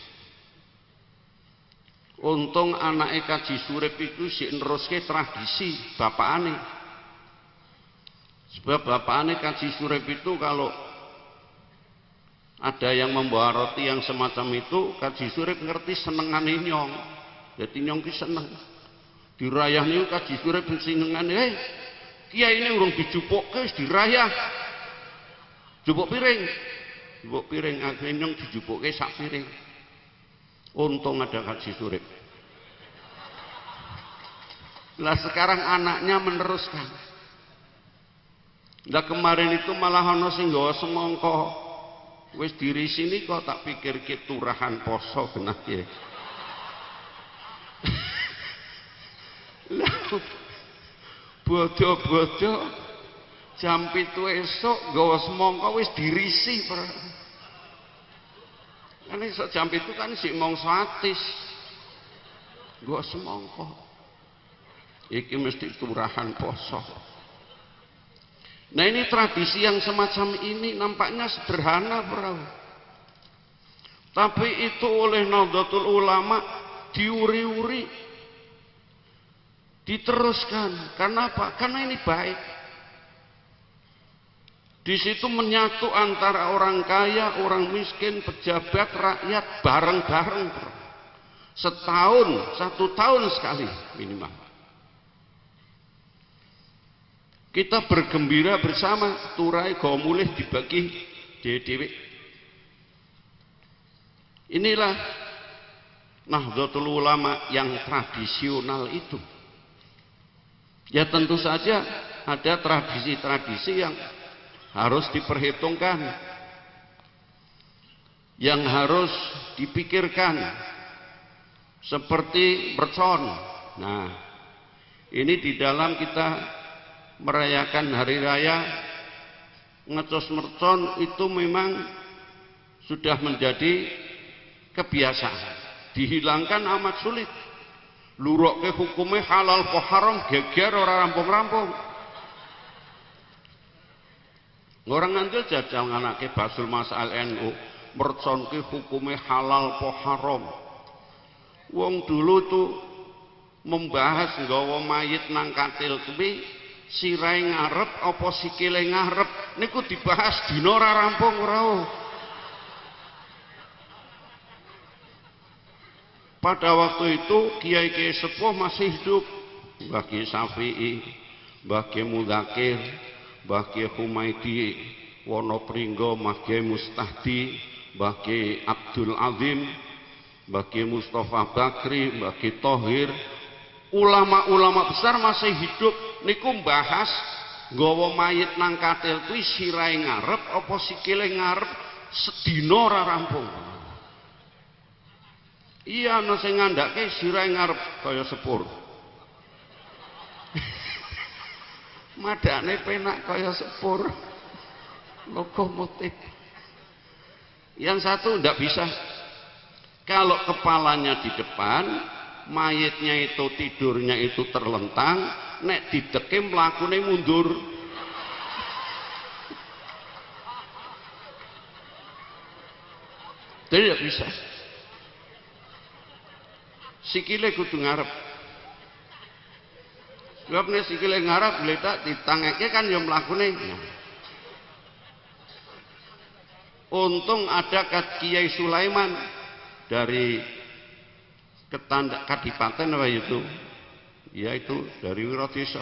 K: untung anake kaji surip iku sik neruske tradisi bapakane. Sebab bapakane kaji surip itu kalau ada yang membawa roti yang semacam itu kaji surip ngerti senengane nyong. Jadi nyong ki seneng. Dirayah niku kaji surip senengane hei Kiai ini urung dijupuk ke dirayah. Jupuk piring. Jupuk piring akhirnya dijupuk ke sak piring. Untung ada kaji surip. Lah sekarang anaknya meneruskan. Lah kemarin itu malah ana sing nggawa semangka. Wis diri sini kok tak pikir ke turahan poso genah ya. Lah bodo-bodo jam pitu esok gawa semangka wis dirisi kan esok jam itu kan si mongso atis. Gawa semangka iki mesti turahan poso. Nah ini tradisi yang semacam ini nampaknya sederhana bro tapi itu oleh Nahdlatul Ulama diuri-uri Diteruskan. Karena apa? Karena ini baik. Di situ menyatu antara orang kaya, orang miskin, pejabat, rakyat bareng-bareng. Setahun, satu tahun sekali minimal. Kita bergembira bersama, turai kau mulih dibagi dewi Inilah Nahdlatul Ulama yang tradisional itu. Ya tentu saja ada tradisi-tradisi yang harus diperhitungkan. Yang harus dipikirkan. Seperti mercon. Nah, ini di dalam kita merayakan hari raya ngecos mercon itu memang sudah menjadi kebiasaan. Dihilangkan amat sulit lurokke hukume halal kok haram geger ora rampung-rampung orang ngantil jajal nganake basul masal NU mercon ki hukume halal po haram. Wong dulu tuh membahas nggawa mayit nang katil kuwi sirai ngarep apa sikile ngarep niku dibahas dina ora rampung ora. Pada waktu itu kiai-kiai sepuh masih hidup. Mbah Kiai Syafi'i, Mbah Kiai Mudakir, Mbah Kiai Humaidi, Wonopringgo, Mbah Kiai Mustahdi, Kiai Abdul Azim, Kiai Mustafa Bakri, Kiai Tohir, ulama-ulama besar masih hidup niku bahas nggawa mayit nang katil kuwi sirahe ngarep apa sikile ngarep sedina rampung. Iya ana sing ngandhake sirahe ngarep kaya sepur. Madane penak kaya sepur. Lokomotif. Yang satu tidak bisa. Kalau kepalanya di depan, mayitnya itu tidurnya itu terlentang, nek didekim mlakune mundur. Tidak bisa. Sikile kudu ngarep. Sebab nek sikile ngarep ditangeke kan ya mlakune. Untung ada Kiai Sulaiman dari ketanda kadipaten apa itu? Yaitu dari Wiradesa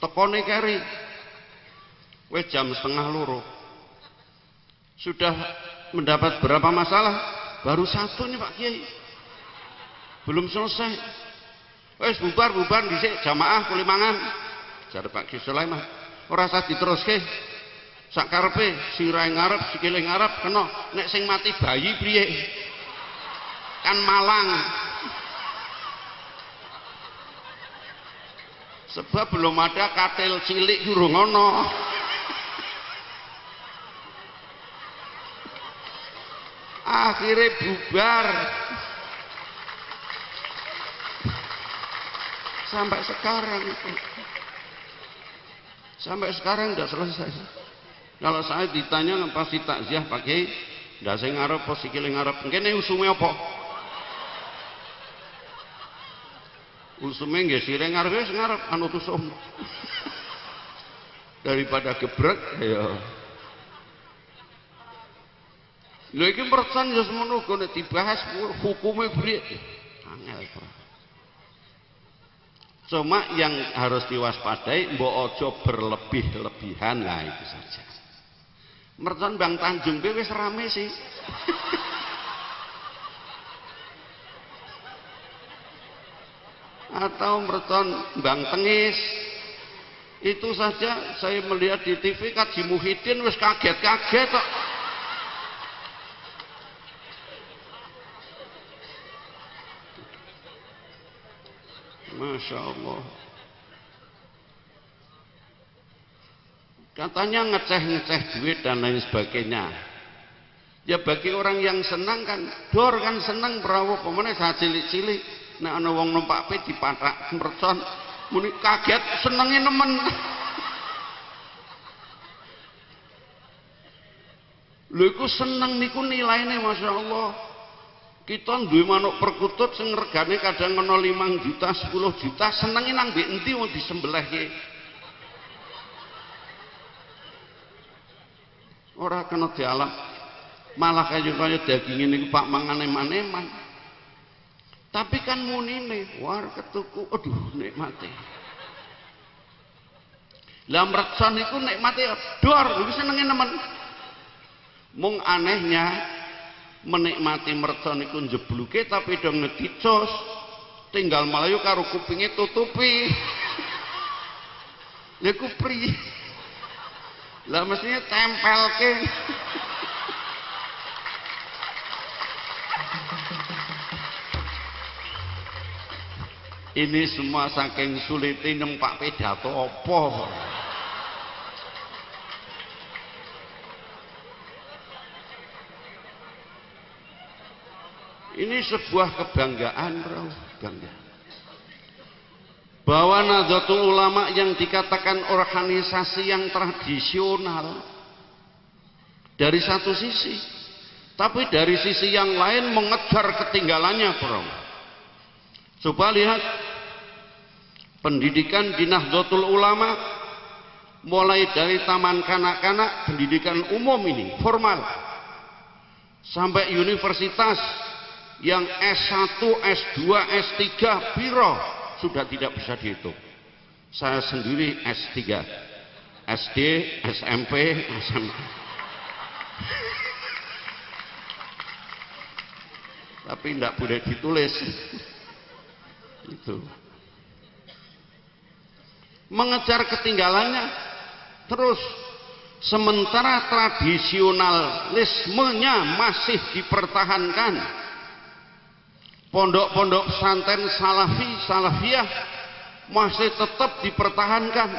K: tekone keri. Wes jam setengah loro. Sudah mendapat berapa masalah? Baru satu nih Pak Kiai belum selesai. Wes bubar bubar di jamaah kulimangan jadi Pak Kiai Sulaiman ora usah diteruske. Sak karepe sirai ngarep sikile ngarep kena nek sing mati bayi priye? Kan malang. Sebab belum ada katil cilik durung ana. Akhirnya bubar sampai sekarang itu. Sampai sekarang tidak selesai. Kalau saya ditanya pasti takziah pakai tidak saya ngarep posisi ngarep? Mungkin ini usume apa? Usume nggih sireng ngarep wis ngarep anu tusum daripada gebrek ya. Lho iki mercon ya semono nek dibahas hukume priye angel cuma yang harus diwaspadai mbok ojo berlebih-lebihan. Lah itu saja. Mercon Bang Tanjung wis rame sih. Atau merton Bang Tengis. Itu saja saya melihat di TV Kaji Muhyiddin wis kaget-kaget kok Masya Allah. Katanya ngeceh-ngeceh duit dan lain sebagainya. Ya bagi orang yang senang kan dor kan senang perahu pemenang saat cilik-cilik. Nek ana wong numpak pe dipathak mercon. Muni kaget senenge nemen. Lho iku seneng niku nilaine masyaallah kita duwe manuk perkutut sing regane kadang ana 5 juta 10 juta senenge nang mbek endi wong disembelihke ora kena dialap malah kaya kaya daging ini pak mangan eman-eman tapi kan munine war ketuku aduh nikmati lah mercon iku nikmati dor iku senenge nemen. Mung anehnya menikmati mercon iku njebluke tapi dong ngedicos tinggal melayu karo kupingnya tutupi. Lha ku pri. Lah mestinya tempelke. Ini semua saking sulitnya nempak pidato apa ini sebuah kebanggaan bro bangga bahwa Nahdlatul Ulama yang dikatakan organisasi yang tradisional dari satu sisi Tapi dari sisi yang lain mengejar ketinggalannya, Bro. Coba lihat pendidikan di Nahdlatul Ulama mulai dari taman kanak-kanak, pendidikan umum ini formal sampai universitas yang S1, S2, S3, biro sudah tidak bisa dihitung. Saya sendiri S3, SD, SMP, SMP. Tapi tidak boleh ditulis. Itu. Mengejar ketinggalannya terus sementara tradisionalismenya masih dipertahankan pondok-pondok pesantren salafi salafiyah masih tetap dipertahankan.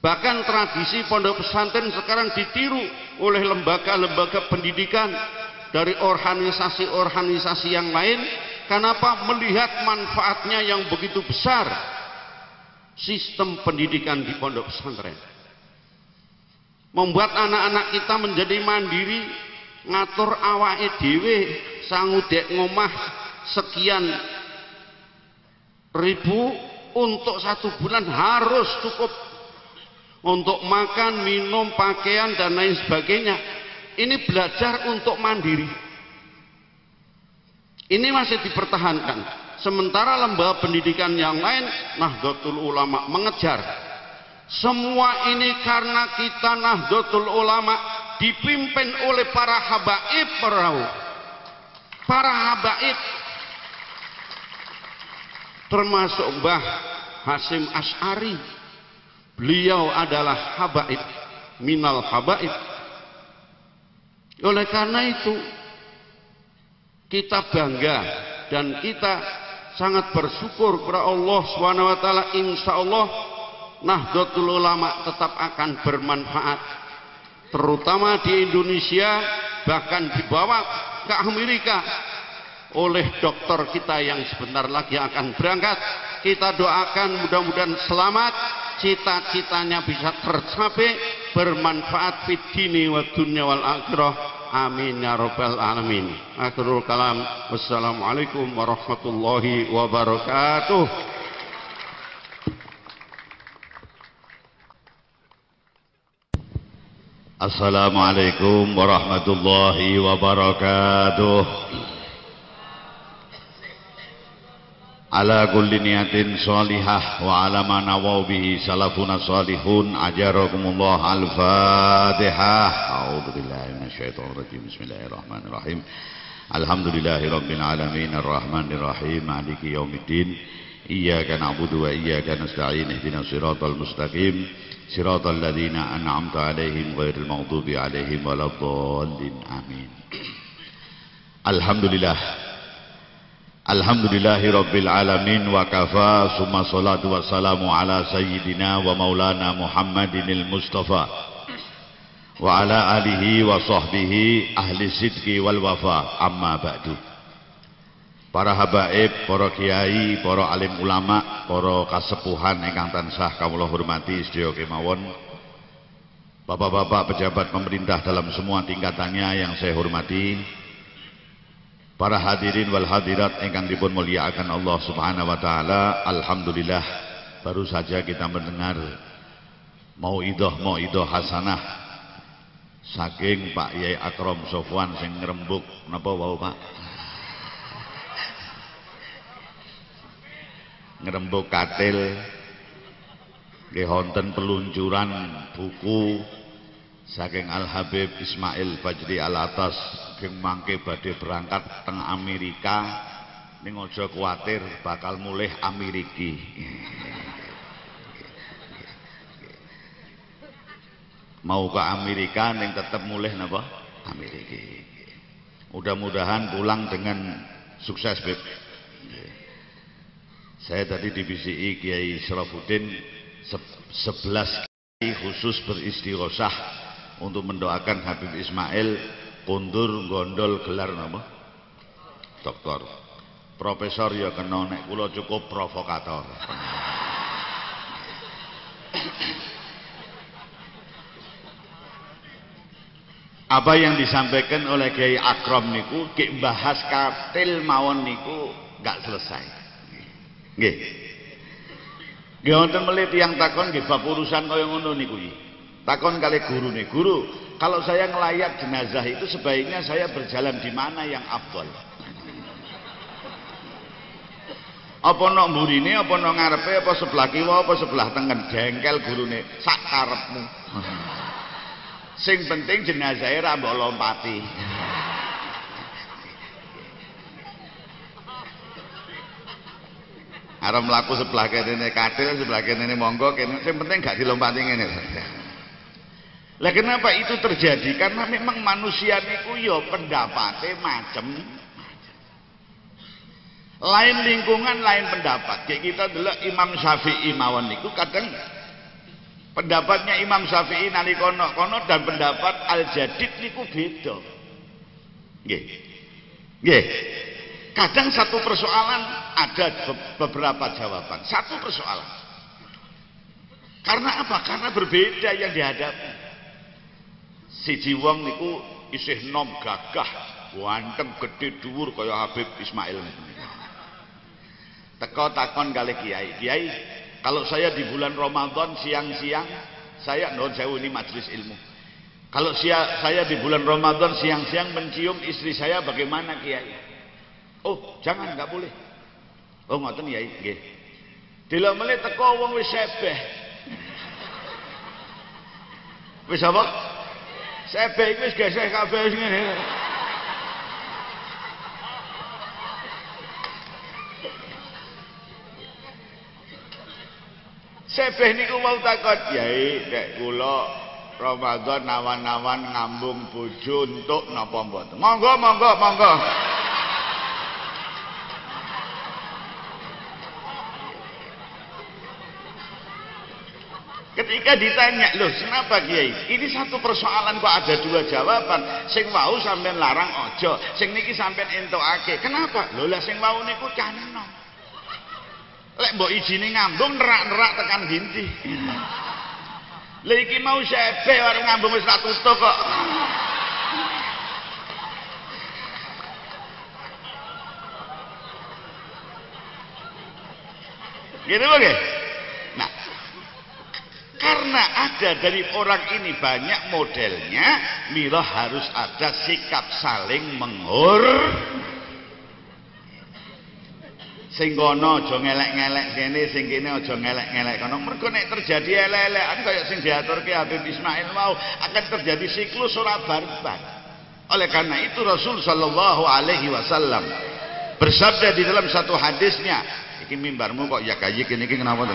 K: Bahkan tradisi pondok pesantren sekarang ditiru oleh lembaga-lembaga pendidikan dari organisasi-organisasi yang lain. Kenapa? Melihat manfaatnya yang begitu besar sistem pendidikan di pondok pesantren. Membuat anak-anak kita menjadi mandiri ngatur awake dhewe sangudek ngomah sekian ribu untuk satu bulan harus cukup untuk makan, minum, pakaian dan lain sebagainya. Ini belajar untuk mandiri. Ini masih dipertahankan. Sementara lembaga pendidikan yang lain Nahdlatul Ulama mengejar. Semua ini karena kita Nahdlatul Ulama dipimpin oleh para habaib perahu. Para habaib termasuk Mbah Hasim As'ari. Beliau adalah habaib, minal habaib. Oleh karena itu kita bangga dan kita sangat bersyukur kepada Allah Subhanahu wa taala insyaallah Nahdlatul Ulama tetap akan bermanfaat terutama di Indonesia bahkan dibawa ke Amerika. Oleh dokter kita yang sebentar lagi akan berangkat kita doakan mudah-mudahan selamat cita-citanya bisa tercapai bermanfaat fit dini wa dunya wal akhirah. Amin ya rabbal alamin. Akhirul kalam. Wassalamualaikum warahmatullahi wabarakatuh
L: Assalamualaikum warahmatullahi wabarakatuh. Ala kulli niyatin salihah wa ala ma nawaw bihi salafuna salihun ajarakumullah al-fatihah A'udhu billahi minasyaitan rajim Bismillahirrahmanirrahim. Alhamdulillahi rabbil alamin Ar-Rahmanir Rahim Maliki yaumiddin. Iyaka na'budu wa iyaka nasta'in Ihdinas siratal mustaqim صراط الذين أنعمت عليهم غير المغضوب عليهم ولا الضالين آمين. الحمد لله الحمد لله رب العالمين وكفى ثم صلاة والسلام على سيدنا ومولانا محمد المصطفى وعلى آله وصحبه أهل الصدق والوفاء أما بعد. Para habaib, para kiai, para alim ulama, para kasepuhan ingkang tansah kawula hormati sedaya kemawon. Bapak-bapak pejabat pemerintah dalam semua tingkatannya yang saya hormati. Para hadirin wal hadirat ingkang dipun muliakan Allah Subhanahu wa taala, alhamdulillah baru saja kita mendengar mauidhah mauidhah hasanah saking Pak Yai Akrom Sofwan sing ngrembug napa wau Pak? Ngerembuk katil. Nggih wonten peluncuran buku saking Al Habib Ismail Fajri Al Atas sing mangke badhe berangkat teng Amerika ning aja bakal mulih Ameriki. Mau ke Amerika ning tetep mulih napa? Ameriki. Mudah-mudahan pulang dengan sukses Beb saya tadi di BCI Kiai Syarafuddin sebelas kiai khusus beristighosah untuk mendoakan Habib Ismail kundur gondol gelar nama doktor. Profesor ya kena nek kula cukup provokator. Apa yang disampaikan oleh Kiai Akrom niku ki bahas katil mawon niku gak selesai. Nggih. Nggih wonten melih tiyang takon nggih bab urusan kaya ngono niku iki. Takon kali guru nih, guru, kalau saya ngelayat jenazah itu sebaiknya saya berjalan di mana yang afdol? Apa nok mburine, apa nok ngarepe, apa sebelah kiwa, apa sebelah tengen? Jengkel gurune, sak karepmu. Sing penting jenazahnya ra mbok lompati. Arep mlaku sebelah kene katil, sebelah kene monggo kene. Sing penting gak dilompati ngene. Lah kenapa itu terjadi? Karena memang manusia niku ya pendapatnya macem lain lingkungan lain pendapat kayak kita dulu Imam Syafi'i mawon niku kadang pendapatnya Imam Syafi'i nalikono kono dan pendapat Al Jadid niku beda nggih nggih kadang satu persoalan ada beberapa jawaban. Satu persoalan. Karena apa? Karena berbeda yang dihadapi. Si jiwang niku isih nom gagah wanteng gede dhuwur kaya Habib Ismail. Teko takon kali kiai kiai kalau saya di bulan Ramadan siang-siang saya non sewu ini majelis ilmu. Kalau saya di bulan Ramadan siang-siang mencium istri saya bagaimana kiai oh jangan nggak boleh. Oh ngoten kiai nggih. Dilamele teko wong wis sebeh. Wis apa? Sebeh iku wis geseh kabeh ngene. Sebeh niku mau takut Yai nek kula Ramadan nawan-nawan ngambung bojo untuk napa mboten. Monggo monggo monggo. Ketika ditanya, loh kenapa Kiai? Ini satu persoalan kok ada dua jawaban. Sing wau sampean larang ojo, sing niki sampean entokake. Kenapa? Lho lah sing wau niku canom. Lek mbok izine ngambung nerak-nerak tekan ginti. Lha iki mau sepe warung ngambung wis tak kok. Gitu bagaimana? Karena ada dari orang ini banyak modelnya, mila harus ada sikap saling menghor sing kono aja ngelek-ngelek kene sing kene aja ngelek-ngelek kono. Mergo nek terjadi elek-elekan kaya sing diaturke Habib Ismail mau akan terjadi siklus ora barbar. Oleh karena itu Rasul sallallahu alaihi wasallam bersabda di dalam satu hadisnya iki mimbarmu kok ya kayi kene iki kenapa? to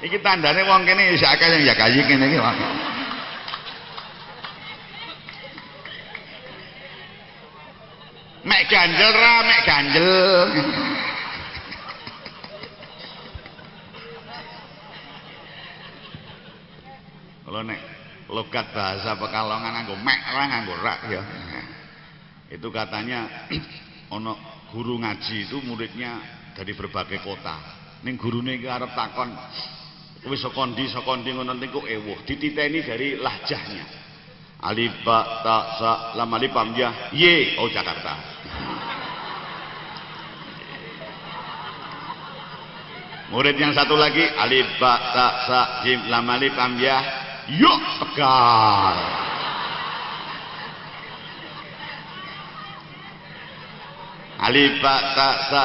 L: Iki tandane wong kene wis akeh yang ya kayi kene iki wong. mek ganjel ra mek ganjel. Kalau nek logat bahasa pekalongan nganggo mek ra nganggo rak ya. Itu katanya ono guru ngaji itu muridnya dari berbagai kota. Ning gurune iki arep takon wis saka ndi saka ndi ngono niku? Ewuh dititeni dari lahjahnya. Alif ba ta sa lam alif ya ye oh Jakarta. Murid yang satu lagi alif ba ta sa jim lam alif ya yuk tegar alif ba ta sa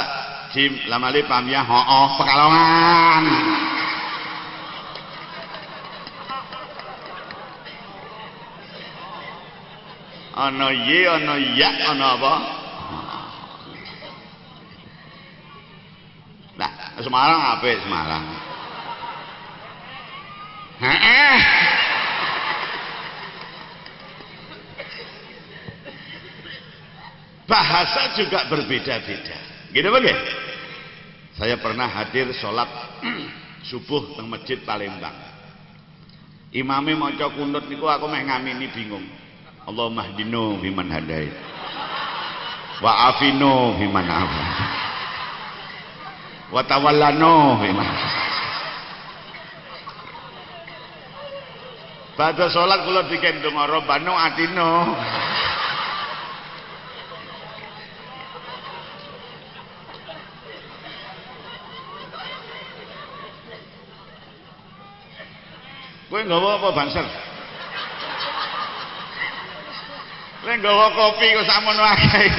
L: jim lam alif ya ho oh pekalongan ana ye ana ya ana apa? Nah Semarang apa Semarang? Heeh. Bahasa juga berbeda-beda. Gitu bagai saya pernah hadir sholat subuh di masjid Palembang. Imamnya mau kunut niku aku meh ngamini bingung Allahumma hdinu biman hadait wa afinu biman afan wa tawallano Badhe salat kula dikendong robbano atino. Kowe nggawa apa banser? Kowe nggawa kopi kok sakmono akeh.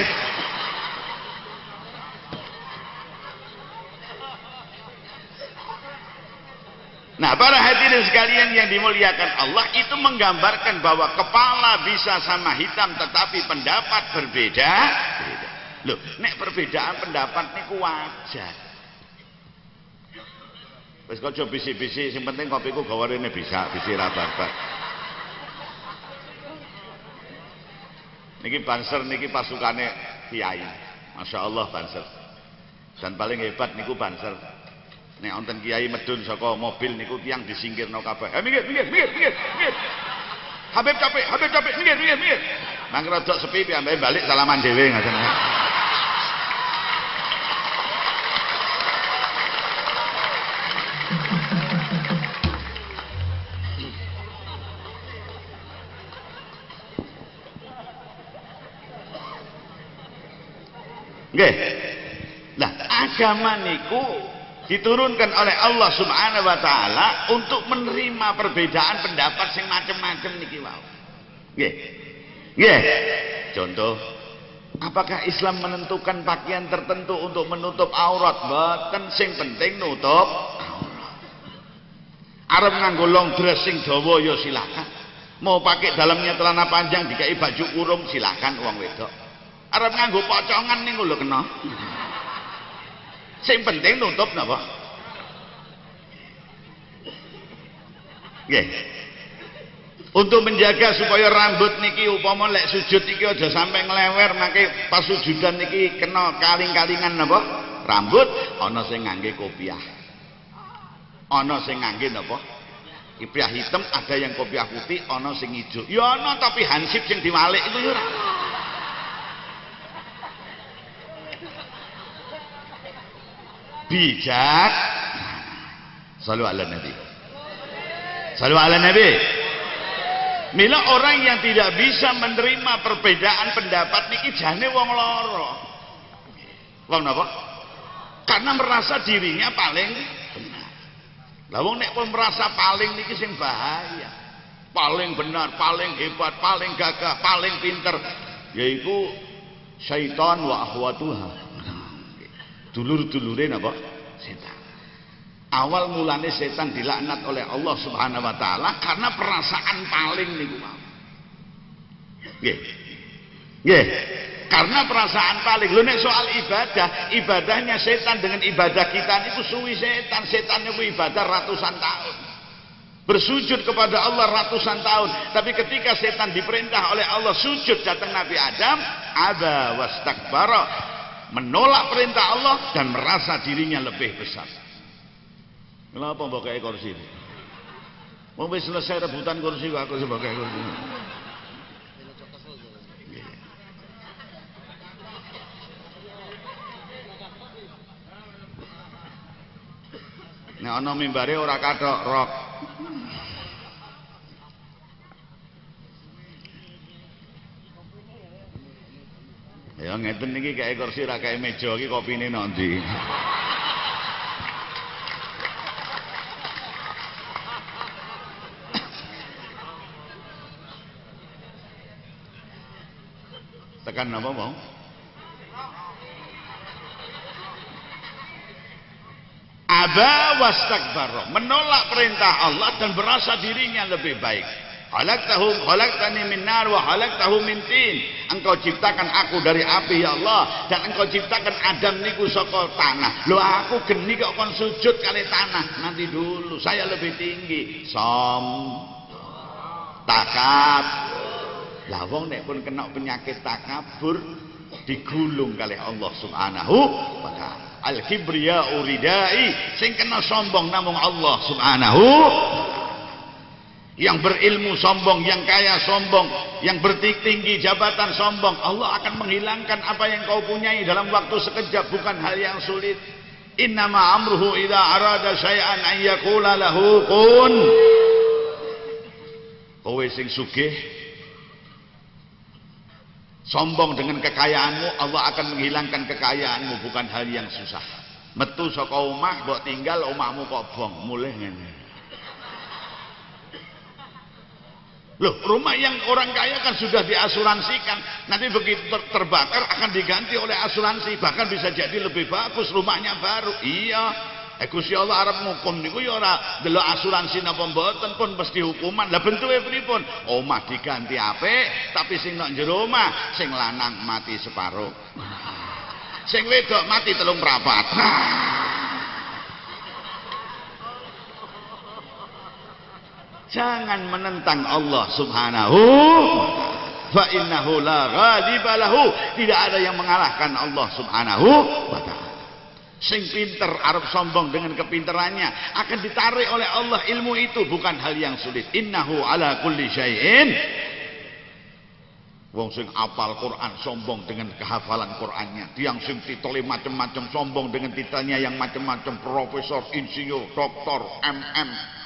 L: Nah para hadirin sekalian yang dimuliakan Allah itu menggambarkan bahwa kepala bisa sama hitam tetapi pendapat berbeda. Beda. Loh, nek perbedaan pendapat niku wajar. Wis kok bisi-bisi sing penting kopiku gawarene bisa, bisi ra babat. Niki banser niki pasukane kiai. Masya Allah banser. Dan paling hebat niku banser. Nek wonten kiai medun saka mobil niku tiyang disingkirno kabeh. Eh minggir, minggir, minggir, minggir. Habib capek, Habib capek, minggir, minggir, minggir. Rada sepi piyambake balik salaman dhewe ngoten. Nggih. Lah agama niku diturunkan oleh Allah Subhanahu wa taala untuk menerima perbedaan pendapat sing macam-macam niki wau. Nggih. Nggih. Contoh Apakah Islam menentukan pakaian tertentu untuk menutup aurat? Mboten sing penting nutup aurat. Arab nganggo long dress sing dawa ya silakan. Mau pakai dalamnya celana panjang dikai baju kurung silakan uang wedok. Arab nganggo pocongan ning lho kena. Sing penting nutup napa? Nggih. Untuk menjaga supaya rambut niki upama lek sujud niki aja sampai ngelewer mangke pas sujudan niki kena kaling-kalingan napa? Rambut ana sing ngangge kopiah. Ana sing ngangge napa? Kopiah hitam, ada yang kopiah putih, ana sing ijo. Ya ana tapi hansip sing diwalik itu ya bijak Salu ala Nabi Salu ala Nabi Mila orang yang tidak bisa menerima perbedaan pendapat niki jane wong loro. Wong napa? Karena merasa dirinya paling benar. Lah wong nek pun merasa paling niki sing bahaya. Paling benar, paling hebat, paling gagah, paling pinter yaiku syaitan wa ahwatuha dulur-dulure napa? Setan. Awal mulane setan dilaknat oleh Allah Subhanahu wa taala karena perasaan paling niku mau. Nggih. Nggih. Karena perasaan paling. Lho nek soal ibadah ibadahnya setan dengan ibadah kita niku suwi setan. Setan niku ibadah ratusan tahun. Bersujud kepada Allah ratusan tahun. Tapi ketika setan diperintah oleh Allah sujud datang Nabi Adam aba wastakbara menolak perintah Allah dan merasa dirinya lebih besar. Kenapa kayak kursi ini? Mau selesai rebutan kursi aku sebagai kursi. Nek ana mimbare ora kathok rok. Ya ngeten niki kae kursi ra kae meja iki kopine nondi. Tekan apa mau? Aba wastakbara, menolak perintah Allah dan berasa dirinya lebih baik. Khalaqtahum khalaqtani min nar wa khalaqtahu min tin. Engkau ciptakan aku dari api ya Allah dan engkau ciptakan Adam niku saka tanah. Loh aku geni kok kon sujud kali tanah. Nanti dulu saya lebih tinggi. Som takab. Lah wong nek pun kena penyakit takabur digulung kali Allah Subhanahu wa taala. Al kibriya uridai sing kena sombong namung Allah Subhanahu yang berilmu sombong, yang kaya sombong, yang bertinggi jabatan sombong. Allah akan menghilangkan apa yang kau punyai dalam waktu sekejap, bukan hal yang sulit. Innama amruhu idza arada syai'an an yaqula lahu kun. Kowe sing sugih sombong dengan kekayaanmu, Allah akan menghilangkan kekayaanmu bukan hal yang susah. Metu saka omah mbok tinggal omahmu kobong, mulih ngene. Loh, rumah yang orang kaya kan sudah diasuransikan. Nanti begitu ter- terbakar akan diganti oleh asuransi. Bahkan bisa jadi lebih bagus rumahnya baru. Iya. Eh Gusti Allah arep ngukum niku ya ora delok asuransi napa mboten pun mesti hukuman. Lah bentuke pripun? Omah diganti apik, tapi sing nang jero omah sing lanang mati separuh. Sing wedok mati telung prapat. Jangan menentang Allah Subhanahu fa innahu la lahu. Tidak ada yang mengalahkan Allah Subhanahu wa taala. Sing pinter Arab sombong dengan kepinterannya akan ditarik oleh Allah ilmu itu bukan hal yang sulit. Innahu ala kulli syai'in Wong sing apal Quran sombong dengan kehafalan Qurannya. Tiang sing titele macam-macam sombong dengan titelnya yang macam-macam profesor, insinyur, doktor, MM.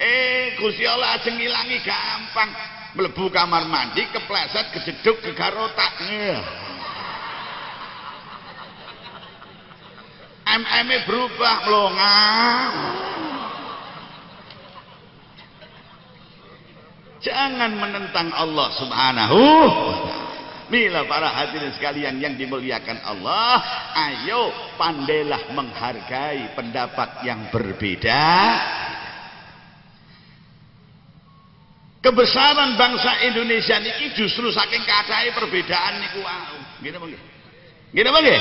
L: Eh, Gusti Allah ajeng ngilangi gampang. Mlebu kamar mandi kepleset kejeduk gegarotak. Iya. MM-e berubah melongang. Jangan menentang Allah Subhanahu. Mila para hadirin sekalian yang dimuliakan Allah, ayo pandailah menghargai pendapat yang berbeda. Kebesaran bangsa Indonesia ini justru saking kadai perbedaan niku wau. Apa nggih? Ngene nggih?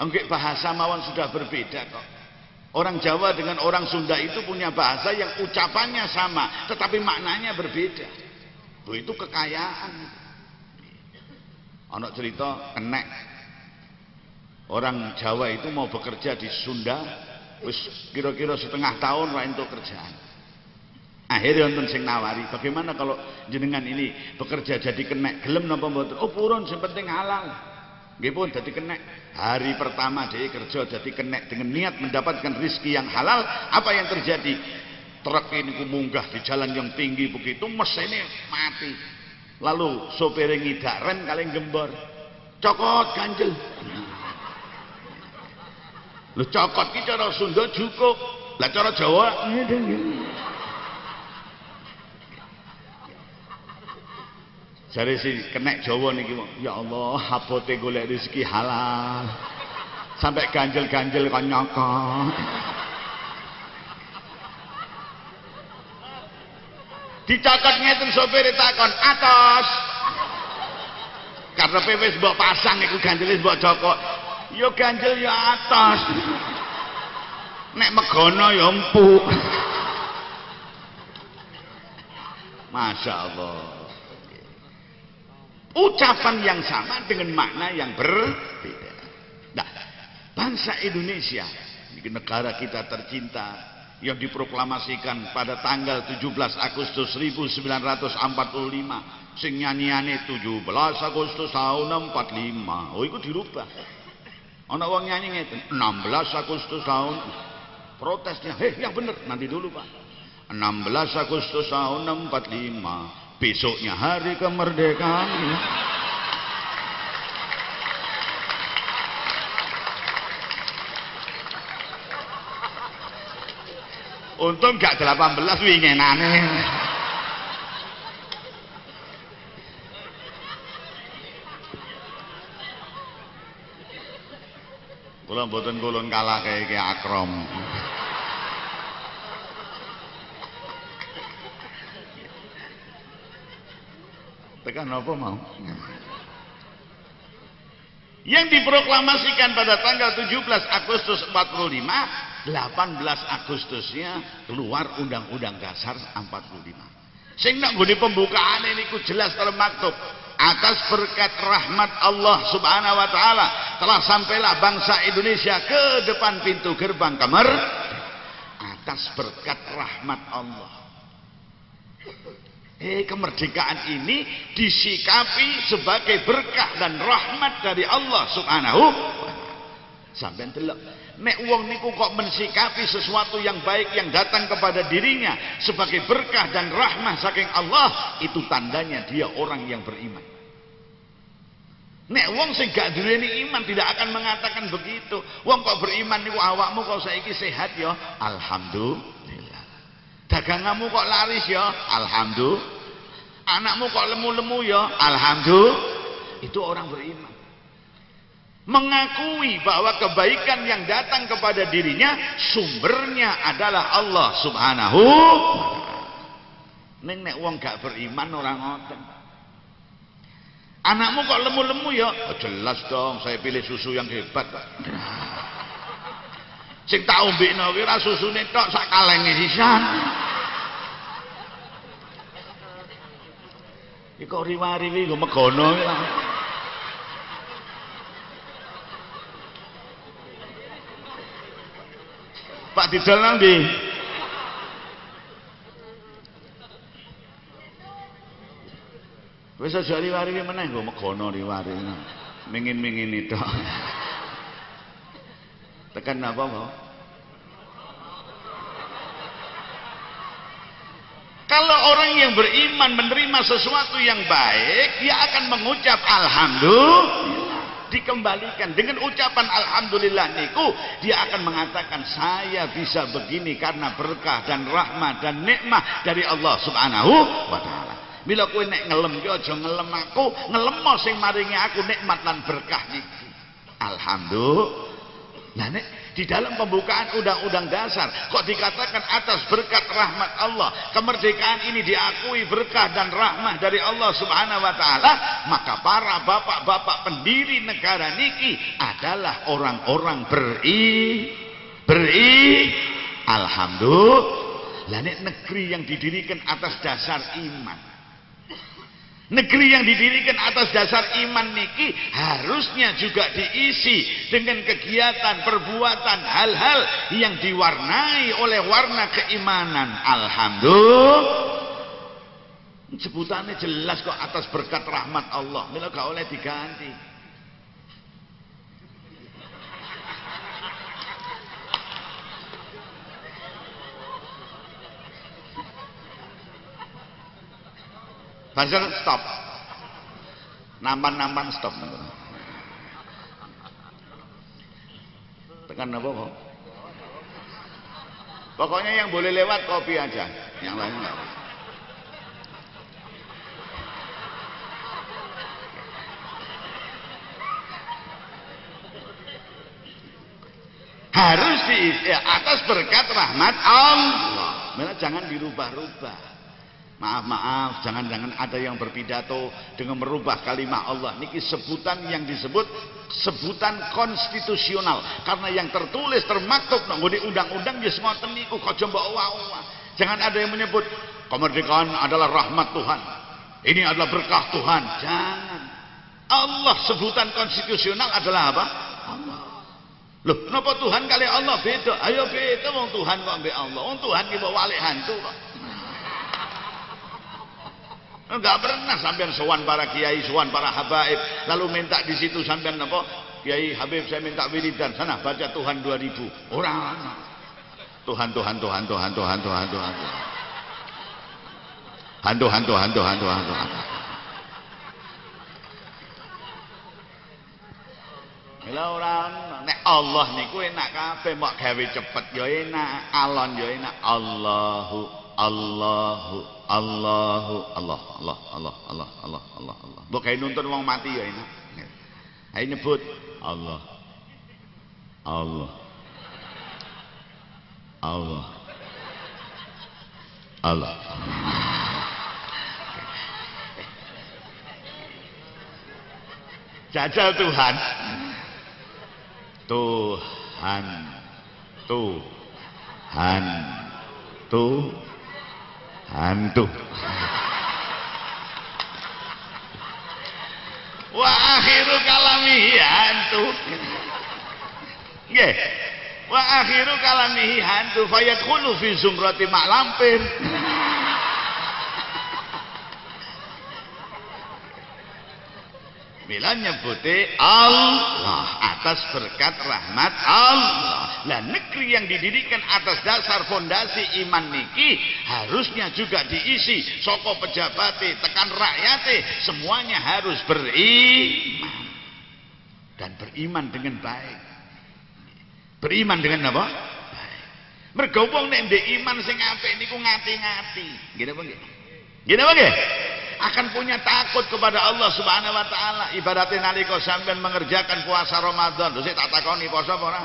L: Enggak bahasa mawon sudah berbeda kok. Orang Jawa dengan orang Sunda itu punya bahasa yang ucapannya sama, tetapi maknanya berbeda. Oh, itu kekayaan. Anak cerita kenek. Orang Jawa itu mau bekerja di Sunda, kira-kira setengah tahun lah untuk kerjaan. Akhirnya wonten sing nawari, bagaimana kalau jenengan ini bekerja jadi kenek, gelem napa mboten? Oh purun, sing penting halal. Nggih pun dadi kenek. Hari pertama dia kerja jadi kenek dengan niat mendapatkan rizki yang halal, apa yang terjadi? Truk ini ku munggah di jalan yang tinggi begitu, mesinnya mati. Lalu sopirnya ngidak rem kalian gembor. Cokot ganjel. Lu cokot ki cara Sunda cukup. Lah cara Jawa Jare si kenek Jawa niki ya Allah abote golek rezeki halal. Sampai ganjel-ganjel kon nyokot. Dicokot ngeten sopir takon, "Atos." Karena wis mbok pasang iku ganjel mbok cokok. Ya ganjel ya atos. Nek megono ya empuk. Masya Allah. Ucapan yang sama dengan makna yang berbeda. Nah, bangsa Indonesia, negara kita tercinta, yang diproklamasikan pada tanggal 17 Agustus 1945 sing nyanyiane 17 Agustus tahun 45 oh itu dirubah. Ana wong nyanyi ngeten 16 Agustus tahun protesnya. Heh yang bener nanti dulu Pak. 16 Agustus tahun 45 besoknya hari kemerdekaan Untung gak 18 winginane. Kula mboten kulon kalah kayak akrom. Tekan apa mau? Yang diproklamasikan pada tanggal 17 Agustus 45 18 Agustusnya keluar Undang-Undang Dasar 45. Sing nak nggone pembukaan ini ku jelas dalam atas berkat rahmat Allah Subhanahu wa taala telah sampailah bangsa Indonesia ke depan pintu gerbang kamar atas berkat rahmat Allah. Eh kemerdekaan ini disikapi sebagai berkah dan rahmat dari Allah Subhanahu. Sampai delok. Nek wong niku kok mensikapi sesuatu yang baik yang datang kepada dirinya sebagai berkah dan rahmah saking Allah, itu tandanya dia orang yang beriman. Nek wong sing gak duweni iman tidak akan mengatakan begitu. Wong kok beriman niku awakmu kok saiki sehat ya? Alhamdulillah. Daganganmu kok laris ya? Alhamdulillah. Anakmu kok lemu-lemu ya? Alhamdulillah. Itu orang beriman mengakui bahwa kebaikan yang datang kepada dirinya sumbernya adalah Allah Subhanahu Neng nek wong gak beriman orang ngoten. Anakmu kok lemu-lemu ya? Oh, jelas dong, saya pilih susu yang hebat. Sing tak ombekno kuwi ora susune tok sak kalenge sisan. Iki riwari kuwi megono kuwi Pak Didal nang ndi? Wis aja liwari meneh nggo megono liwari. Mingin-mingin itu. Tekan apa mau? Kalau orang yang beriman menerima sesuatu yang baik, dia akan mengucap alhamdulillah dikembalikan dengan ucapan alhamdulillah niku dia akan mengatakan saya bisa begini karena berkah dan rahmat dan nikmah dari Allah Subhanahu wa taala. Bila kowe nek ngelem ki aja ngelem aku, ngelemo sing maringi aku nikmat lan berkah niki. Alhamdulillah. Nah di dalam pembukaan undang-undang dasar kok dikatakan atas berkat rahmat Allah. Kemerdekaan ini diakui berkah dan rahmat dari Allah subhanahu wa ta'ala maka para bapak-bapak pendiri negara niki adalah orang-orang beri beri. Alhamdulillah. Negeri yang didirikan atas dasar iman Negeri yang didirikan atas dasar iman niki harusnya juga diisi dengan kegiatan, perbuatan, hal-hal yang diwarnai oleh warna keimanan. Alhamdulillah. Sebutannya jelas kok atas berkat rahmat Allah. Mila gak oleh diganti. Buzzer stop. Nampan-nampan stop. Tekan apa kok? Pokoknya yang boleh lewat kopi aja, yang lain enggak. Harus di ya, atas berkat rahmat Allah. Mana jangan dirubah-rubah. Maaf maaf, jangan-jangan ada yang berpidato dengan merubah kalimat Allah. Niki sebutan yang disebut sebutan konstitusional karena yang tertulis termaktub nang di undang-undang ya ngoten niku kok mbok Jangan ada yang menyebut kemerdekaan adalah rahmat Tuhan. Ini adalah berkah Tuhan. Jangan. Allah sebutan konstitusional adalah apa? Allah. Loh, kenapa Tuhan kali Allah beda? Ayo beda wong Tuhan kok mbek Allah. Wong Tuhan ki wali hantu kok. Enggak pernah sampean sowan para kiai, sowan para habaib, lalu minta di situ sampean apa? Kiai Habib saya minta wiridan sana baca Tuhan 2000. Orang Tuhan Tuhan Tuhan Tuhan Tuhan Tuhan Tuhan. Hantu hantu hantu hantu hantu. Mila orang nek Allah niku enak kabeh mok gawe cepet ya enak, alon ya enak. Allahu Allahu Allahu Allah Allah Allah Allah Allah Allah Allah. Mbok gawe nuntun wong mati ya enak. Ayo nyebut Allah. Allah. Allah. Allah. Jajal Tuhan. Tuhan. Tuhan. Tuhan hantu. Wa akhiru kalamihi hantu. Nggih. Wa akhiru kalamihi hantu. Fayadkhulu fi zumrati mak lampir Mila nyebute Allah atas berkat rahmat Allah. Lah negeri yang didirikan atas dasar fondasi iman niki harusnya juga diisi soko pejabat tekan rakyat semuanya harus beriman dan beriman dengan baik. Beriman dengan apa? Baik. Mergo wong nek iman sing apik niku ngati-ngati. Nggih apa nggih? Nggih apa nggih? Akan punya takut kepada Allah Subhanahu wa taala. Ibaratnya nalika sampean mengerjakan puasa Ramadan, sik tak takoni poso apa ora?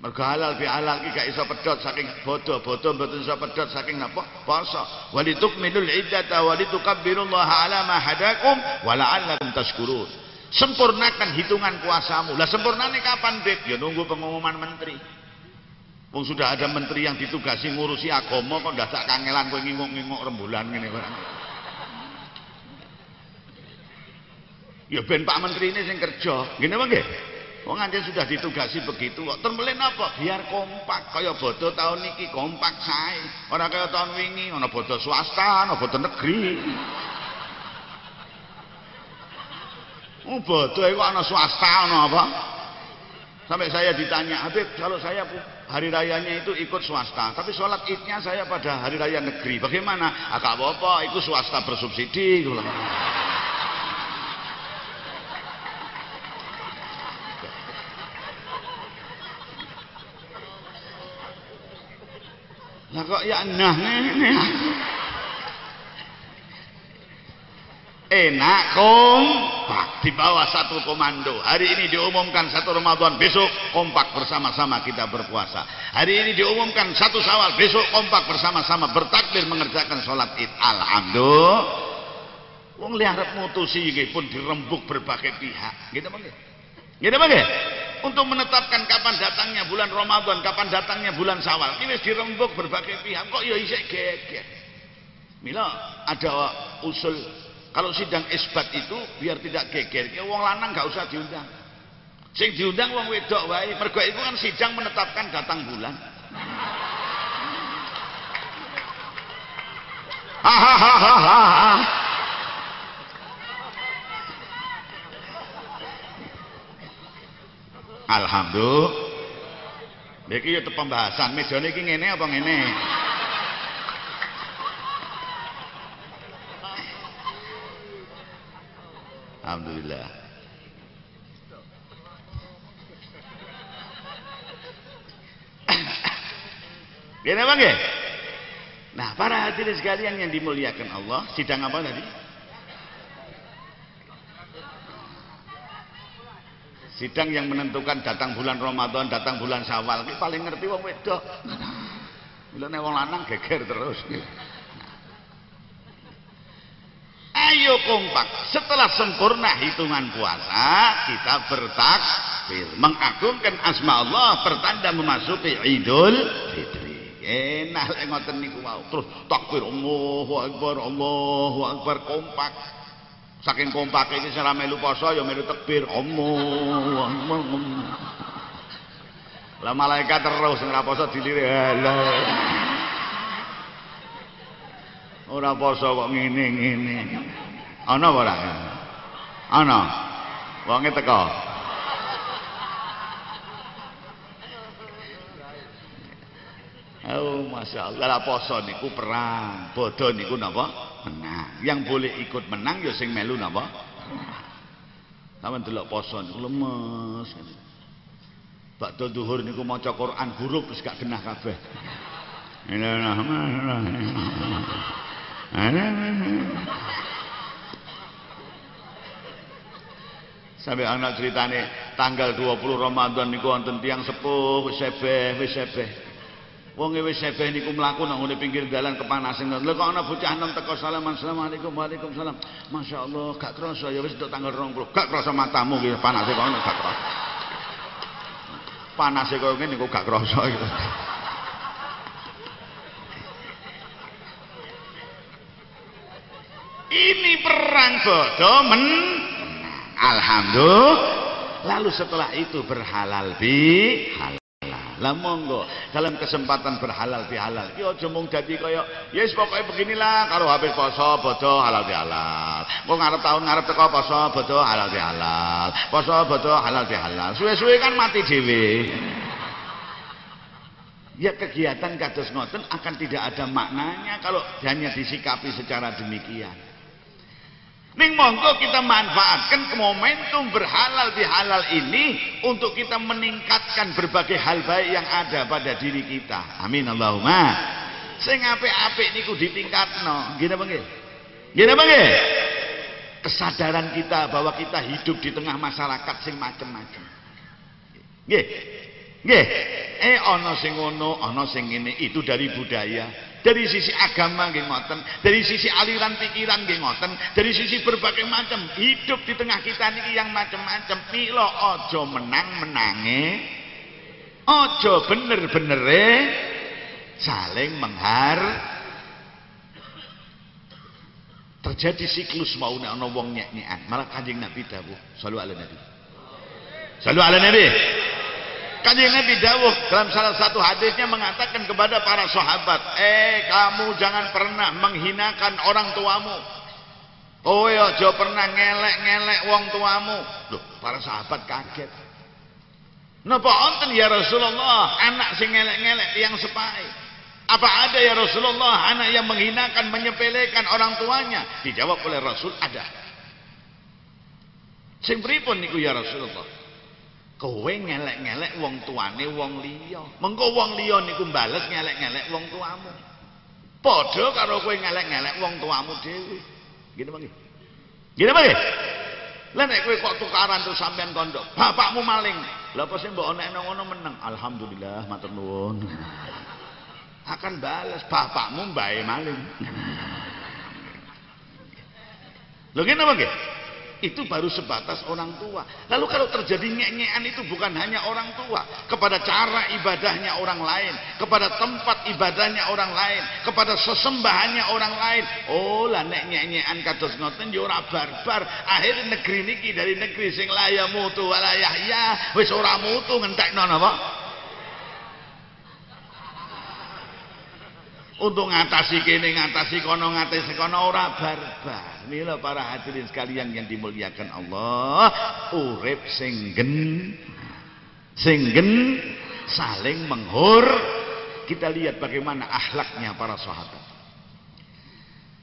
L: Mergo halal bi halal iki gak iso pedhot saking bodoh, bodoh mboten iso pedhot saking napa? Poso. Walitukmilul iddata walitukabbirullaha ala ma hadakum wa la'allakum tashkurun. Sempurnakan hitungan puasamu. Lah sempurnane kapan, Beb? Ya nunggu pengumuman menteri. Wong sudah ada menteri yang ditugasi ngurusi agama kok dadak kangelan kowe nginguk-nginguk rembulan ngene kok. Ya ben Pak Menteri ini sing kerja. Ngene apa nggih? Wong anjen sudah ditugasi begitu kok. Termelen apa? Biar kompak kaya bodo tahun niki kompak sae. Ora kaya tahun wingi ana bodo swasta, ana bodo negeri. Oh bodo kok ana swasta ana apa? Sampai saya ditanya, Habib kalau saya hari rayanya itu ikut swasta. Tapi sholat idnya saya pada hari raya negeri. Bagaimana? Agak ah, apa ikut swasta bersubsidi lah. Kok ya nah nih enak kompak di bawah satu komando. Hari ini diumumkan satu Ramadan besok kompak bersama-sama kita berpuasa. Hari ini diumumkan satu sawal besok kompak bersama-sama bertakbir mengerjakan sholat id. Alhamdulillah. Wong lihat mutusi pun dirembuk berbagai pihak. Gitu bang gitu bang untuk menetapkan kapan datangnya bulan Ramadan kapan datangnya bulan sawal ini dirembuk berbagai pihak. Kok ya isek geger Mila ada usul kalau sidang isbat itu biar tidak geger, ya wong lanang gak usah diundang. Sing diundang wong wedok wae. Mergo itu kan sidang menetapkan datang bulan. Alhamdulillah. Iki ya pembahasan medone iki ngene apa ngene? Alhamdulillah. Gini bang ya? Nah para hadirin sekalian yang dimuliakan Allah, sidang apa tadi? Sidang yang menentukan datang bulan Ramadan, datang bulan Syawal, paling ngerti wong wedok. Bila wong lanang geger terus. Ayo kompak. Setelah sempurna hitungan puasa, kita bertakbir, mengagungkan asma Allah, pertanda memasuki Idul Fitri. Enak lek ngoten niku mau. Terus takbir Allahu Akbar, Allahu Akbar kompak. Saking kompak iki ora melu poso ya melu takbir Allahu Akbar. Lah malaikat terus ora poso dilirik. Ora poso kok ngene-ngene. Ana apa ora? Ana. Wonge teko. Oh, Masya Allah. Lah poso niku perang. Bodo niku napa? Menang. Yang boleh ikut menang ya sing melu napa? Sampeyan delok poso niku lemes. Bakdo zuhur niku maca Quran huruf wis gak genah kabeh. Bismillahirrahmanirrahim. Sampai anak ceritane tanggal 20 Ramadan niku wonten tiyang sepuh wis sebeh wis sebeh. Wong wis sebeh niku mlaku nang ngene pinggir dalan kepanasan. Lha kok ana bocah nom teko salaman Assalamualaikum Waalaikumsalam. Masyaallah gak krasa ya wis tanggal 20. Gak krasa matamu ki panase kok gak krasa. Panase kok ngene niku gak krasa iki. Ini perang bodoh men Alhamdulillah. Lalu setelah itu berhalal bi halal. Lah monggo dalam kesempatan berhalal bihalal. Ki aja mung dadi kaya ya wis pokoke beginilah karo habis poso bodo halal bihalal. Kok ngarep tahun ngarep teko poso bodo halal bihalal. Poso bodo halal bihalal. Suwe-suwe kan mati dhewe. Ya kegiatan kados ngoten akan tidak ada maknanya kalau hanya disikapi secara demikian. Ning monggo kita manfaatkan momentum berhalal bihalal ini untuk kita meningkatkan berbagai hal baik yang ada pada diri kita. Amin Allahumma. Sing apik-apik niku ditingkatno. Gini apa nggih? Gini apa nggih? Kesadaran kita bahwa kita hidup di tengah masyarakat sing macam-macam. Nggih. Nggih. Eh ana sing ngono, ana sing ngene, itu dari budaya. Dari sisi agama nggih ngoten, dari sisi aliran pikiran nggih ngoten, dari sisi berbagai macam hidup di tengah kita niki yang macam-macam. Mila aja menang-menange, aja bener-benere saling menghar terjadi siklus mau ana wong nyek-nyekan. Malah kanjeng Nabi dawuh sallu ala nabi. Sallu ala nabi Kanjeng Nabi dawuh dalam salah satu hadisnya mengatakan kepada para sahabat, "Eh, kamu jangan pernah menghinakan orang tuamu." Oh ya, aja pernah ngelek-ngelek wong tuamu. Loh, para sahabat kaget. Napa onten ya Rasulullah, anak sing ngelek-ngelek yang sepai? Apa ada ya Rasulullah anak yang menghinakan, menyepelekan orang tuanya? Dijawab oleh Rasul, ada. Sing pripun niku ya Rasulullah? Kowe ngelek-ngelek wong tuane wong liya. Mengko wong liya niku bales ngelek-ngelek wong tuamu. Padha karo kowe ngelek-ngelek wong tuamu dhewe. Ngene mangke. Ngene mangke. Lah nek kowe kok tukaran terus sampean kondok bapakmu maling. Lha apa sing mbok onekno ngono meneng? Alhamdulillah matur nuwun. Akan bales bapakmu mbae maling. Lho ngene mangke itu baru sebatas orang tua. Lalu kalau terjadi nyek-nyekan itu bukan hanya orang tua, kepada cara ibadahnya orang lain, kepada tempat ibadahnya orang lain, kepada sesembahannya orang lain. Oh lah nek nyek-nyekan kados ngoten yo ora barbar. Akhir negeri niki dari negeri sing laya mutu wala yahya wis ora mutu ngentekno napa? untuk ngatasi kene ngatasi kono ngatasi kono ora barbar mila para hadirin sekalian yang dimuliakan Allah. Urip singgen singgen saling menghur. Kita lihat bagaimana akhlaknya para sahabat.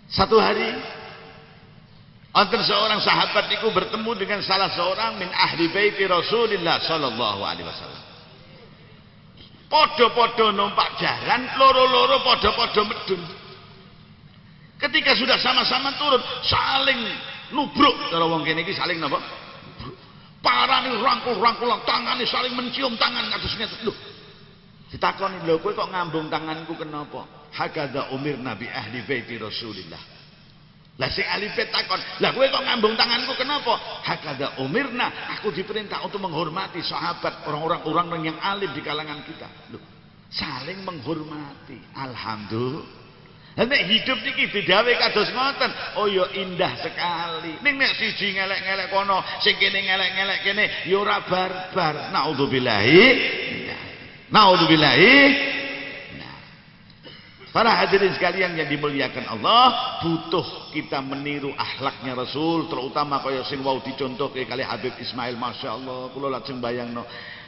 L: Satu hari Antara seorang sahabat itu bertemu dengan salah seorang min ahli baiti Rasulullah sallallahu alaihi wasallam. Podo-podo numpak jalan, loro-loro podo-podo medun. Ketika sudah sama-sama turun, saling nubruk. Kalau wong kene iki saling napa? Parani rangkul-rangkulan tangane saling mencium tangan kados ngeten. Lho. Ditakoni lho kowe kok ngambung tanganku kenapa? Hakadha umir Nabi ahli baiti Rasulillah. Lah sing ahli bait takon, "Lah kowe kok ngambung tanganku kenapa?" Hakada umirna, aku diperintah untuk menghormati sahabat, orang-orang orang yang alim di kalangan kita. Loh, saling menghormati. Alhamdulillah. Nek hidup niki didawe kados ngoten. Oh ya indah sekali. Ning nek siji ngelek-ngelek kono, sing kene ngelek-ngelek kene ya ora barbar. Nauzubillahi. Nauzubillahi Para hadirin sekalian yang dimuliakan Allah, butuh kita meniru akhlaknya Rasul, terutama kaya sing wau dicontohke kali Habib Ismail, masya Allah, kula lajeng bayangno.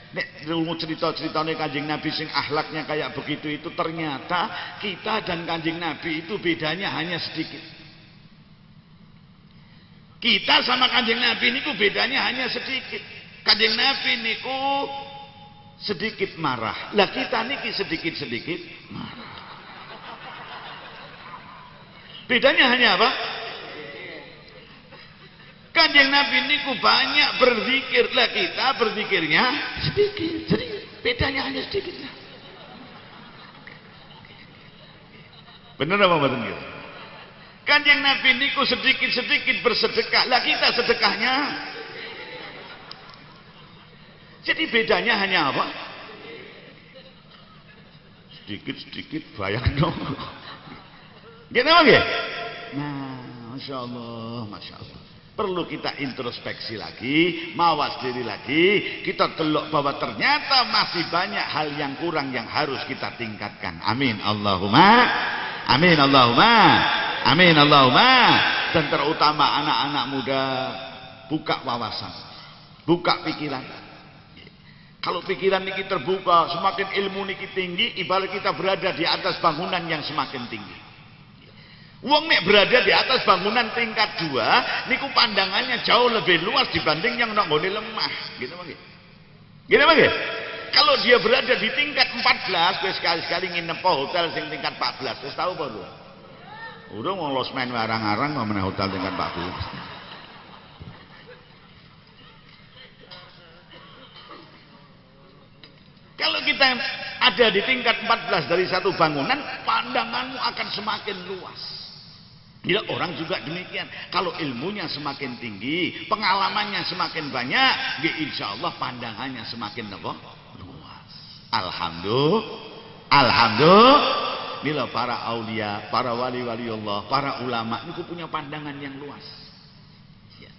L: Nek ilmu cerita-ceritane Kanjeng Nabi sing akhlaknya kayak begitu itu ternyata kita dan Kanjeng Nabi itu bedanya hanya sedikit. Kita sama Kanjeng Nabi niku bedanya hanya sedikit. Kanjeng Nabi niku sedikit marah. Lah kita niki sedikit-sedikit marah. Bedanya hanya apa? Kanjeng Nabi niku banyak berzikir lah kita berzikirnya sedikit. Jadi bedanya hanya sedikit. Benar apa betul gitu? Kanjeng Nabi niku sedikit-sedikit bersedekah. Lah kita sedekahnya jadi bedanya hanya apa? Sedikit-sedikit bayang dong. Apa ya? Nah, Masya Allah, Masya Allah. Perlu kita introspeksi lagi, mawas diri lagi, kita teluk bahwa ternyata masih banyak hal yang kurang yang harus kita tingkatkan. Amin Allahumma. Amin Allahumma. Amin Allahumma. Dan terutama anak-anak muda buka wawasan, buka pikiran. Kalau pikiran ini terbuka, semakin ilmu ini tinggi, ibarat kita berada di atas bangunan yang semakin tinggi. Wong nek berada di atas bangunan tingkat dua, niku pandangannya jauh lebih luas dibanding yang nak lemah. Gitu bang? Gitu bang? Kalau dia berada di tingkat 14, gue sekali-sekali nginep hotel sing tingkat 14, wis tahu apa? Udah mau losmen warang-arang mau mana hotel tingkat 14. Kalau kita ada di tingkat 14 dari satu bangunan, pandanganmu akan semakin luas. Ya orang juga demikian. Kalau ilmunya semakin tinggi, pengalamannya semakin banyak, ya insya Allah pandangannya semakin apa? luas. Alhamdulillah. Alhamdulillah. Para aulia, para wali-wali Allah, para ulama itu punya pandangan yang luas. Ya.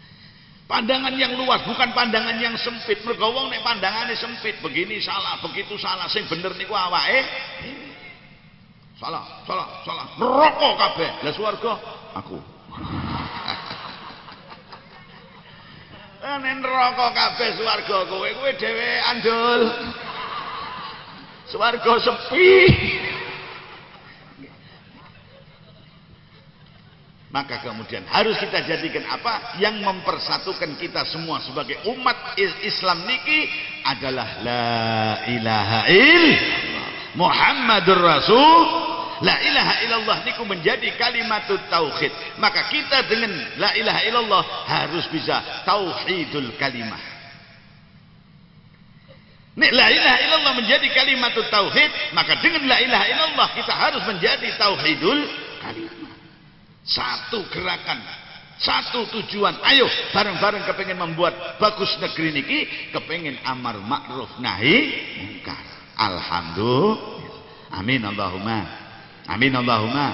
L: Pandangan yang luas, bukan pandangan yang sempit. Mergo wong nek pandangannya sempit, begini salah, begitu salah, sing bener niku awake. Salah, salah, salah. Rokok kabeh. Lah swarga aku. Nek neraka kabeh swarga kowe kowe dhewe andul. Swarga sepi. Maka kemudian harus kita jadikan apa yang mempersatukan kita semua sebagai umat Islam niki adalah la ilaha illallah Muhammadur Rasul La ilaha illallah niku menjadi kalimat tauhid. Maka kita dengan la ilaha illallah harus bisa tauhidul kalimah. Nek la ilaha illallah menjadi kalimat tauhid, maka dengan la ilaha illallah kita harus menjadi tauhidul kalimah. Satu gerakan, satu tujuan. Ayo bareng-bareng kepengen membuat bagus negeri niki, kepengen amar ma'ruf nahi mungkar. Alhamdulillah. Amin Allahumma. Amin Allahumma.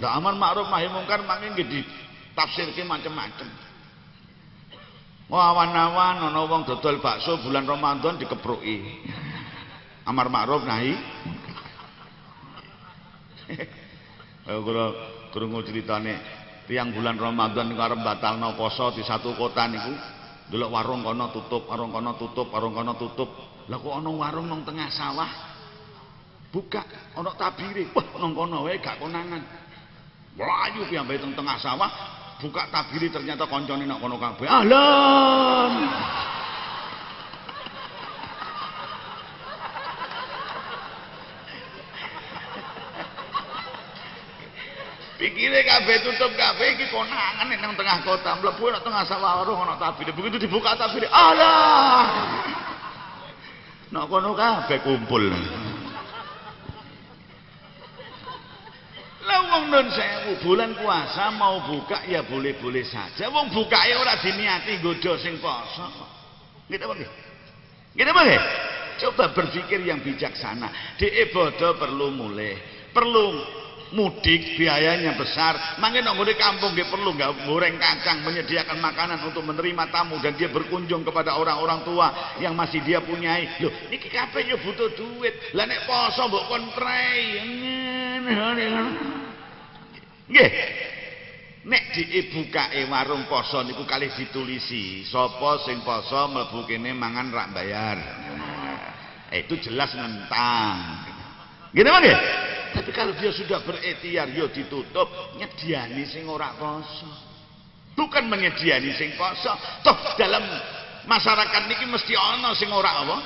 L: Dak amar ma'ruf nahi mungkar mangke nggih ditafsirke macam-macam. Wah awan-awan ana wong dodol bakso bulan Ramadan dikepruki. Amar ma'ruf nahi. Ayo kula krungu critane tiang bulan Ramadan niku arep batalno poso di satu kota niku. Delok warung kono tutup, warung kono tutup, warung kono tutup. Lah kok ana warung nang tengah sawah? Buka ana tabire. Wah nang kono wae gak konangan. Mlayu piyambake teng tengah sawah buka tabire ternyata koncone nang kono kabeh. Ahlan Pikire kabeh tutup kabeh iki konangan nang tengah kota, mlebu nang tengah sawah warung ana tabire. Begitu dibuka tabire, alah. Nak kono kabeh kumpul. Lah wong nun sewu bulan puasa mau buka ya boleh-boleh saja. Wong bukake ora diniati nggodha sing poso. Gitu apa nggih? Gitu apa nggih? Coba berpikir yang bijaksana. Di ibadah perlu mulai, perlu mudik biayanya besar. Mangke nang ngene kampung nggih perlu nggak goreng kacang, menyediakan makanan untuk menerima tamu dan dia berkunjung kepada orang-orang tua yang masih dia punyai. Loh, niki kabeh yo butuh duit. Lah nek poso mbok kon Nggih. Nek diibukake warung poso niku kalih ditulisi, sapa sing poso mlebu kene mangan rak bayar. Nah, itu jelas nentang. Gitu nggih? Tapi kalau dia sudah berikhtiar yo ditutup, nyediani sing ora poso. Bukan menyediani sing poso. Toh dalam masyarakat niki mesti ana sing ora apa?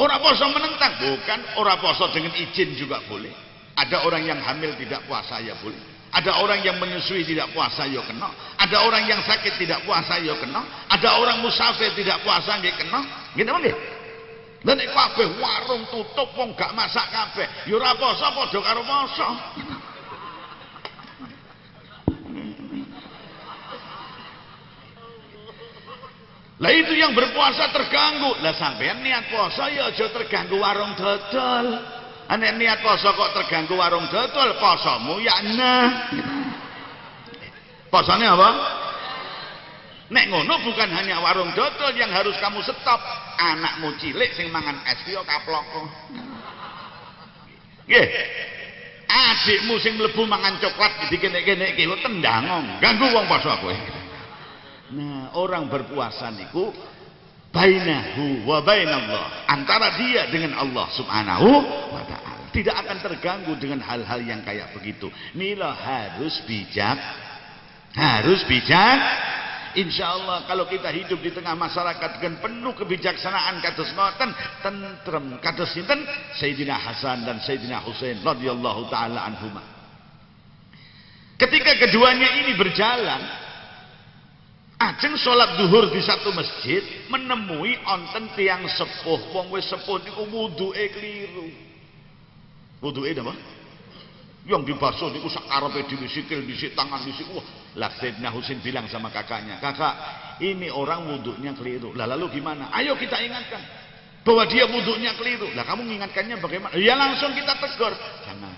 L: Ora poso menentang, bukan ora poso dengan izin juga boleh. Ada orang yang hamil tidak puasa ya boleh. Ada orang yang menyusui tidak puasa ya kena. Ada orang yang sakit tidak puasa ya kena. Ada orang musafir tidak puasa ya kena. Gitu nggih? Lah nek kabeh warung tutup wong gak masak kabeh, ya ora poso padha karo poso. Lah itu yang berpuasa terganggu. Lah sampean niat puasa ya aja terganggu warung dodol. Ane niat poso kok terganggu warung dodol, posomu ya nah. Posone apa? Nek ngono bukan hanya warung dodol yang harus kamu stop. Anakmu cilik sing mangan es yo kaplok. Nggih. Adikmu sing mlebu mangan coklat dikene-kene iki tendang ganggu wong poso kowe. Nah, orang berpuasa niku bainahu wa bainallah antara dia dengan Allah Subhanahu wa taala tidak akan terganggu dengan hal-hal yang kayak begitu mila harus bijak harus bijak Insya Allah kalau kita hidup di tengah masyarakat dengan penuh kebijaksanaan kados ngoten tentrem kados sinten Sayyidina Hasan dan Sayyidina Husain radhiyallahu taala anhuma. Ketika keduanya ini berjalan Ajeng sholat duhur di satu masjid menemui onten tiang sepuh wong wis sepuh niku wuduke keliru. Wuduke napa? Yang dibasuh niku sak karepe dhewe sikil dhisik tangan dhisik. Wah, lah Sayyidina Husain bilang sama kakaknya, "Kakak, ini orang wudhunya keliru." Lah lalu gimana? Ayo kita ingatkan bahwa dia wudhunya keliru. Lah kamu mengingatkannya bagaimana? Ya langsung kita tegur. Jangan.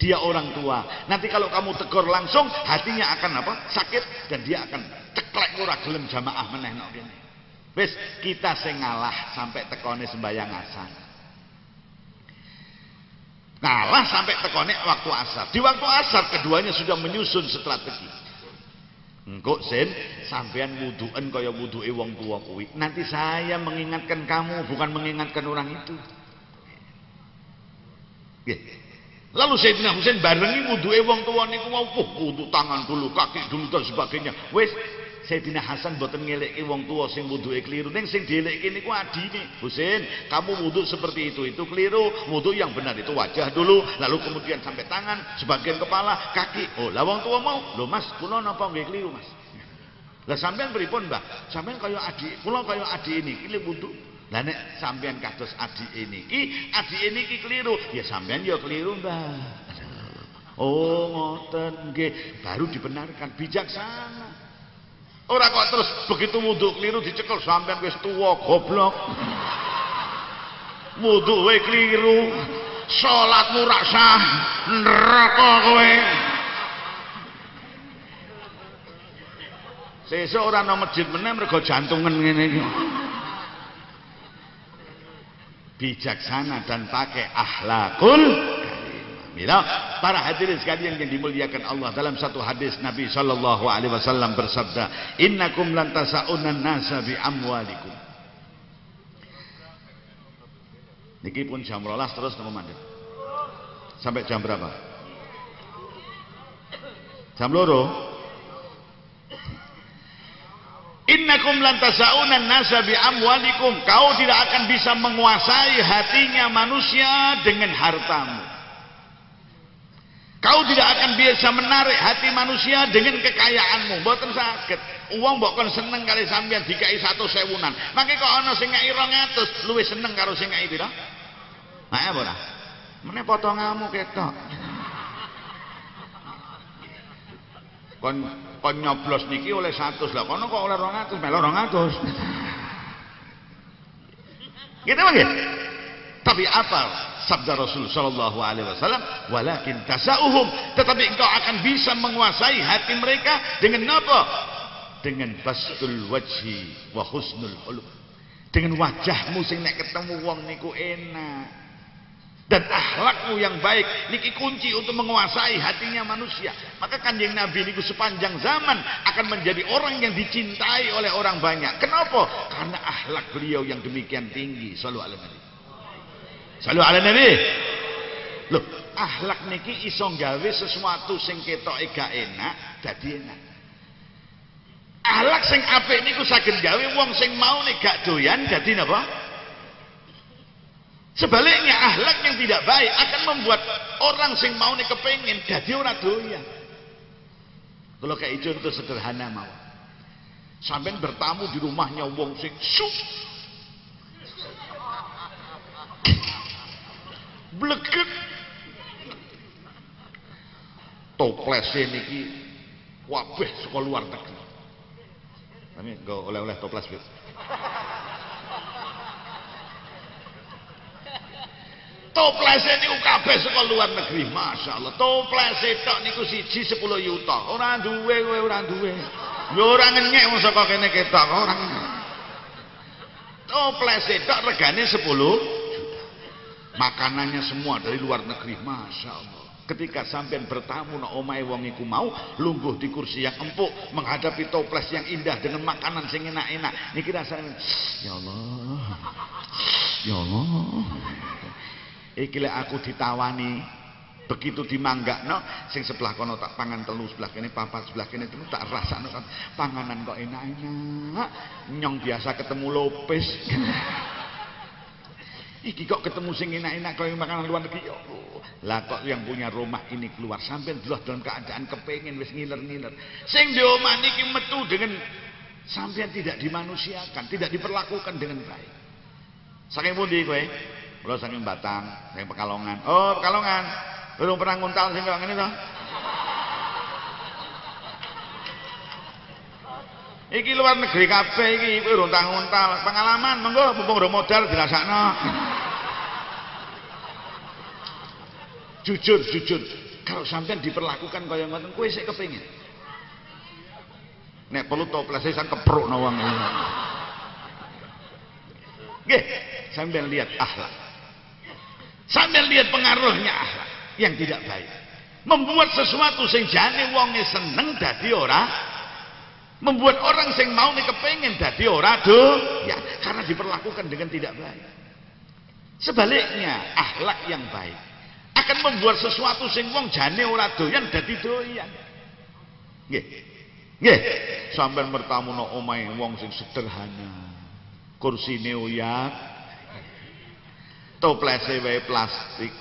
L: Dia orang tua. Nanti kalau kamu tegur langsung, hatinya akan apa? Sakit dan dia akan ceklek ora gelem jamaah meneh kene. Wis, kita sing ngalah sampai tekone sembayang asar. Ngalah sampai tekone waktu asar. Di waktu asar keduanya sudah menyusun strategi. Engkau sen sampean wuduan kaya wuduke wong tua kuwi. Nanti saya mengingatkan kamu bukan mengingatkan orang itu. Lalu Sayyidina Husain barengi wuduke wong tua niku mau wudu tangan dulu, kaki dulu dan sebagainya. Wes Sayyidina Hasan boten ngeleki wong tua sing wuduke keliru. Ning sing dieleki niku adine. Husain, kamu wudu seperti itu itu keliru. Wudu yang benar itu wajah dulu, lalu kemudian sampai tangan, sebagian kepala, kaki. Oh, lah wong tua mau. Lho Mas, kula napa nggih keliru, Mas? Lah sampean pripun, Mbah? Sampean kaya adik, kula kaya adik ini, iki wudu. Lah nek sampean kados ki, adik ini ki keliru, ya sampean ya keliru, Mbah. Oh, ngoten nggih, baru dibenarkan bijaksana. Ora kok terus begitu wudhu keliru dicekel sampean wis tuwa goblok. Wudhu we keliru. Salatmu rak sah. Neraka kowe. Sesuk ora ana masjid meneh mergo jantungan ngene iki. Bijaksana dan pakai akhlakul Mila, para hadirin sekalian yang dimuliakan Allah dalam satu hadis Nabi sallallahu alaihi wasallam bersabda, "Innakum lan tasaunan nasa bi amwalikum." Niki pun jam 12 terus nemu mandek. Sampai jam berapa? Jam loro. Innakum lan tasaunan nasa bi amwalikum. Kau tidak akan bisa menguasai hatinya manusia dengan hartamu. Kau tidak akan bisa menarik hati manusia dengan kekayaanmu. Mboten sakit. Uang kon seneng kali sampean dikai satu sewunan. Mangke kok ana sing ngai 200, luwih seneng karo sing ngai pira? Nah, apa ora? Meneh potonganmu ketok. Kon nyoblos niki oleh 100 lah kono kok oleh 200, melo 200. Gitu mangke. Tapi apa sabda Rasul sallallahu alaihi wasallam walakin tasauhum. Tetapi engkau akan bisa menguasai hati mereka dengan apa? Dengan bastul wajhi wa husnul khuluq dengan wajahmu sing nek ketemu wong niku enak. Dan akhlakmu yang baik niki kunci untuk menguasai hatinya manusia. Maka kanjeng nabi niku sepanjang zaman akan menjadi orang yang dicintai oleh orang banyak. Kenapa? Karena akhlak beliau yang demikian tinggi sallallahu alaihi Salu ala Nabi. Loh, akhlak niki iso gawe sesuatu sing ketoke gak enak dadi enak. Akhlak sing apik niku saged gawe wong sing mau nek gak doyan dadi napa? Sebaliknya akhlak yang tidak baik akan membuat orang sing mau nek kepengin dadi ora doyan. Kalau kayak contoh sederhana mau. Sampai bertamu di rumahnya wong sing sup bleget toplese niki wabeh saka luar negeri ini enggak oleh-oleh toples Toplese niku kabeh saka luar negeri, masyaallah. Toplese tok niku siji 10 yuta. Ora duwe kowe ora duwe. Yo ora ngenyek wong saka kene ketok ora. Toplese tok regane 10 juta. Makanannya semua dari luar negeri, masya Allah. Ketika sampean bertamu nak omahe wong iku mau lungguh di kursi yang empuk menghadapi toples yang indah dengan makanan sing enak-enak. Niki rasane ya Allah. Ya Allah. Iki aku ditawani begitu dimanggakno sing sebelah kono tak pangan telu sebelah kene papat sebelah kene telu tak rasakno kan panganan kok enak-enak nyong biasa ketemu lopes Iki kok ketemu sing enak-enak kaya makanan luar negeri. Allah. Lah kok yang punya rumah ini keluar sampai dulu dalam keadaan kepengen wis ngiler-ngiler. Sing di omah niki metu dengan sampean tidak dimanusiakan, tidak diperlakukan dengan baik. Saking pundi kowe? Kula saking Batang, saking Pekalongan. Oh, Pekalongan. Belum pernah nguntal sing ngene to? Iki luar negeri kabeh iki kowe urung tang nguntal. Pengalaman monggo mumpung ora modal dirasakno. jujur, jujur. Kalau sampean diperlakukan kaya ngoten kowe sik kepengin. Nek perlu toplese sang keprukno wong. Nggih, sampean lihat akhlak. Sampean lihat pengaruhnya akhlak yang tidak baik. Membuat sesuatu sing jane wonge seneng dadi ora membuat orang sing mau nih kepengen dadi ora do ya karena diperlakukan dengan tidak baik. Sebaliknya akhlak yang baik akan membuat sesuatu sing wong jane ora doyan dadi doyan. Nggih. Nggih. Sampean mertamu no wong sing sederhana. Kursine uyak toplese wae plastik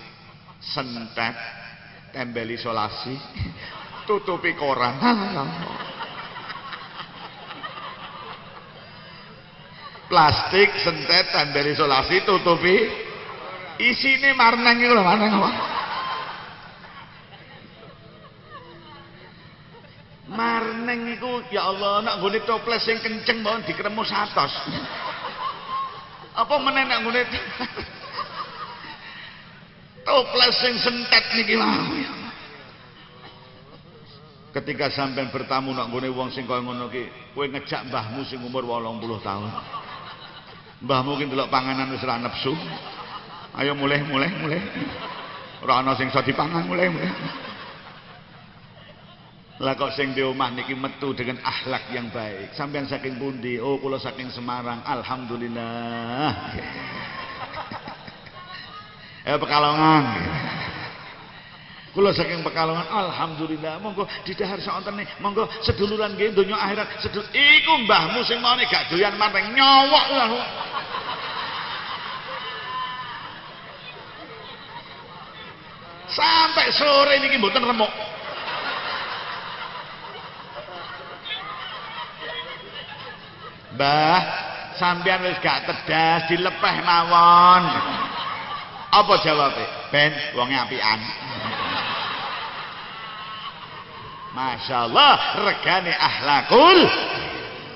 L: sentet tembel isolasi tutupi koran plastik sentet tembel isolasi tutupi. Isine marneng iku lho marneng apa? Marneng iku ya Allah nak nggone toples sing kenceng mawon dikremus atos apa meneh nak toples sing sentet mau ya Ketika sampean bertamu nak nggone wong sing kaya ngono ki, ngejak mbahmu sing umur 80 tahun. Mbah mungkin delok panganan wis ora nafsu. Ayo mulai mulai mulai. Ora ana sing iso dipangan mulai mulai. Lah kok sing di omah niki metu dengan akhlak yang baik. Sampean saking pundi? Oh, kula saking Semarang. Alhamdulillah. Eh Pekalongan. Kula saking Pekalongan, alhamdulillah. Monggo didahar nih. Monggo seduluran nggih donya akhirat. Sedul iku mbahmu sing maune gak doyan mareng nyowok lah. Sampai sore niki mboten remuk. Mbah, sampean wis gak tedas dilepeh mawon. Apa jawabe? Ben wonge apian. Masya Allah regane ahlakul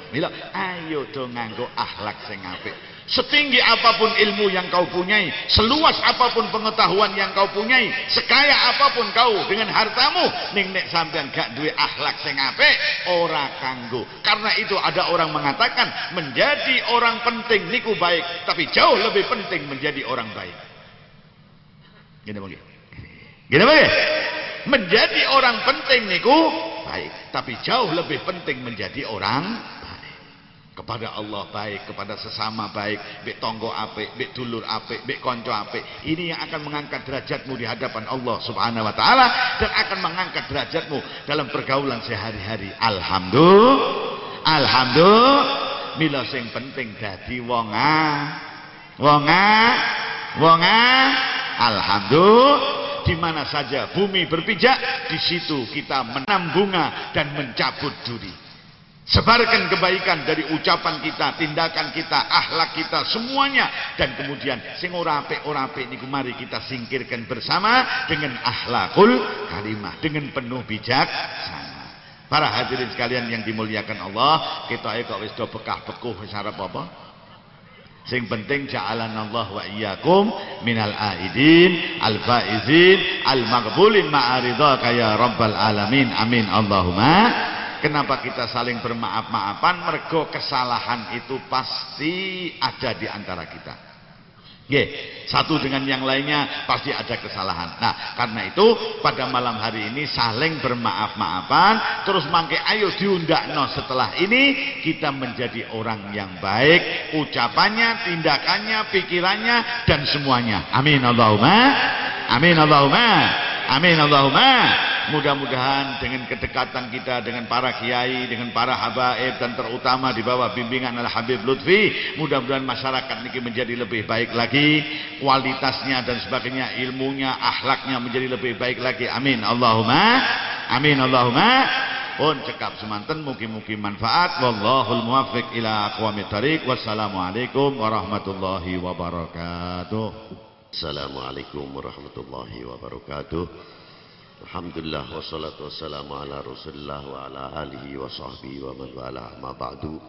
L: Mila, ayo do nganggo akhlak sing apik. Setinggi apa pun ilmu yang kau punyai, seluas apa pun pengetahuan yang kau punyai, sekaya apa pun kau dengan hartamu, ning nek sampean gak duwe akhlak sing apik, ora kanggo. Karena itu ada orang mengatakan menjadi orang penting niku baik, tapi jauh lebih penting menjadi orang baik. Gini bagi. Gini bagi. Menjadi orang penting niku baik, tapi jauh lebih penting menjadi orang baik. Kepada Allah baik, kepada sesama baik, bek tonggo apik, bek dulur apik, bek konco apik. Ini yang akan mengangkat derajatmu di hadapan Allah Subhanahu wa taala dan akan mengangkat derajatmu dalam pergaulan sehari-hari. Alhamdulillah. Alhamdulillah. Mila sing penting dadi wong wong wong Alhamdulillah di mana saja bumi berpijak, di situ kita menam bunga dan mencabut duri. Sebarkan kebaikan dari ucapan kita, tindakan kita, akhlak kita, semuanya. Dan kemudian, sing ora apik ora apik niku mari kita singkirkan bersama dengan akhlakul kalimah, dengan penuh bijaksana. Para hadirin sekalian yang dimuliakan Allah, kita kok wis do bekah bekuh wis arep apa? Sing penting ja'alanallah wa iyyakum minal aidin al faizin al maqbulin ma'aridhaka ya rabbal alamin. Amin Allahumma. Kenapa kita saling bermaaf-maafan? Mergo kesalahan itu pasti ada di antara kita. Oke, satu dengan yang lainnya pasti ada kesalahan. Nah, karena itu pada malam hari ini saling bermaaf-maafan, terus mangke ayo diundakno setelah ini kita menjadi orang yang baik, ucapannya, tindakannya, pikirannya dan semuanya. Amin Allahumma. Amin Allahumma. Amin Allahumma. Mudah-mudahan dengan kedekatan kita dengan para kiai, dengan para habaib dan terutama di bawah bimbingan Al Habib Lutfi, mudah-mudahan masyarakat ini menjadi lebih baik lagi, kualitasnya dan sebagainya, ilmunya, akhlaknya menjadi lebih baik lagi. Amin. Allahumma. Amin Allahumma. Pun cekap semanten mugi-mugi manfaat wallahul muwaffiq ila aqwamit thariq. Wassalamualaikum warahmatullahi wabarakatuh.
J: Assalamualaikum warahmatullahi wabarakatuh. Alhamdulillah wassalatu wassalamu ala Rasulillah wa ala alihi wa sahbihi wa man wala ma ba'du.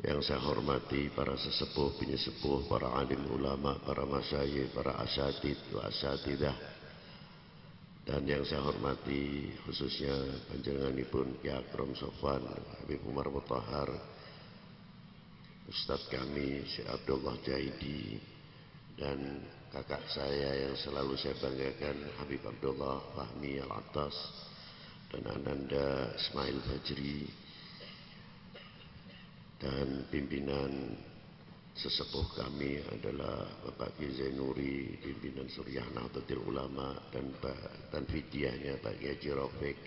J: Yang saya hormati para sesepuh, penyesepuh, para alim ulama, para masyayikh, para asatid wa asatidah. Dan yang saya hormati khususnya panjenenganipun Ki Akram Sofwan, Habib Umar Mutahar, Ustadz kami Syekh Abdullah Jaidi dan kakak saya yang selalu saya banggakan Habib Abdullah Fahmi Al-Attas dan Ananda Ismail Fajri dan pimpinan sesepuh kami adalah Bapak Ki Zainuri pimpinan Suriah Nahdlatul Ulama dan dan fidyahnya Pak Haji Rafiq.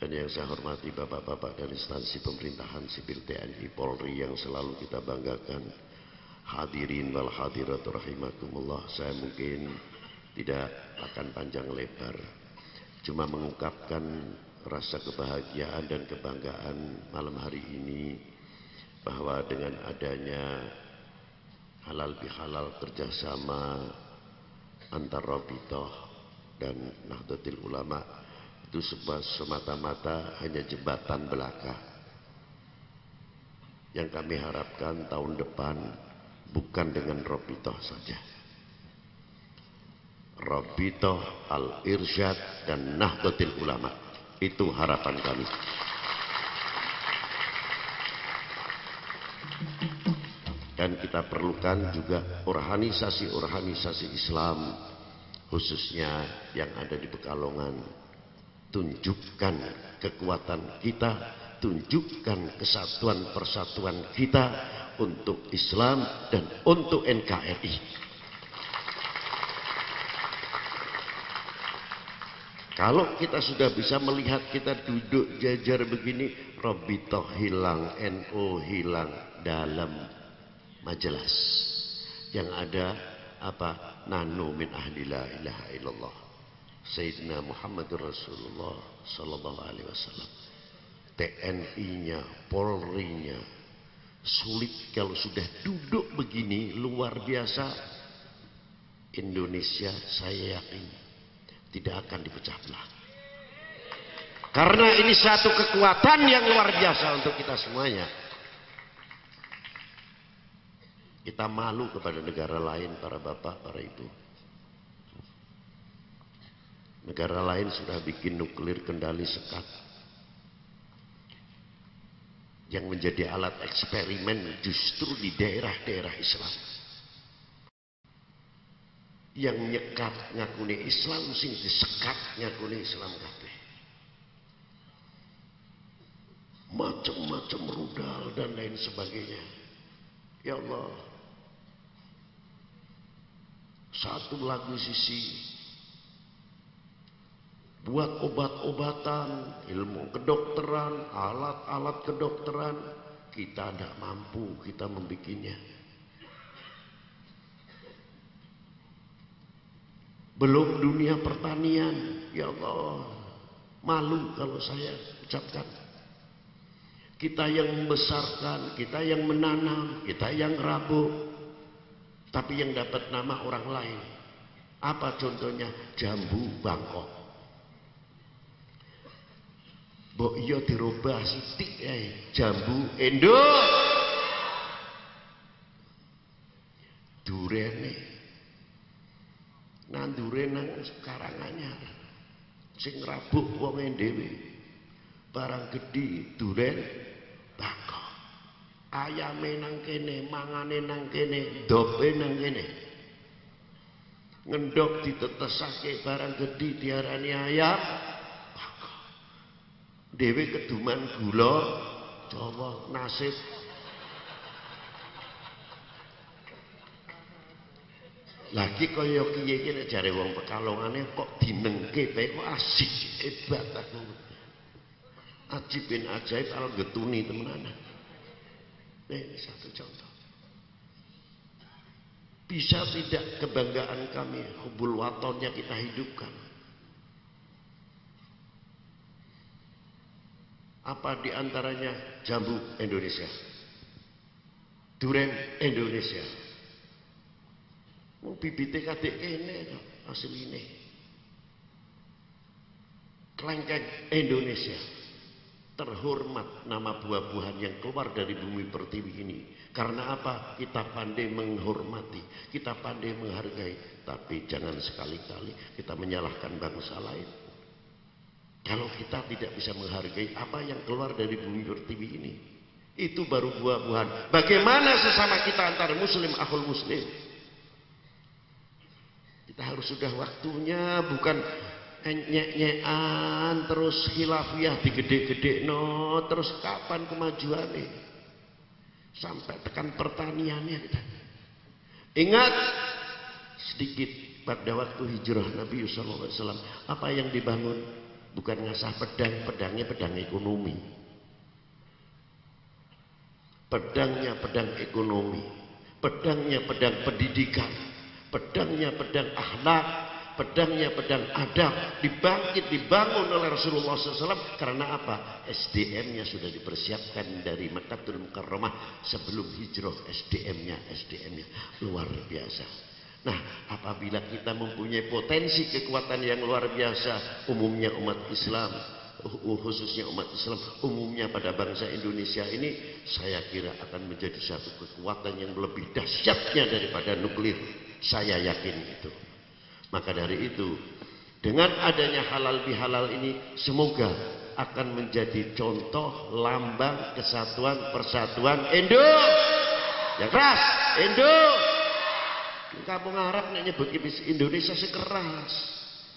J: Dan yang saya hormati bapak-bapak dan instansi pemerintahan sipil TNI Polri yang selalu kita banggakan Hadirin wal hadirat rahimakumullah Saya mungkin tidak akan panjang lebar. Cuma mengungkapkan rasa kebahagiaan dan kebanggaan malam hari ini Bahwa dengan adanya halal bihalal kerjasama antar Rabitoh dan Nahdlatul Ulama itu semata-mata hanya jembatan belaka. Yang kami harapkan tahun depan bukan dengan Robitoh saja. Robitoh, Al-Irsyad, dan Nahdlatul Ulama. Itu harapan kami. Dan kita perlukan juga organisasi-organisasi Islam, khususnya yang ada di Pekalongan. Tunjukkan kekuatan kita, tunjukkan kesatuan persatuan kita untuk Islam dan untuk NKRI. Kalau kita sudah bisa melihat kita duduk jajar begini, Robito hilang, NO hilang dalam majelis. Yang ada apa? Nano min ahli la ilaha illallah. Sayyidina Muhammad Rasulullah sallallahu alaihi wasallam. TNI-nya, Polri-nya, Sulit kalau sudah duduk begini luar biasa. Indonesia saya yakin tidak akan dipecah belah. Karena ini satu kekuatan yang luar biasa untuk kita semuanya. Kita malu kepada negara lain, para bapak, para ibu. Negara lain sudah bikin nuklir kendali sekat yang menjadi alat eksperimen justru di daerah-daerah Islam. Yang nyekat ngakuni Islam sing disekat ngakuni Islam kabeh. Macam-macam rudal dan lain sebagainya. Ya Allah. Satu lagu sisi buat obat-obatan, ilmu kedokteran, alat-alat kedokteran, kita tidak mampu kita membikinnya. Belum dunia pertanian, ya Allah, malu kalau saya ucapkan. Kita yang membesarkan, kita yang menanam, kita yang rabuk, tapi yang dapat nama orang lain. Apa contohnya? Jambu Bangkok. Mbok iya dirubah sithik ae jambu endut. Durene. Nandure nang sekarang. Sing rabuk wong e dhewe. Barang gedhi duren bako. Ayame nang kene, mangane nang kene, dope nang kene. Ngendok ditetesake barang gedhi diarani ayam. Dhewe keduman gula Jawa nasib. Lagi kaya kiye iki nek jare wong pekalongane kok dinengke bae kok asik hebat aku. Ajib bin ajaib al getuni temenan ini satu contoh. Bisa tidak kebanggaan kami hubul watonnya kita hidupkan apa di antaranya jambu Indonesia duren Indonesia Wong bibite kadek kene to asline. Klengkeng Indonesia terhormat nama buah-buahan yang keluar dari bumi pertiwi ini. Karena apa? Kita pandai menghormati, kita pandai menghargai, tapi jangan sekali-kali kita menyalahkan bangsa lain. Kalau kita tidak bisa menghargai apa yang keluar dari bumi pertiwi ini, itu baru buah-buahan. Bagaimana sesama kita antara muslim akhul muslim? Kita harus sudah waktunya bukan nyek-nyekan terus khilafiah digede-gede no terus kapan kemajuannya sampai tekan pertaniannya kita ingat sedikit pada waktu hijrah Nabi SAW apa yang dibangun bukan ngasah pedang pedangnya pedang ekonomi. Pedangnya pedang ekonomi. Pedangnya pedang pendidikan. Pedangnya pedang akhlak, pedangnya pedang adab, dibangkit, dibangun oleh Rasulullah SAW karena apa? SDM-nya sudah dipersiapkan dari Mekkatul Mukarramah sebelum hijrah SDM-nya, SDM-nya luar biasa. Nah, apabila kita mempunyai potensi kekuatan yang luar biasa, umumnya umat Islam, khususnya umat Islam, umumnya pada bangsa Indonesia ini, saya kira akan menjadi satu kekuatan yang lebih dahsyatnya daripada nuklir. Saya yakin itu. Maka dari itu, dengan adanya halal bihalal ini, semoga akan menjadi contoh lambang kesatuan persatuan Indo. Ya keras, Indo. Kamu ngarap nek nyebut Indonesia sekeras.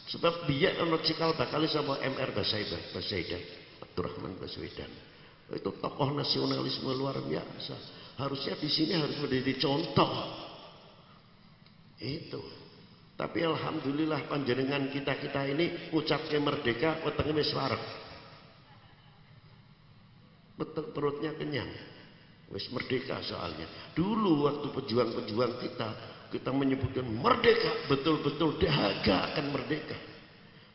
J: Sebab dia ono cikal bakal sama MR Basaidah, Basaidah, Abdurrahman Baswedan. Itu tokoh nasionalisme luar biasa. Harusnya di sini harus menjadi contoh itu. Tapi alhamdulillah panjenengan kita-kita ini ucapnya merdeka wetenge wis. Betul perutnya kenyang. Wis merdeka soalnya. Dulu waktu pejuang-pejuang kita kita menyebutkan merdeka, betul-betul dahaga akan merdeka.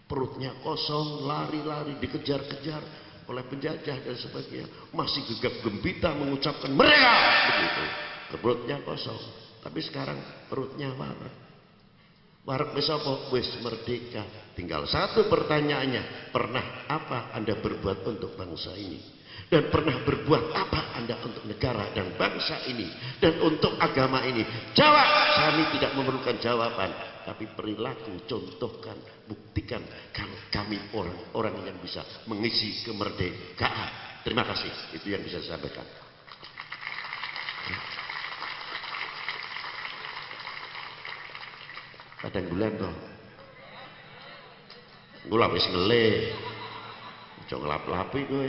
J: Perutnya kosong, lari-lari, dikejar-kejar oleh penjajah dan sebagainya. Masih gegap gembita mengucapkan merdeka begitu. Perutnya kosong. Tapi sekarang perutnya. Warak wis apa? Wis merdeka. Tinggal satu pertanyaannya, pernah apa Anda berbuat untuk bangsa ini? Dan pernah berbuat apa Anda untuk negara dan bangsa ini dan untuk agama ini? Jawab, kami tidak memerlukan jawaban, tapi perilaku contohkan, buktikan kalau kami orang-orang yang bisa mengisi kemerdekaan. Terima kasih, itu yang bisa saya sampaikan. Kadang bulan toh. Gula wis ngele. Aja nglap-lapi kowe.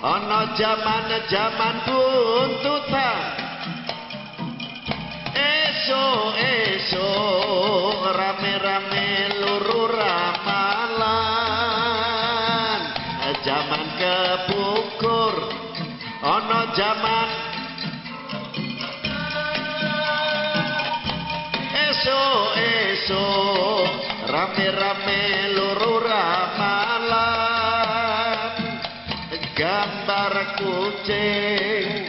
J: ana jaman jaman buntutan. Eso eso rame rame luru ramalan. Jaman kepukur ana jaman. Eso eso rame rame kucing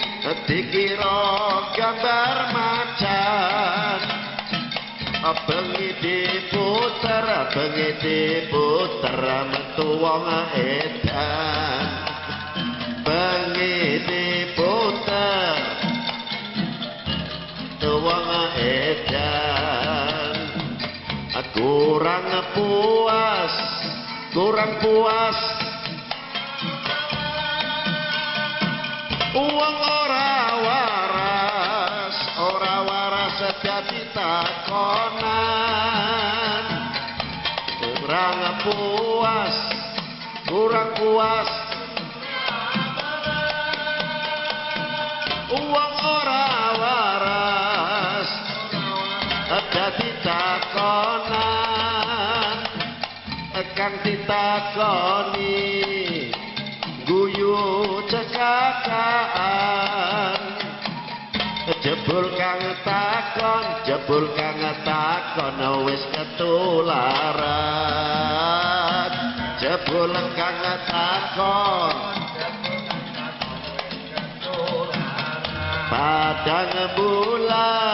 J: dikira gambar macan. Bengi diputer bengi diputer metu wong edan. Bengi diputer wong edan. Kurang puas kurang puas Uang ora waras, ora waras dadi takonan. Kurang puas, kurang puas. Uang ora waras dadi takonan. Kang ditakoni guyu cekakaan jebul kang takon jebul kang takon wis ketularan. Jebul kang takon. Padang bulan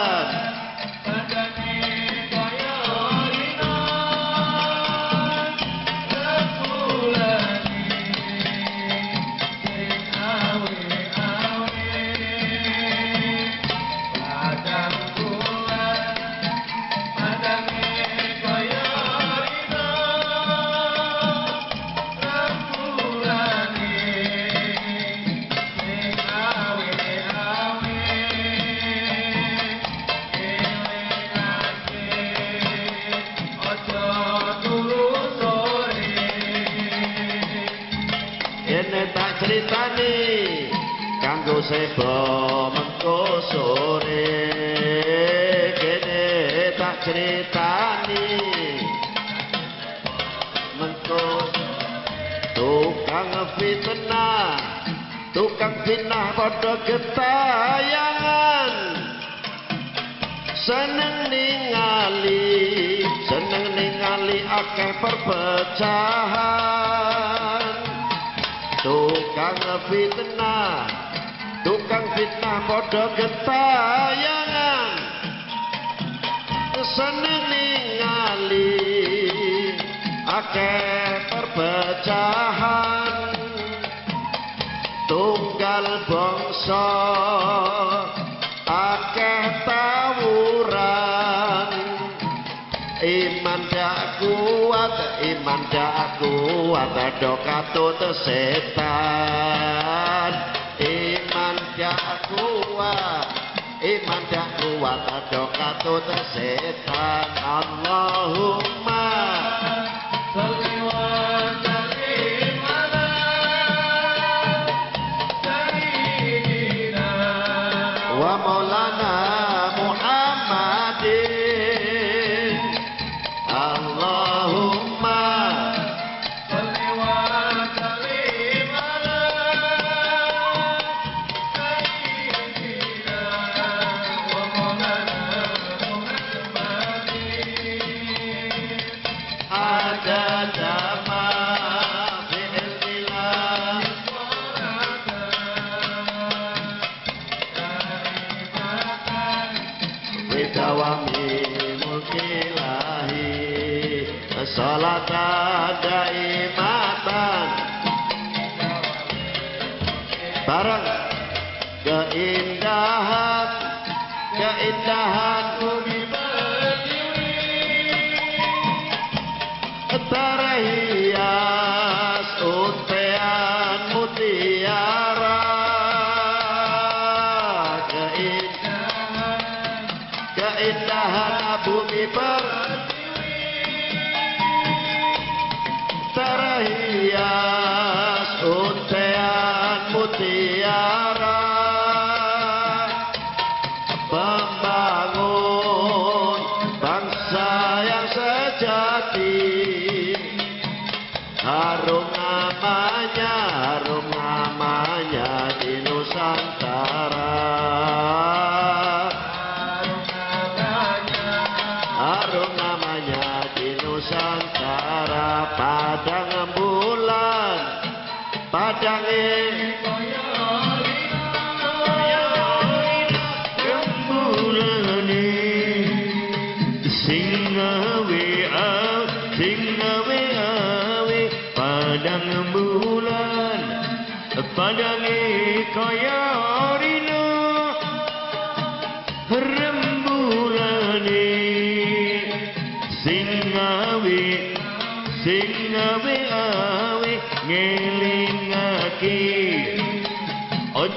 J: sebo mengko sore. Kene tak critani mengko tukang fitnah tukang fitnah padha getayangan seneng ningali seneng ningali akeh perpecahan. Tukang fitnah fitnah padha getayangan seneng ningali akeh perpecahan. Tunggal bangsa akeh tawuran. Iman dak kuat iman dak kuat do katut setan dak kuat iman dak kuat do katut setan Allahumma barang keindahan keindahan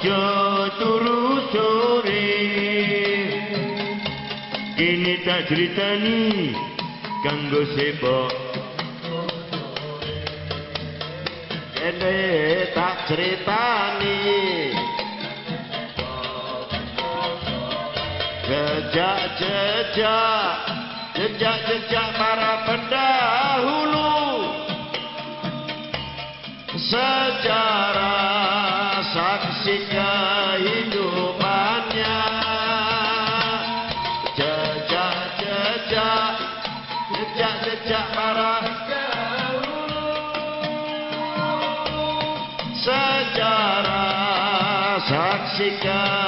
M: ojo turu sore kini tak ceritani kanggo sebok.
J: Ini tak ceritani. Jejak-jejak jejak-jejak para pendahulu. Sejarah saksi शिकार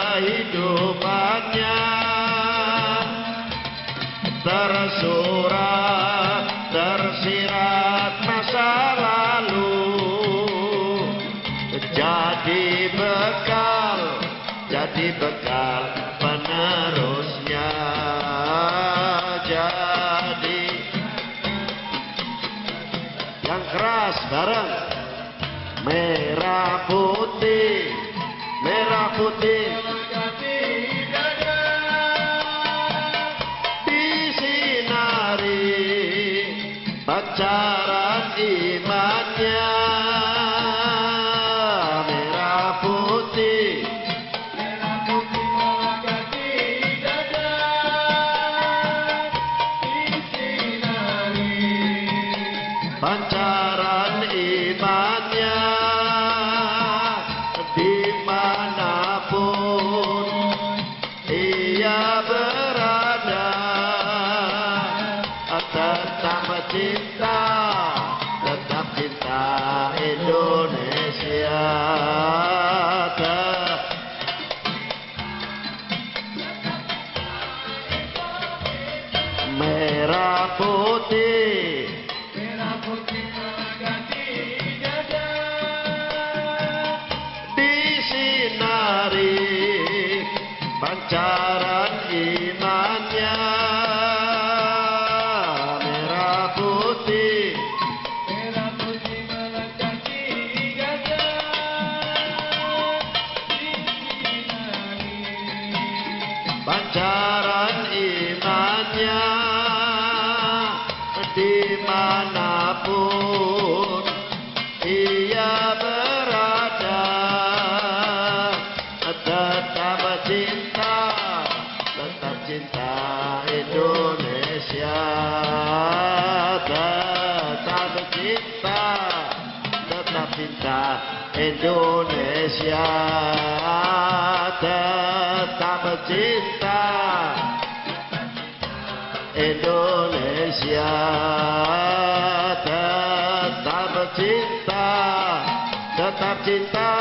J: tetap cinta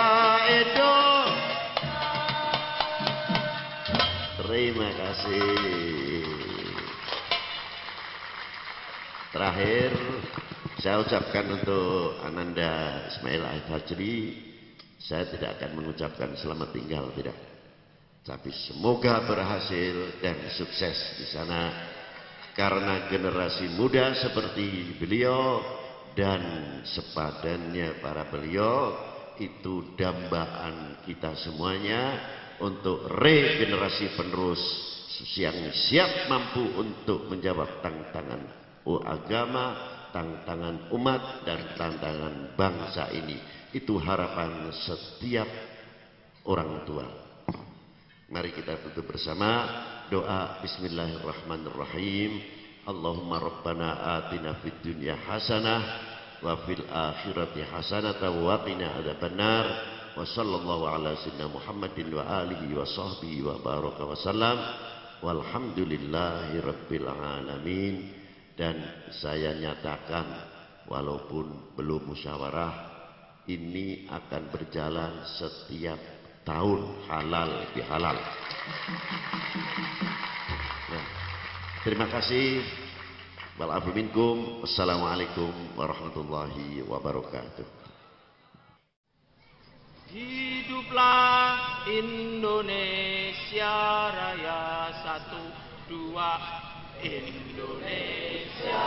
J: itu. Terima kasih. Terakhir saya ucapkan untuk Ananda Ismail Al Fajri saya tidak akan mengucapkan selamat tinggal tidak. Tapi semoga berhasil dan sukses di sana karena generasi muda seperti beliau dan sepadannya para beliau itu dambaan kita semuanya untuk regenerasi penerus yang siap mampu untuk menjawab tantangan agama, tantangan umat dan tantangan bangsa ini. Itu harapan setiap orang tua. Mari kita tutup bersama doa Bismillahirrahmanirrahim. Allahumma rabbana atina fid dunya hasanah wa fil akhirati hasanah wa qina adzabannar. Wa sallallahu ala sayyidina Muhammadin wa alihi wa sahbihi wa baraka wa sallam. Walhamdulillahi rabbil alamin. Dan saya nyatakan walaupun belum musyawarah ini akan berjalan setiap tahun halal bihalal. Nah, terima kasih. Walafu minkum. Wassalamualaikum warahmatullahi wabarakatuh.
N: Hiduplah Indonesia Raya satu dua Indonesia